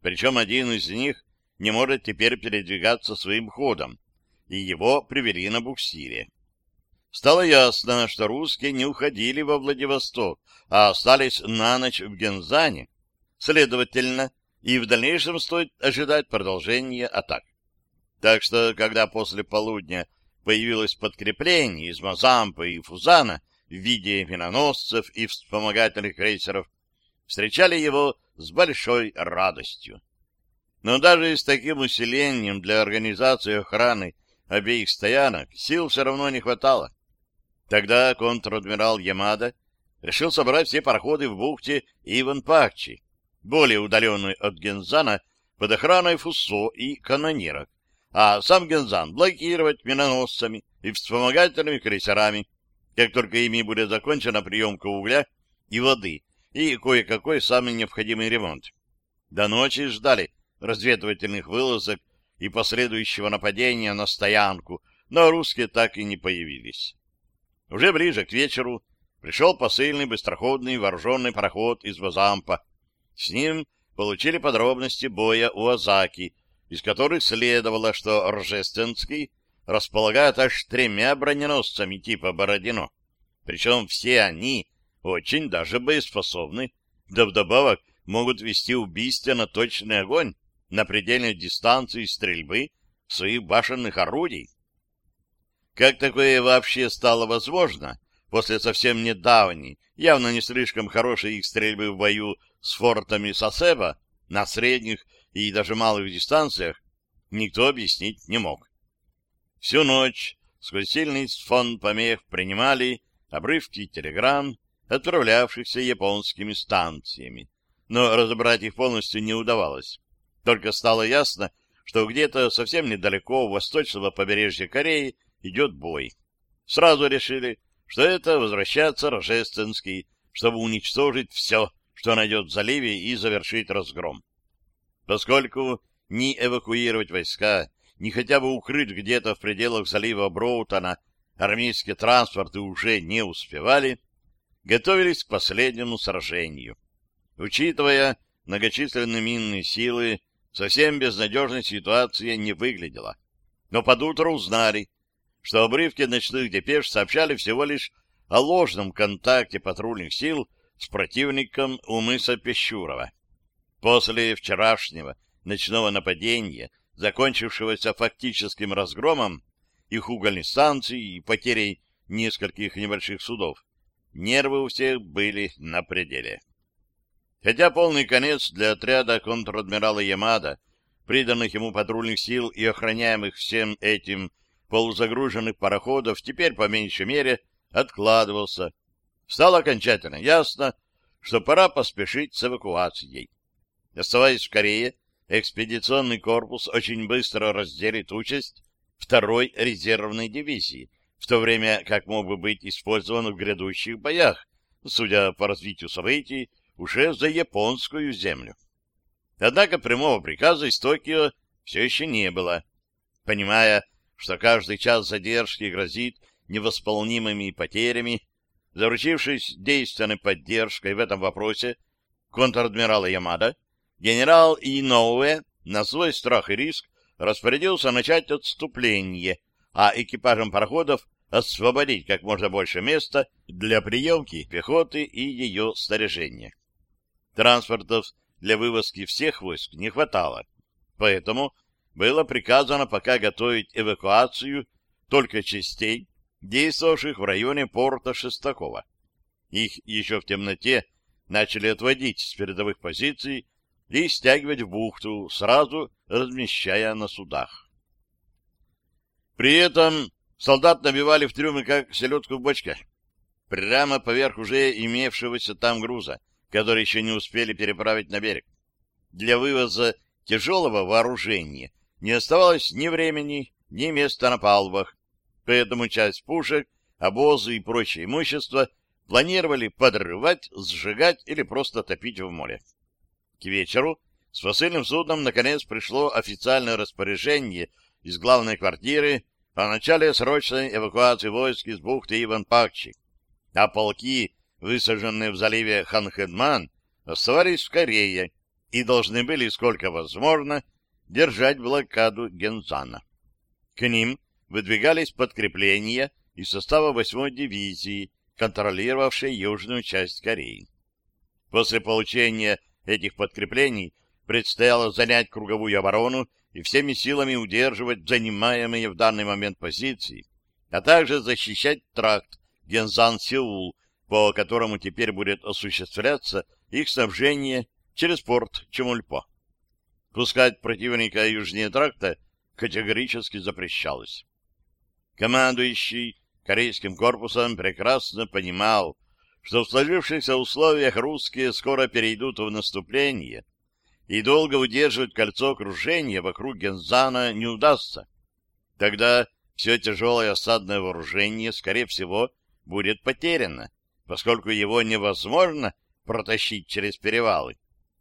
причем один из них не может теперь передвигаться своим ходом, и его привели на буксире. Стало ясно, что русские не уходили во Владивосток, а остались на ночь в Гензане. Следовательно, и в дальнейшем стоит ожидать продолжения атак. Так что, когда после полудня появилось подкрепление из Мазампа и Фузана в виде миноносцев и вспомогательных крейсеров, встречали его с большой радостью. Но даже с таким усилением для организации охраны обеих стоянок сил все равно не хватало. Тогда контр-адмирал Ямада решил собрать все пароходы в бухте Иван-Пакчи, более удаленной от Гензана, под охраной Фуссо и канонирок, а сам Гензан блокировать миноносцами и вспомогательными крейсерами, как только ими будет закончена приемка угля и воды и кое-какой самый необходимый ремонт. До ночи ждали разведывательных вылазок и последующего нападения на стоянку, но русские так и не появились. Уже ближе к вечеру пришел посыльный быстроходный вооруженный пароход из Базампа. С ним получили подробности боя у Азаки, из которых следовало, что Рожественский располагает аж тремя броненосцами типа Бородино. Причем все они очень даже боеспособны, да вдобавок могут вести убийственно точный огонь на предельной дистанции стрельбы своих башенных орудий. Как такое вообще стало возможно после совсем недавней, явно не слишком хорошей их стрельбы в бою с фортами Сосеба на средних и даже малых дистанциях, никто объяснить не мог. Всю ночь сквозь сильный фон помех принимали обрывки телеграмм, отправлявшихся японскими станциями, но разобрать их полностью не удавалось. Только стало ясно, что где-то совсем недалеко у восточного побережья Кореи идет бой. Сразу решили, что это возвращается Рожественский, чтобы уничтожить все, что найдет в заливе, и завершить разгром. Поскольку ни эвакуировать войска, ни хотя бы укрыть где-то в пределах залива Броутона армейские транспорты уже не успевали, готовились к последнему сражению. Учитывая многочисленные минные силы, совсем безнадежной ситуация не выглядела. Но под утро узнали, что обрывки ночных депеш сообщали всего лишь о ложном контакте патрульных сил с противником у мыса Пещурова. После вчерашнего ночного нападения, закончившегося фактическим разгромом их угольной станции и потерей нескольких небольших судов, нервы у всех были на пределе. Хотя полный конец для отряда контр-адмирала Ямада, приданных ему патрульных сил и охраняемых всем этим полузагруженных пароходов, теперь по меньшей мере откладывался. Стало окончательно ясно, что пора поспешить с эвакуацией. Оставаясь в Корее, экспедиционный корпус очень быстро разделит участь второй резервной дивизии, в то время как мог бы быть использован в грядущих боях, судя по развитию событий, уже за японскую землю. Однако прямого приказа из Токио все еще не было. Понимая, что каждый час задержки грозит невосполнимыми потерями, заручившись действенной поддержкой в этом вопросе контр-адмирала Ямада, генерал Иноуэ на свой страх и риск распорядился начать отступление, а экипажам пароходов освободить как можно больше места для приемки пехоты и ее снаряжения. Транспортов для вывозки всех войск не хватало, поэтому было приказано пока готовить эвакуацию только частей, действовавших в районе порта Шестакова. Их еще в темноте начали отводить с передовых позиций и стягивать в бухту, сразу размещая на судах. При этом солдат набивали в трюмы, как селедку в бочке, прямо поверх уже имевшегося там груза, который еще не успели переправить на берег. Для вывоза тяжелого вооружения не оставалось ни времени, ни места на палубах, поэтому часть пушек, обозы и прочее имущество планировали подрывать, сжигать или просто топить в море. К вечеру с посыльным судном наконец пришло официальное распоряжение из главной квартиры о начале срочной эвакуации войск из бухты Иван-Пакчи, а полки, высаженные в заливе Ханхедман, оставались в Корее и должны были, сколько возможно, держать блокаду Гензана. К ним выдвигались подкрепления из состава 8-й дивизии, контролировавшей южную часть Кореи. После получения этих подкреплений предстояло занять круговую оборону и всеми силами удерживать занимаемые в данный момент позиции, а также защищать тракт Гензан-Сеул, по которому теперь будет осуществляться их снабжение через порт Чемульпо. Пускать противника южнее тракта категорически запрещалось. Командующий корейским корпусом прекрасно понимал, что в сложившихся условиях русские скоро перейдут в наступление, и долго удерживать кольцо окружения вокруг Гензана не удастся. Тогда все тяжелое осадное вооружение, скорее всего, будет потеряно, поскольку его невозможно протащить через перевалы.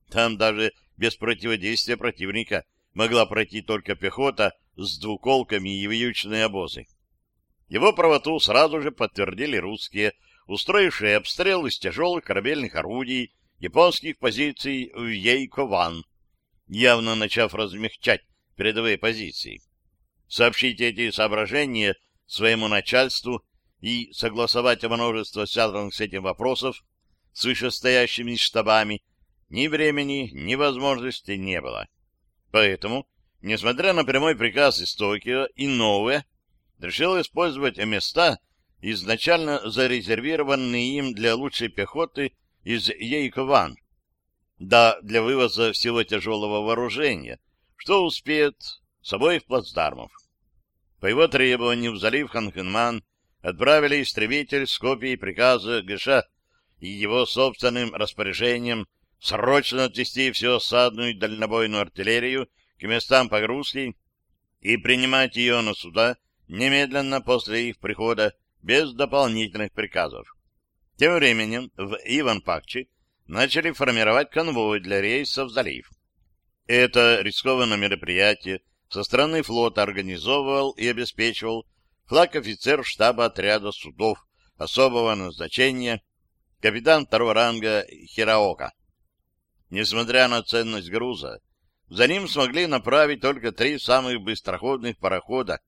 Там даже без противодействия противника могла пройти только пехота с двуколками и вьючные обозы. Его правоту сразу же подтвердили русские, устроившие обстрел из тяжелых корабельных орудий японских позиций в Ейкован, явно начав размягчать передовые позиции. Сообщить эти соображения своему начальству и согласовать множество связанных с этим вопросов с вышестоящими штабами ни времени, ни возможности не было. Поэтому, несмотря на прямой приказ из Токио и новые, решил использовать места, изначально зарезервированные им для лучшей пехоты из Ейкован, да для вывоза всего тяжелого вооружения, что успеет с обоих плацдармов. По его требованию в залив Ханхенман отправили истребитель с копией приказа ГШ и его собственным распоряжением срочно отвести всю осадную и дальнобойную артиллерию к местам погрузки и принимать ее на суда немедленно после их прихода без дополнительных приказов. Тем временем в Иван-Пакче начали формировать конвой для рейса в залив. Это рискованное мероприятие со стороны флота организовывал и обеспечивал флаг-офицер штаба отряда судов особого назначения капитан второго ранга Хираока. Несмотря на ценность груза, за ним смогли направить только три самых быстроходных парохода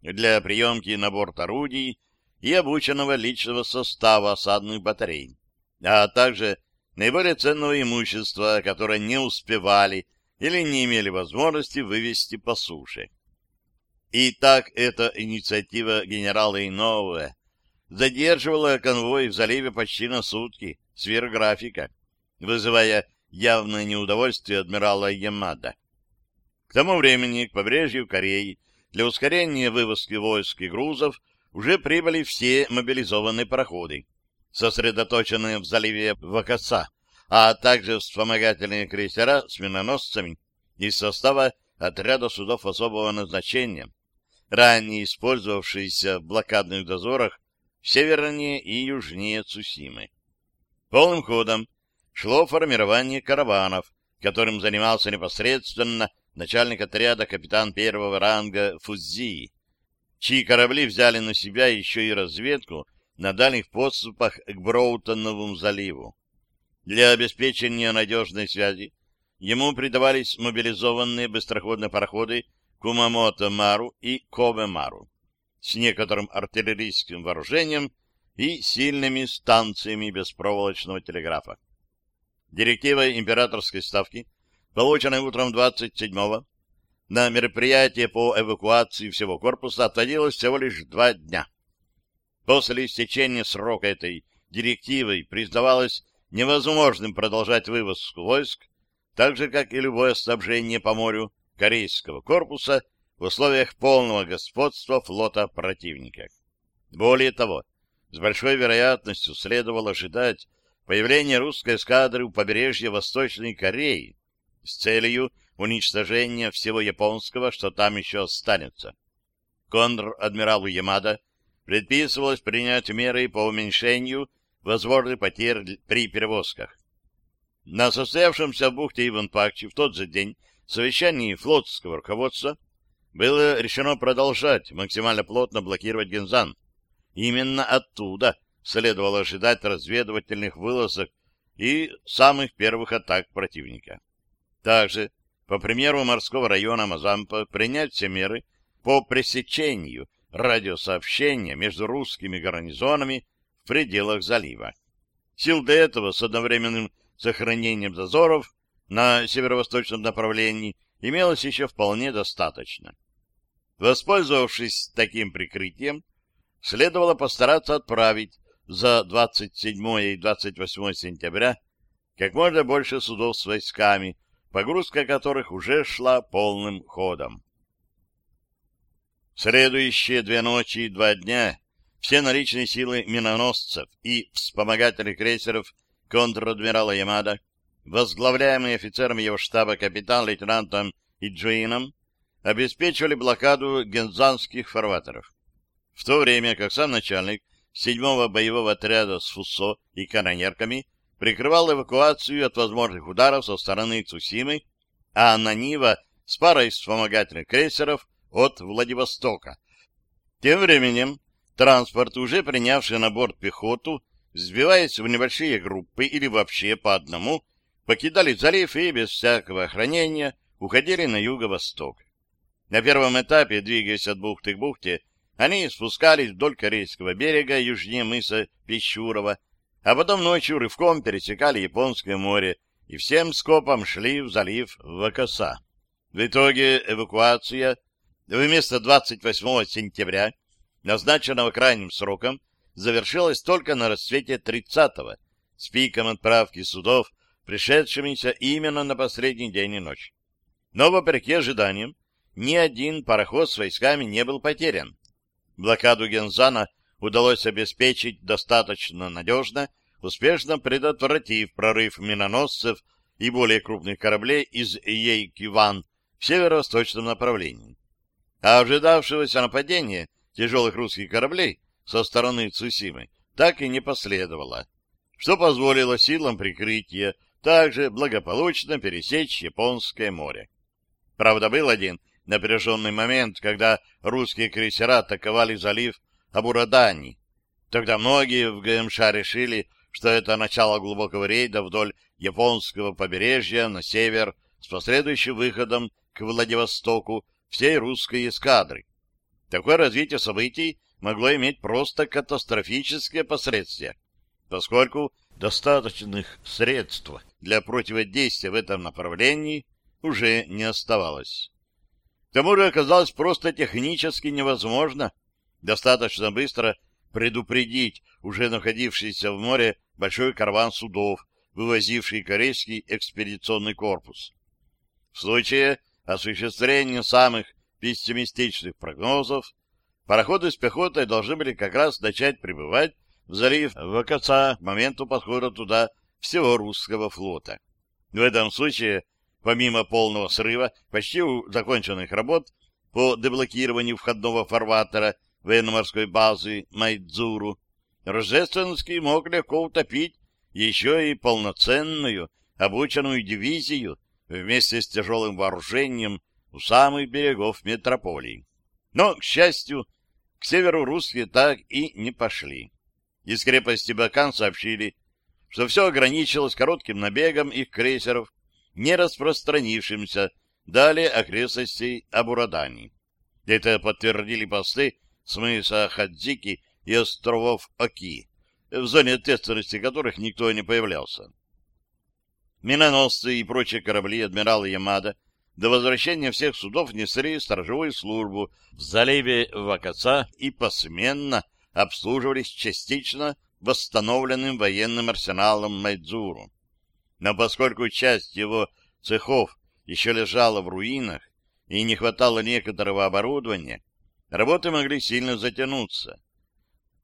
для приемки на борт орудий и обученного личного состава осадных батарей, а также наиболее ценного имущества, которое не успевали или не имели возможности вывести по суше. И так эта инициатива генерала Инове задерживала конвой в заливе почти на сутки, сверх графика, вызывая явное неудовольствие адмирала Ямада. К тому времени к побережью Кореи для ускорения вывозки войск и грузов уже прибыли все мобилизованные пароходы, сосредоточенные в заливе Вакаса, а также вспомогательные крейсера с миноносцами из состава отряда судов особого назначения, ранее использовавшиеся в блокадных дозорах севернее и южнее Цусимы. Полным ходом шло формирование караванов, которым занимался непосредственно начальник отряда капитан первого ранга Фузии, чьи корабли взяли на себя еще и разведку на дальних подступах к Броутоновому заливу. Для обеспечения надежной связи ему придавались мобилизованные быстроходные пароходы Кумамото-Мару и Кобе-Мару с некоторым артиллерийским вооружением и сильными станциями беспроволочного телеграфа. Директива императорской ставки, полученная утром 27-го, на мероприятие по эвакуации всего корпуса отводилось всего лишь два дня. После истечения срока этой директивой признавалось невозможным продолжать вывозку войск, так же, как и любое снабжение по морю корейского корпуса в условиях полного господства флота противника. Более того, с большой вероятностью следовало ожидать появление русской эскадры у побережья Восточной Кореи с целью уничтожения всего японского, что там еще останется. Контр-адмиралу Ямада предписывалось принять меры по уменьшению возможных потерь при перевозках. На состоявшемся в бухте Иван-Пакчи в тот же день совещании флотского руководства было решено продолжать максимально плотно блокировать Гензан. Именно оттуда следовало ожидать разведывательных вылазок и самых первых атак противника. Также, по примеру морского района Мазампа, принять все меры по пресечению радиосообщения между русскими гарнизонами в пределах залива. Сил для этого с одновременным сохранением дозоров на северо-восточном направлении имелось еще вполне достаточно. Воспользовавшись таким прикрытием, следовало постараться отправить за 27 и 28 сентября как можно больше судов с войсками, погрузка которых уже шла полным ходом. Следующие две ночи и два дня все наличные силы миноносцев и вспомогательных крейсеров контр-адмирала Ямада, возглавляемые офицером его штаба капитан-лейтенантом Иджуином, обеспечивали блокаду гензанских фарватеров. В то время как сам начальник седьмого боевого отряда с ФУСО и канонерками прикрывал эвакуацию от возможных ударов со стороны Цусимы, а Нанива с парой вспомогательных крейсеров от Владивостока. Тем временем транспорт, уже принявший на борт пехоту, сбиваясь в небольшие группы или вообще по одному, покидали залив и без всякого охранения уходили на юго-восток. На первом этапе, двигаясь от бухты к бухте, они спускались вдоль корейского берега южнее мыса Пещурова, а потом ночью рывком пересекали Японское море и всем скопом шли в залив Вакаса. В итоге эвакуация вместо 28 сентября, назначенного крайним сроком, завершилась только на рассвете 30-го, с пиком отправки судов, пришедшимися именно на последний день и ночь. Но, вопреки ожиданиям, ни один пароход с войсками не был потерян. Блокаду Гензана удалось обеспечить достаточно надежно, успешно предотвратив прорыв миноносцев и более крупных кораблей из Ейкиван в северо-восточном направлении. А ожидавшегося нападения тяжелых русских кораблей со стороны Цусимы так и не последовало, что позволило силам прикрытия также благополучно пересечь Японское море. Правда, был один напряженный момент, когда русские крейсера атаковали залив Абурадани. Тогда многие в ГМШ решили, что это начало глубокого рейда вдоль японского побережья на север с последующим выходом к Владивостоку всей русской эскадры. Такое развитие событий могло иметь просто катастрофические последствия, поскольку достаточных средств для противодействия в этом направлении уже не оставалось. К тому же оказалось просто технически невозможно достаточно быстро предупредить уже находившийся в море большой караван судов, вывозивший корейский экспедиционный корпус. В случае осуществления самых пессимистичных прогнозов, пароходы с пехотой должны были как раз начать прибывать в залив Вакаца к моменту подхода туда всего русского флота. В этом случае, помимо полного срыва почти законченных работ по деблокированию входного фарватера военно-морской базы Майдзуру, Рождественский мог легко утопить еще и полноценную обученную дивизию вместе с тяжелым вооружением у самых берегов метрополии. Но, к счастью, к северу русские так и не пошли. Из крепости Бакан сообщили, что все ограничилось коротким набегом их крейсеров, не распространившимся далее окрестностей Абурадани. Это подтвердили посты с мыса Хадзики и островов Оки, в зоне ответственности которых никто не появлялся. Миноносцы и прочие корабли адмирала Ямада до возвращения всех судов несли сторожевую службу в заливе Вакаца и посменно обслуживались частично восстановленным военным арсеналом Майдзуру. Но поскольку часть его цехов еще лежала в руинах и не хватало некоторого оборудования, работы могли сильно затянуться.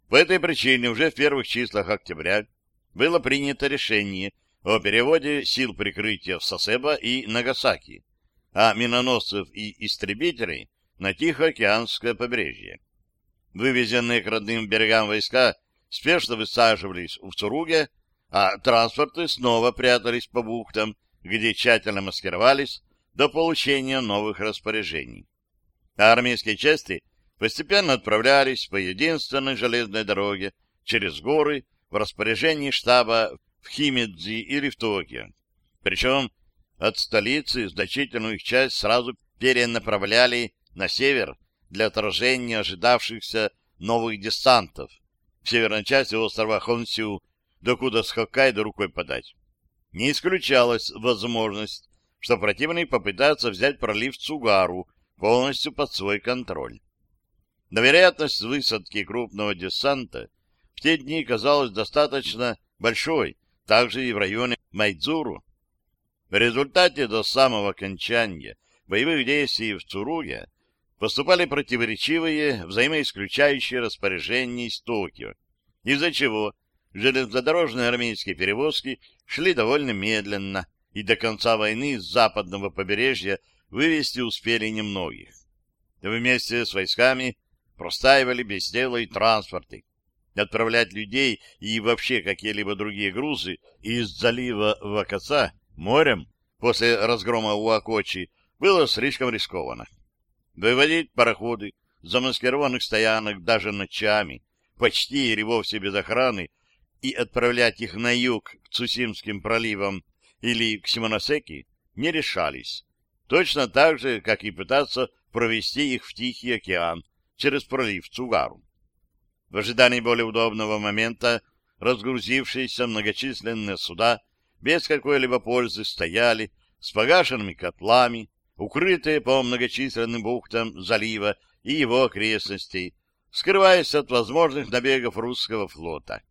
По этой причине уже в первых числах октября было принято решение о переводе сил прикрытия в Сосеба и Нагасаки, а миноносцев и истребителей на Тихоокеанское побережье. Вывезенные к родным берегам войска спешно высаживались в Цуруге, а транспорты снова прятались по бухтам, где тщательно маскировались до получения новых распоряжений. Армейские части постепенно отправлялись по единственной железной дороге через горы в распоряжении штаба в Химедзи или в Токио. Причем от столицы значительную их часть сразу перенаправляли на север для отражения ожидавшихся новых десантов в северной части острова Хонсю, докуда с Хоккайдо рукой подать. Не исключалась возможность, что противник попытается взять пролив Цугару полностью под свой контроль. Но вероятность высадки крупного десанта в те дни казалась достаточно большой, также и в районе Майдзуру. В результате до самого окончания боевых действий в Цуруге поступали противоречивые, взаимоисключающие распоряжения из Токио, из-за чего железнодорожные армейские перевозки шли довольно медленно, и до конца войны с западного побережья вывести успели немногих. Вместе с войсками простаивали без дела и транспорты. Отправлять людей и вообще какие-либо другие грузы из залива Вакаца морем после разгрома Уакочи было слишком рискованно. Выводить пароходы замаскированных стоянок даже ночами, почти или вовсе без охраны, и отправлять их на юг к Цусимским проливам или к Симоносеки не решались. Точно так же, как и пытаться провести их в Тихий океан через пролив Цугару. В ожидании более удобного момента разгрузившиеся многочисленные суда без какой-либо пользы стояли с погашенными котлами, укрытые по многочисленным бухтам залива и его окрестностей, скрываясь от возможных набегов русского флота.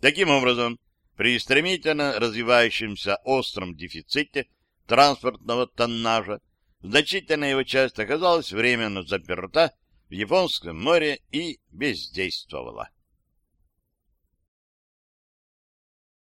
Таким образом, при стремительно развивающемся остром дефиците транспортного тоннажа значительная его часть оказалась временно заперта в Японском море и бездействовала.